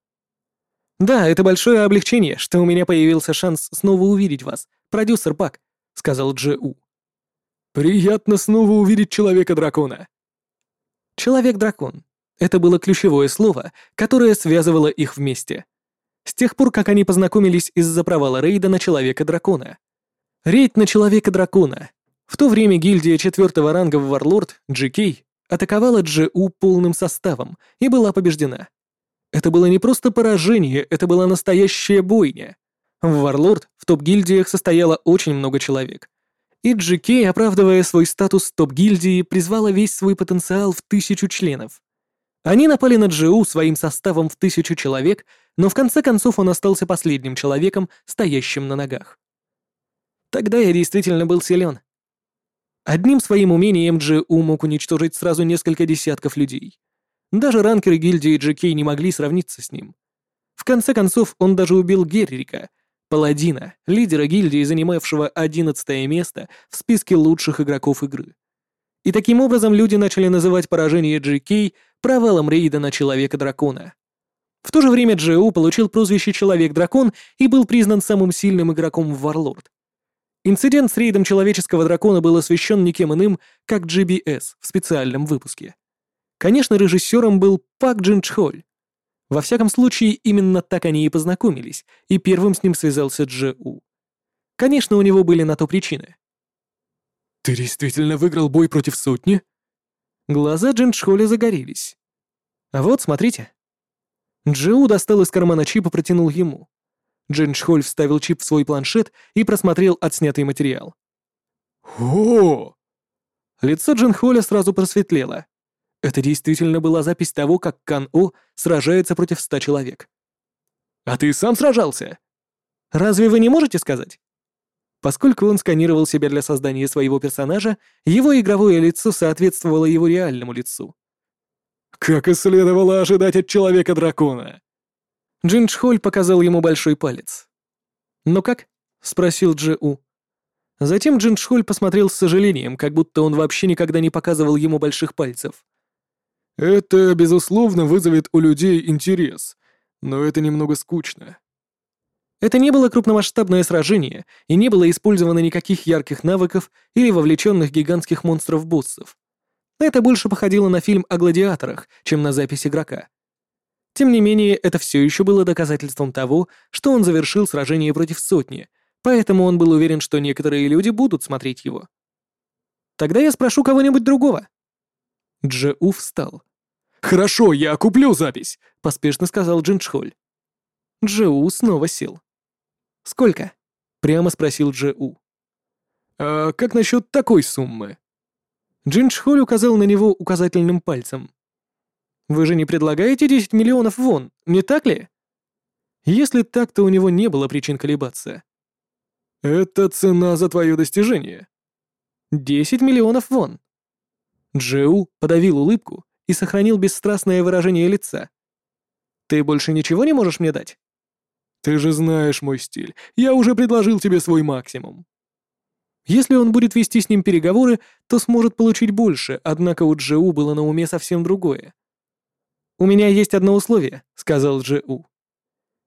Speaker 2: «Да, это большое облегчение, что у меня появился шанс снова увидеть вас, продюсер Пак», — сказал Джеу.
Speaker 3: «Приятно снова увидеть Человека-дракона».
Speaker 2: «Человек-дракон» — это было ключевое слово, которое связывало их вместе. С тех пор, как они познакомились из-за провала рейда на Человека-дракона. Рейд на Человека-дракона. В то время гильдия четвертого ранга в Варлорд, GK, атаковала Джеу полным составом и была побеждена. Это было не просто поражение, это была настоящая бойня. В Варлорд в топ-гильдиях состояло очень много человек, и GK, оправдывая свой статус топ-гильдии, призвала весь свой потенциал в тысячу членов. Они напали на Джиу своим составом в тысячу человек, но в конце концов он остался последним человеком, стоящим на ногах. Тогда я действительно был силен. Одним своим умением Джиу мог уничтожить сразу несколько десятков людей. Даже ранкеры гильдии GK не могли сравниться с ним. В конце концов, он даже убил Геррика — Паладина, лидера гильдии, занимавшего одиннадцатое место в списке лучших игроков игры. И таким образом люди начали называть поражение GK провалом рейда на Человека-дракона. В то же время Джеу получил прозвище Человек-дракон и был признан самым сильным игроком в Warlord. Инцидент с рейдом Человеческого дракона был освещен никем иным, как GBS в специальном выпуске. Конечно, режиссером был Пак Джин Чхоль, во всяком случае, именно так они и познакомились, и первым с ним связался Джеу. Конечно, у него были на то причины.
Speaker 3: «Ты действительно выиграл бой против сотни?»
Speaker 2: Глаза Джиншхоля загорелись. «А вот, смотрите». Джеу достал из кармана чип и протянул ему. Джиншхоль вставил чип в свой планшет и просмотрел отснятый материал.
Speaker 3: «О!»
Speaker 2: Лицо Джинхоля сразу просветлело. Это действительно была запись того, как Кан-О сражается против ста человек.
Speaker 3: «А ты сам сражался?»
Speaker 2: «Разве вы не можете сказать?» Поскольку он сканировал себя для создания своего персонажа, его игровое лицо соответствовало его реальному лицу.
Speaker 3: «Как и следовало ожидать от Человека-дракона!»
Speaker 2: Джинчхоль показал ему большой палец. «Ну как?» — спросил Джи-У. Затем Джинчхоль посмотрел с сожалением, как будто он вообще никогда не показывал ему больших пальцев.
Speaker 3: Это, безусловно, вызовет у людей интерес, но это немного скучно.
Speaker 2: Это не было крупномасштабное сражение, и не было использовано никаких ярких навыков или вовлеченных гигантских монстров-боссов. Это больше походило на фильм о гладиаторах, чем на запись игрока. Тем не менее, это все еще было доказательством того, что он завершил сражение против сотни, поэтому он был уверен, что некоторые люди будут смотреть его. Тогда я спрошу кого-нибудь другого. Джеу встал.
Speaker 3: «Хорошо, я куплю запись», —
Speaker 2: поспешно сказал Джинчхоль. Джеу снова сел. «Сколько?» — прямо спросил Джеу.
Speaker 3: «А как насчет такой суммы?»
Speaker 2: Джинчхоль указал на него указательным пальцем. «Вы же не предлагаете 10 миллионов вон, не так ли?» Если так, то у него не было причин колебаться.
Speaker 3: «Это цена за твое достижение».
Speaker 2: «10 миллионов вон», Джеу подавил улыбку и сохранил бесстрастное выражение лица. Ты больше ничего не можешь мне дать?
Speaker 3: Ты же знаешь мой стиль. Я уже предложил тебе свой максимум.
Speaker 2: Если он будет вести с ним переговоры, то сможет получить больше, однако у Джеу было на уме совсем другое. «У меня есть одно условие», — сказал Джеу.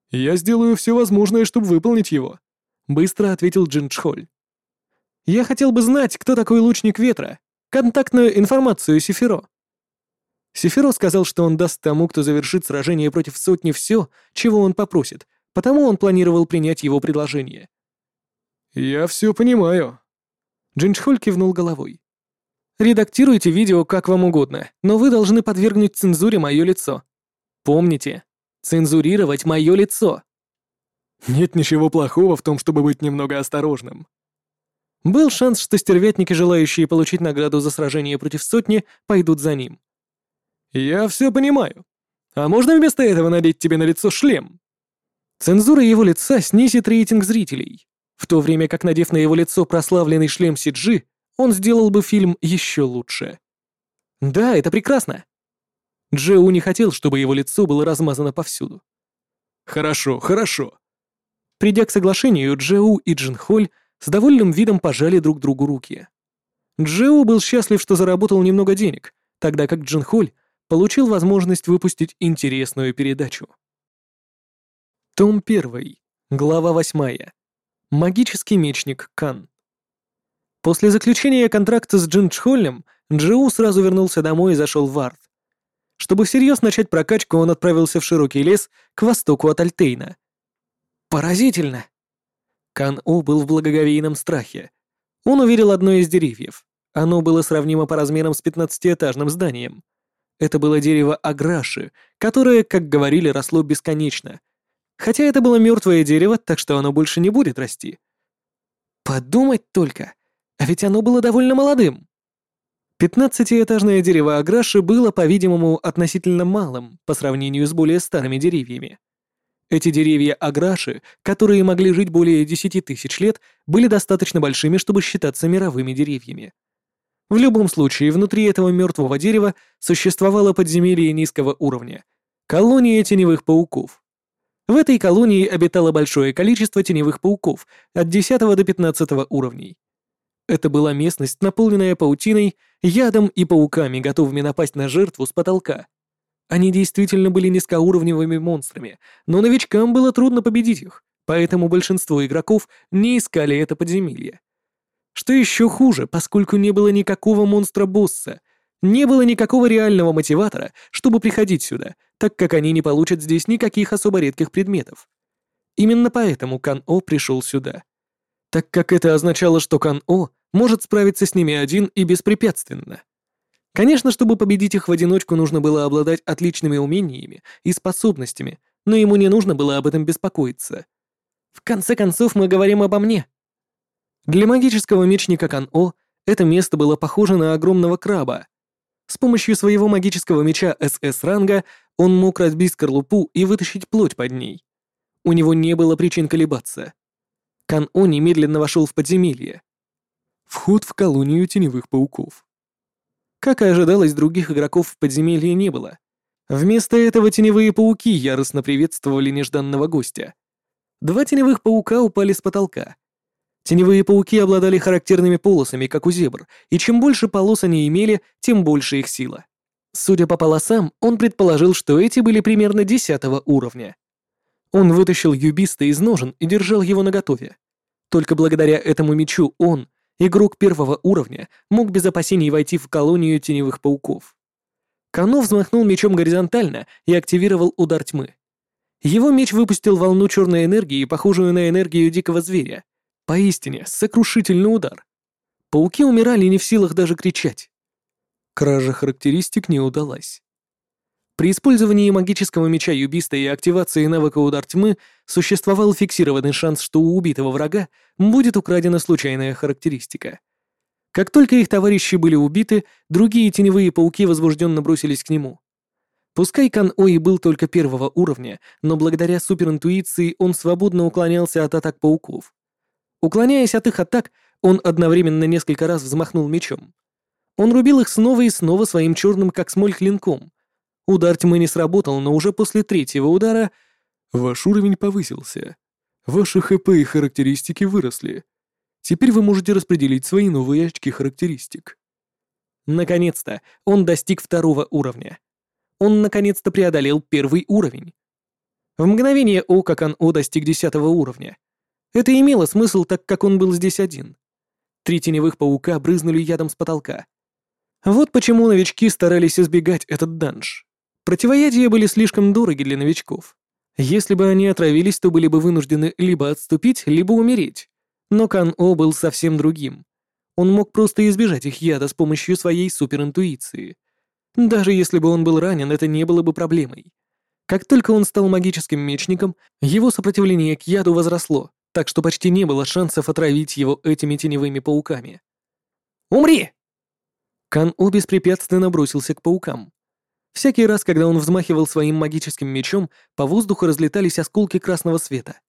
Speaker 3: «Я сделаю все возможное, чтобы выполнить его», — быстро ответил Джинчхоль.
Speaker 2: «Я хотел бы знать, кто такой лучник ветра, контактную информацию Сефиро». Сефиро сказал, что он даст тому, кто завершит сражение против сотни все, чего он попросит, потому он планировал принять его предложение.
Speaker 3: «Я все понимаю»,
Speaker 2: Джинчхоль кивнул головой. «Редактируйте видео как вам угодно, но вы должны подвергнуть цензуре мое лицо. Помните, цензурировать мое лицо».
Speaker 3: «Нет ничего плохого в том, чтобы быть немного осторожным».
Speaker 2: Был шанс, что стервятники, желающие получить награду за сражение против сотни, пойдут за ним.
Speaker 3: «Я все понимаю. А можно вместо этого надеть тебе на лицо шлем?»
Speaker 2: Цензура его лица снизит рейтинг зрителей в то время как, надев на его лицо прославленный шлем CG, он сделал бы фильм еще лучше. Да, это прекрасно. Джоу не хотел, чтобы его лицо было размазано повсюду.
Speaker 3: Хорошо, хорошо.
Speaker 2: Придя к соглашению, Джоу и Джин Холь с довольным видом пожали друг другу руки. Джоу был счастлив, что заработал немного денег, тогда как Джин Холь получил возможность выпустить интересную передачу. Том 1, глава 8. Магический мечник Кан. После заключения контракта с Джин Чхолем, Джиу сразу вернулся домой и зашел в арт. Чтобы всерьез начать прокачку, он отправился в широкий лес к востоку от Альтейна. Поразительно! Кан-О был в благоговейном страхе. Он увидел одно из деревьев. Оно было сравнимо по размерам с пятнадцатиэтажным зданием. Это было дерево Аграши, которое, как говорили, росло бесконечно, Хотя это было мертвое дерево, так что оно больше не будет расти. Подумать только, а ведь оно было довольно молодым. Пятнадцатиэтажное дерево Аграши было, по-видимому, относительно малым по сравнению с более старыми деревьями. Эти деревья Аграши, которые могли жить более десяти тысяч лет, были достаточно большими, чтобы считаться мировыми деревьями. В любом случае, внутри этого мертвого дерева существовало подземелье низкого уровня — колония теневых пауков. В этой колонии обитало большое количество теневых пауков от 10 до 15 уровней. Это была местность, наполненная паутиной, ядом и пауками, готовыми напасть на жертву с потолка. Они действительно были низкоуровневыми монстрами, но новичкам было трудно победить их, поэтому большинство игроков не искали это подземелье. Что еще хуже, поскольку не было никакого монстра-босса, не было никакого реального мотиватора, чтобы приходить сюда, так как они не получат здесь никаких особо редких предметов. Именно поэтому Кан-О пришел сюда. Так как это означало, что Кан-О может справиться с ними один и беспрепятственно. Конечно, чтобы победить их в одиночку, нужно было обладать отличными умениями и способностями, но ему не нужно было об этом беспокоиться. В конце концов, мы говорим обо мне. Для магического мечника Кан-О это место было похоже на огромного краба, с помощью своего магического меча СС-ранга он мог разбить скорлупу и вытащить плоть под ней. У него не было причин колебаться. Кан-О немедленно вошел в подземелье. Вход в колонию теневых пауков. Как и ожидалось, других игроков в подземелье не было. Вместо этого теневые пауки яростно приветствовали нежданного гостя. Два теневых паука упали с потолка — Теневые пауки обладали характерными полосами, как у зебр, и чем больше полос они имели, тем больше их сила. Судя по полосам, он предположил, что эти были примерно десятого уровня. Он вытащил юбиста из ножен и держал его наготове. Только благодаря этому мечу он, игрок первого уровня, мог без опасений войти в колонию теневых пауков. Кано взмахнул мечом горизонтально и активировал удар тьмы. Его меч выпустил волну черной энергии, похожую на энергию дикого зверя, Поистине, сокрушительный удар. Пауки умирали не в силах даже кричать. Кража характеристик не удалась. При использовании магического меча юбиста и активации навыка удар тьмы существовал фиксированный шанс, что у убитого врага будет украдена случайная характеристика. Как только их товарищи были убиты, другие теневые пауки возбужденно бросились к нему. Пускай Кан Ои был только первого уровня, но благодаря суперинтуиции он свободно уклонялся от атак пауков. Уклоняясь от их атак, он одновременно несколько раз взмахнул мечом. Он рубил их снова и снова своим черным как смоль клинком.
Speaker 1: Удар тьмы не сработал, но уже после третьего удара...
Speaker 3: Ваш уровень повысился. Ваши ХП и характеристики выросли. Теперь вы можете распределить свои новые очки характеристик.
Speaker 1: Наконец-то он достиг второго уровня. Он наконец-то преодолел первый уровень. В мгновение ока Кан-О достиг десятого уровня. Это имело смысл, так как он был здесь один. Три теневых паука брызнули ядом с потолка. Вот почему новички старались избегать этот данж. Противоядия были слишком дороги для новичков. Если бы они отравились, то были бы вынуждены либо отступить, либо умереть. Но Кан-О был совсем другим. Он мог просто избежать их яда с помощью своей суперинтуиции. Даже если бы он был ранен, это не было бы проблемой. Как только он стал магическим мечником, его сопротивление к яду возросло, так что почти не было шансов отравить его этими теневыми пауками. «Умри!» Кан-О беспрепятственно бросился к паукам. Всякий раз, когда он взмахивал своим магическим мечом, по воздуху разлетались осколки красного света.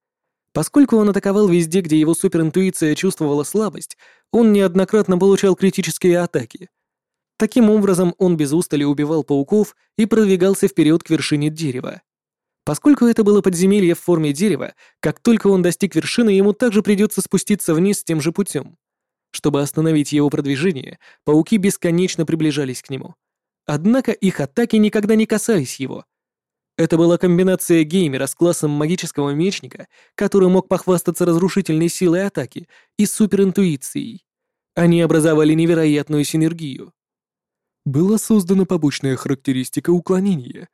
Speaker 1: Поскольку он атаковал везде, где его суперинтуиция чувствовала слабость, он неоднократно получал критические атаки. Таким образом, он без устали убивал пауков и продвигался вперед к вершине дерева. Поскольку это было подземелье в форме дерева, как только он достиг вершины, ему также придется спуститься вниз тем же путем. Чтобы остановить его продвижение, пауки бесконечно приближались к нему. Однако их атаки никогда не касались его. Это была комбинация геймера с классом магического мечника, который мог похвастаться разрушительной силой атаки и суперинтуицией. Они образовали невероятную синергию.
Speaker 3: Была создана побочная характеристика уклонения.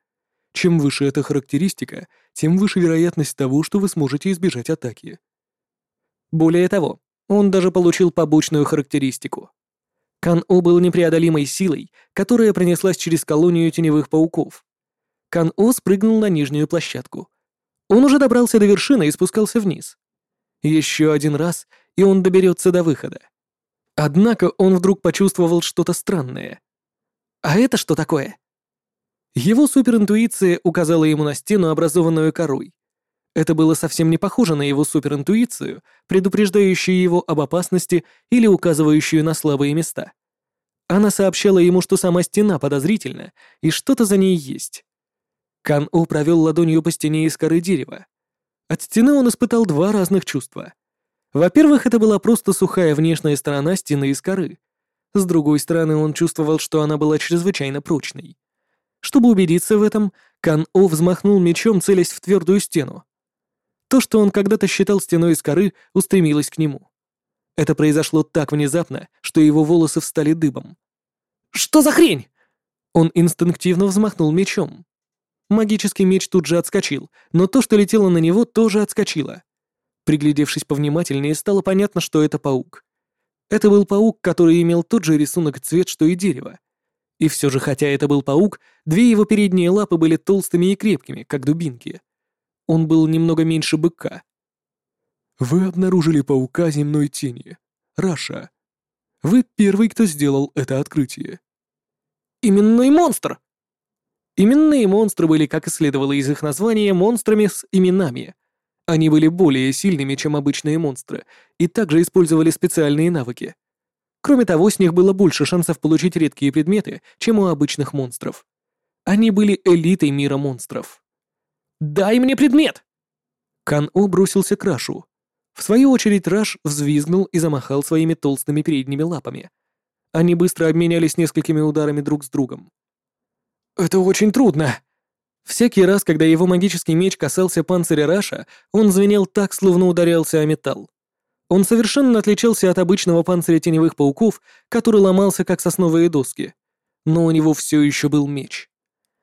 Speaker 3: Чем выше эта характеристика, тем выше вероятность того, что вы сможете избежать атаки.
Speaker 1: Более того, он даже получил побочную характеристику Кан-О был непреодолимой силой, которая пронеслась через колонию теневых пауков. Кан-О спрыгнул на нижнюю площадку. Он уже добрался до вершины и спускался вниз. Еще один раз, и он доберется до выхода. Однако он вдруг почувствовал что-то странное. А это что такое? Его суперинтуиция указала ему на стену, образованную корой. Это было совсем не похоже на его суперинтуицию, предупреждающую его об опасности или указывающую на слабые места. Она сообщала ему, что сама стена подозрительна, и что-то за ней есть. Кан-У провел ладонью по стене из коры дерева. От стены он испытал два разных чувства. Во-первых, это была просто сухая внешняя сторона стены из коры. С другой стороны, он чувствовал, что она была чрезвычайно прочной. Чтобы убедиться в этом, Кан-О взмахнул мечом, целясь в твердую стену. То, что он когда-то считал стеной из коры, устремилось к нему. Это произошло так внезапно, что его волосы встали дыбом. «Что за хрень?» Он инстинктивно взмахнул мечом. Магический меч тут же отскочил, но то, что летело на него, тоже отскочило. Приглядевшись повнимательнее, стало понятно, что это паук. Это был паук, который имел тот же рисунок и цвет, что и дерево. И все же, хотя это был паук, две его передние лапы были толстыми и крепкими, как дубинки. Он был немного меньше быка.
Speaker 3: Вы обнаружили паука земной тени. Раша. Вы первый, кто сделал это открытие.
Speaker 1: Именной монстр! Именные монстры были, как и следовало из их названия, монстрами с именами. Они были более сильными, чем обычные монстры, и также использовали специальные навыки. Кроме того, с них было больше шансов получить редкие предметы, чем у обычных монстров. Они были элитой мира монстров. «Дай мне предмет!» Кан-О бросился к Рашу. В свою очередь Раш взвизгнул и замахал своими толстыми передними лапами. Они быстро обменялись несколькими ударами друг с другом. «Это очень трудно!» Всякий раз, когда его магический меч касался панциря Раша, он звенел так, словно ударялся о металл. Он совершенно отличался от обычного панциря теневых пауков, который ломался как сосновые доски. Но у него все еще был меч.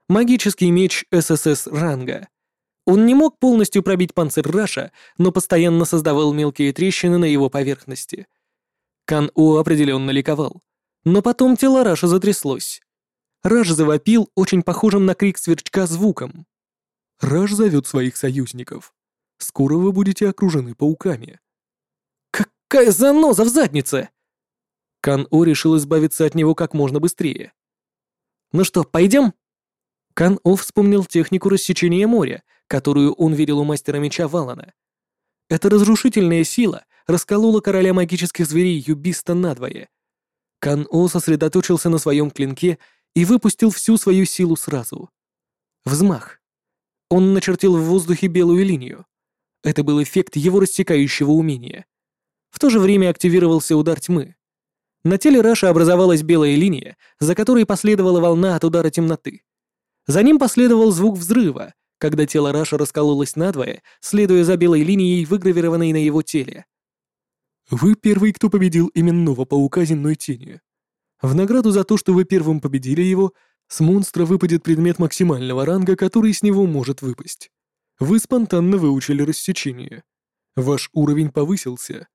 Speaker 1: Магический меч ССС ранга — он не мог полностью пробить панцирь Раша, но постоянно создавал мелкие трещины на его поверхности. Кан-О определенно ликовал. Но потом тело Раша затряслось. Раш завопил очень похожим на крик сверчка звуком.
Speaker 3: «Раш зовет своих союзников. Скоро вы будете окружены пауками».
Speaker 1: «Какая заноза в заднице!» Кан-У решил избавиться от него как можно быстрее. «Ну что, пойдем?» Кан-О вспомнил технику рассечения моря, которую он видел у мастера меча Валана. Эта разрушительная сила расколола короля магических зверей Юбиста надвое. Кан-О сосредоточился на своем клинке и выпустил всю свою силу сразу. Взмах. Он начертил в воздухе белую линию. Это был эффект его рассекающего умения. В то же время активировался удар тьмы. На теле Раша образовалась белая линия, за которой последовала волна от удара темноты. За ним последовал звук взрыва, когда тело Раша раскололось надвое, следуя за белой линией, выгравированной на его теле.
Speaker 3: Вы первый, кто победил именного паука земной тени. В награду за то, что вы первым победили его, с монстра выпадет предмет максимального ранга, который с него может выпасть. Вы спонтанно выучили рассечение. Ваш уровень повысился.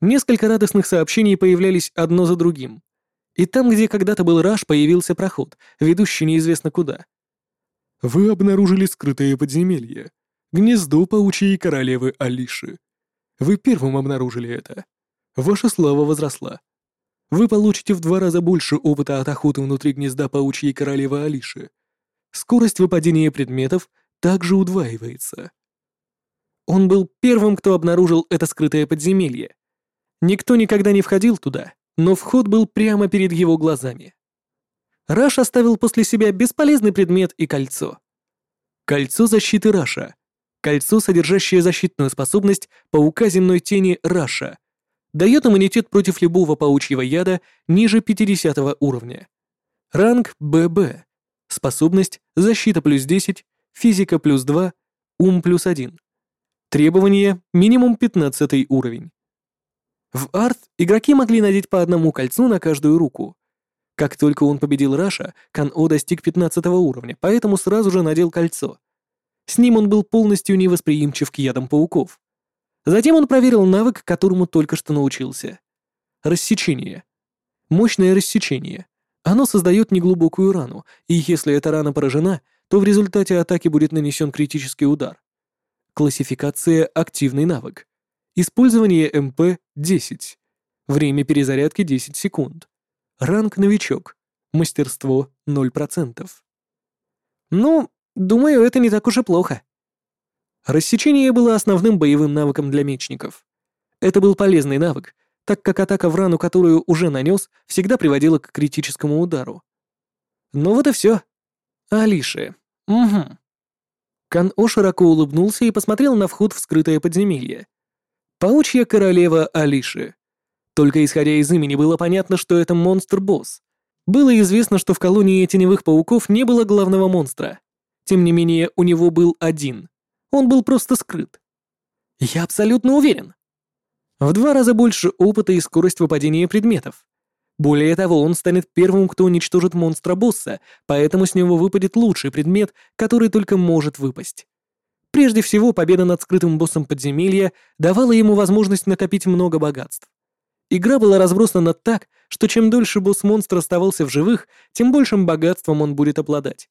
Speaker 1: Несколько радостных сообщений появлялись одно за другим. И там, где когда-то был Раш, появился проход, ведущий неизвестно куда.
Speaker 3: Вы обнаружили скрытое подземелье. Гнездо паучьей королевы Алиши. Вы первым обнаружили это. Ваша слава возросла. Вы получите в два раза больше опыта от охоты внутри гнезда паучьей королевы Алиши. Скорость выпадения предметов также удваивается.
Speaker 1: Он был первым, кто обнаружил это скрытое подземелье. Никто никогда не входил туда, но вход был прямо перед его глазами. Раш оставил после себя бесполезный предмет и кольцо. Кольцо защиты Раша Кольцо, содержащее защитную способность паука земной тени Раша, дает иммунитет против любого паучьего яда ниже 50 уровня. Ранг ББ. Способность защита плюс 10, физика плюс 2, ум плюс 1. Требования минимум 15 уровень. В Арт игроки могли надеть по одному кольцу на каждую руку. Как только он победил Раша, Кан-О достиг 15 уровня, поэтому сразу же надел кольцо — с ним он был полностью невосприимчив к ядам пауков. Затем он проверил навык, которому только что научился. Рассечение. Мощное рассечение. Оно создает неглубокую рану, и если эта рана поражена, то в результате атаки будет нанесен критический удар. Классификация «Активный навык». Использование МП — 10. Время перезарядки 10 секунд. Ранг «Новичок». Мастерство 0%. Ну, Думаю, это не так уж и плохо. Рассечение было основным боевым навыком для мечников. Это был полезный навык, так как атака в рану, которую уже нанес, всегда приводила к критическому удару. Ну вот и все. Алиши. Угу. Кан-О широко улыбнулся и посмотрел на вход в скрытое подземелье. Паучья королева Алиши. Только исходя из имени было понятно, что это монстр-босс. Было известно, что в колонии теневых пауков не было главного монстра. Тем не менее, у него был один. Он был просто скрыт. Я абсолютно уверен. В два раза больше опыта и скорость выпадения предметов. Более того, он станет первым, кто уничтожит монстра-босса, поэтому с него выпадет лучший предмет, который только может выпасть. Прежде всего, победа над скрытым боссом подземелья давала ему возможность накопить много богатств. Игра была разбросана так, что чем дольше босс-монстр оставался в живых, тем большим богатством он будет обладать.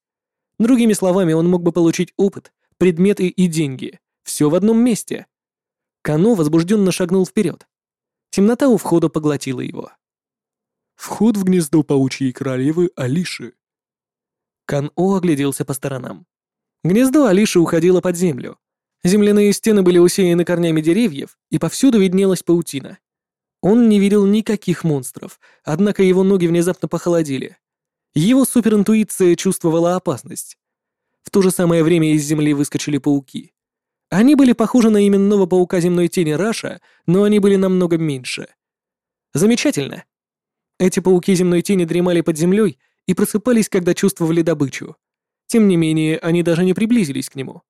Speaker 1: Другими словами, он мог бы получить опыт, предметы и деньги. Все в одном месте. Кано возбужденно шагнул вперед. Темнота у входа поглотила его.
Speaker 3: Вход в гнездо паучьей королевы Алиши.
Speaker 1: Кан-О огляделся по сторонам. Гнездо Алиши уходило под землю. Земляные стены были усеяны корнями деревьев, и повсюду виднелась паутина. Он не видел никаких монстров, однако его ноги внезапно похолодели. Его суперинтуиция чувствовала опасность. В то же самое время из земли выскочили пауки. Они были похожи на именного паука земной тени Раша, но они были намного меньше. Замечательно. Эти пауки земной тени дремали под землей и просыпались, когда чувствовали добычу. Тем не менее, они даже не приблизились к нему.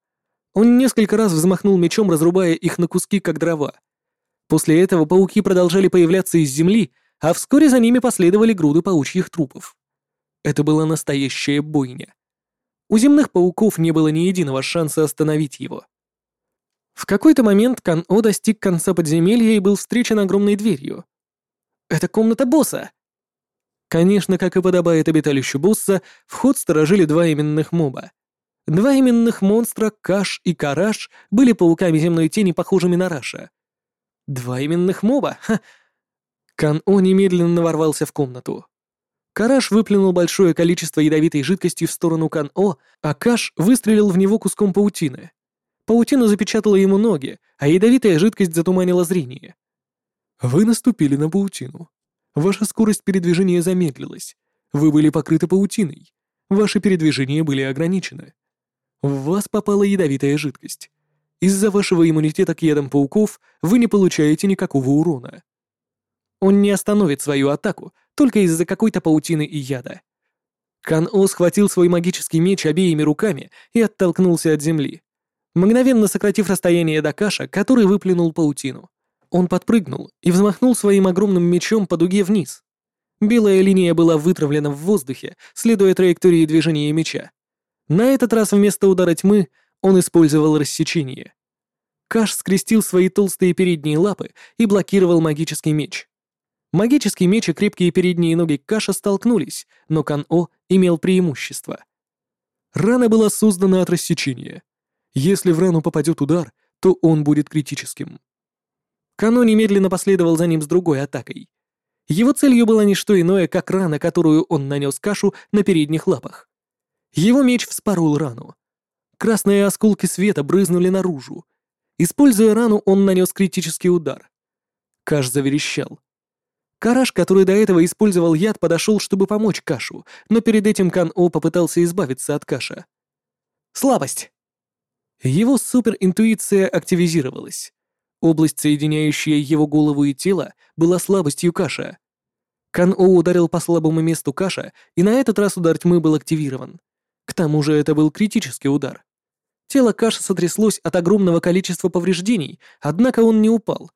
Speaker 1: Он несколько раз взмахнул мечом, разрубая их на куски, как дрова. После этого пауки продолжали появляться из земли, а вскоре за ними последовали груды паучьих трупов. Это была настоящая бойня. У земных пауков не было ни единого шанса остановить его. В какой-то момент Кан-О достиг конца подземелья и был встречен огромной дверью. «Это комната босса!» Конечно, как и подобает обиталищу босса, вход сторожили два именных моба. Два именных монстра, Каш и Караш, были пауками земной тени, похожими на Раша. Два именных моба? Ха! Кан-О немедленно ворвался в комнату. Караш выплюнул большое количество ядовитой жидкости в сторону Кан-О, а Каш выстрелил в него куском паутины. Паутина запечатала ему ноги, а ядовитая жидкость затуманила зрение.
Speaker 3: Вы наступили на паутину. Ваша скорость передвижения замедлилась. Вы были покрыты паутиной. ваши передвижения были ограничены. В вас попала ядовитая жидкость. Из-за вашего иммунитета к ядам пауков вы не получаете никакого урона.
Speaker 2: Он не остановит свою атаку только из-за какой-то паутины и яда. Кан-О схватил свой магический меч обеими руками и оттолкнулся от земли, мгновенно сократив расстояние до Каша, который выплюнул паутину. Он подпрыгнул и взмахнул своим огромным мечом по дуге вниз. Белая линия была вытравлена в воздухе, следуя траектории движения меча. На этот раз вместо удара тьмы он использовал рассечение. Каш скрестил свои толстые передние лапы и блокировал магический меч. Магический меч и крепкие передние ноги Каша столкнулись, но Кан-О имел преимущество. Рана была создана от рассечения. Если в рану попадет удар, то он будет критическим. Кано немедленно последовал за ним с другой атакой. Его целью было не что иное, как рана, которую он нанес Кашу на передних лапах. Его меч вспорол рану. Красные осколки света брызнули наружу. Используя рану, он нанес критический удар. Каш заверещал. Караш, который до этого использовал яд, подошел, чтобы помочь Кашу, но перед этим Кан-О попытался избавиться от Каша. Слабость. Его суперинтуиция активизировалась. Область, соединяющая его голову и тело, была слабостью Каша. Кан-О ударил по слабому месту Каша, и на этот раз удар тьмы был активирован. К тому же это был критический удар. Тело Каша сотряслось от огромного количества повреждений, однако он не упал.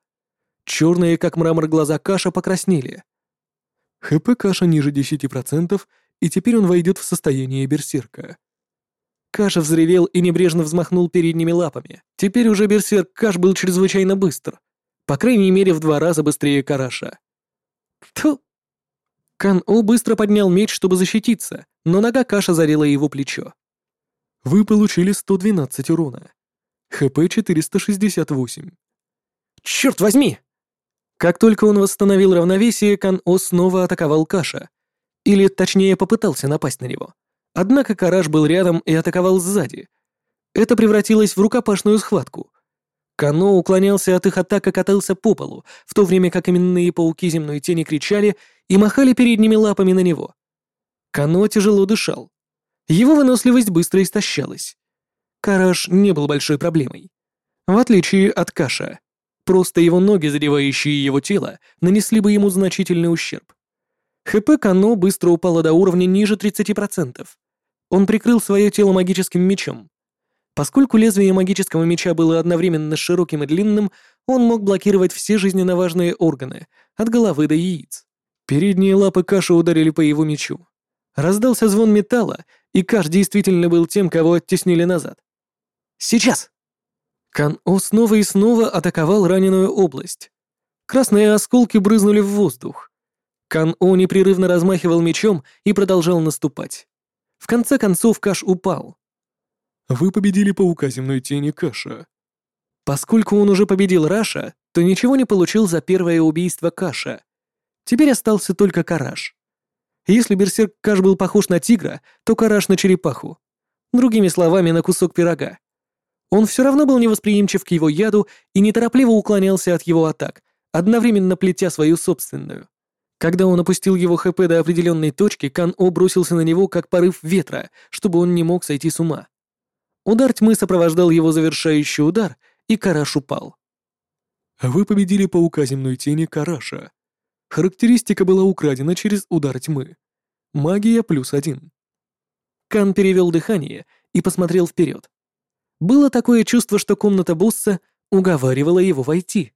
Speaker 2: Черные, как мрамор, глаза Каша покраснели.
Speaker 3: ХП Каша ниже 10%, и теперь он войдет в состояние берсерка.
Speaker 2: Каша взревел и небрежно взмахнул передними лапами. Теперь уже берсерк Каш был чрезвычайно быстр. По крайней мере, в два раза быстрее Караша. Тьфу! Кан-О быстро поднял меч, чтобы защититься, но нога Каша зарела его плечо.
Speaker 3: Вы получили 112 урона. ХП 468.
Speaker 2: Черт возьми! Как только он восстановил равновесие, Кан-О снова атаковал Каша. Или, точнее, попытался напасть на него. Однако Караш был рядом и атаковал сзади. Это превратилось в рукопашную схватку. Кано уклонялся от их атак и катался по полу, в то время как именные пауки земной тени кричали и махали передними лапами на него. Кано тяжело дышал. Его выносливость быстро истощалась. Караш не был большой проблемой. В отличие от Каша. Просто его ноги, задевающие его тело, нанесли бы ему значительный ущерб. ХП Кано быстро упало до уровня ниже 30%. Он прикрыл свое тело магическим мечом. Поскольку лезвие магического меча было одновременно широким и длинным, он мог блокировать все жизненно важные органы, от головы до яиц. Передние лапы Каша ударили по его мечу. Раздался звон металла, и Каш действительно был тем, кого оттеснили назад. «Сейчас!» Кан-О снова и снова атаковал раненую область. Красные осколки брызнули в воздух. Кан-О непрерывно размахивал мечом и продолжал наступать. В конце концов Каш упал.
Speaker 3: Вы победили паука земной тени Каша.
Speaker 2: Поскольку он уже победил Раша, то ничего не получил за первое убийство Каша. Теперь остался только Караш. Если берсерк Каш был похож на тигра, то Караш на черепаху. Другими словами, на кусок пирога. Он все равно был невосприимчив к его яду и неторопливо уклонялся от его атак, одновременно плетя свою собственную. Когда он опустил его ХП до определенной точки, Кан-О бросился на него как порыв ветра, чтобы он не мог сойти с ума. Удар тьмы сопровождал его завершающий удар, и Караш упал.
Speaker 3: Вы победили паука земной тени Караша. Характеристика была украдена через удар тьмы. Магия плюс один.
Speaker 2: Кан перевел дыхание и посмотрел вперед. Было такое чувство, что комната босса уговаривала его войти.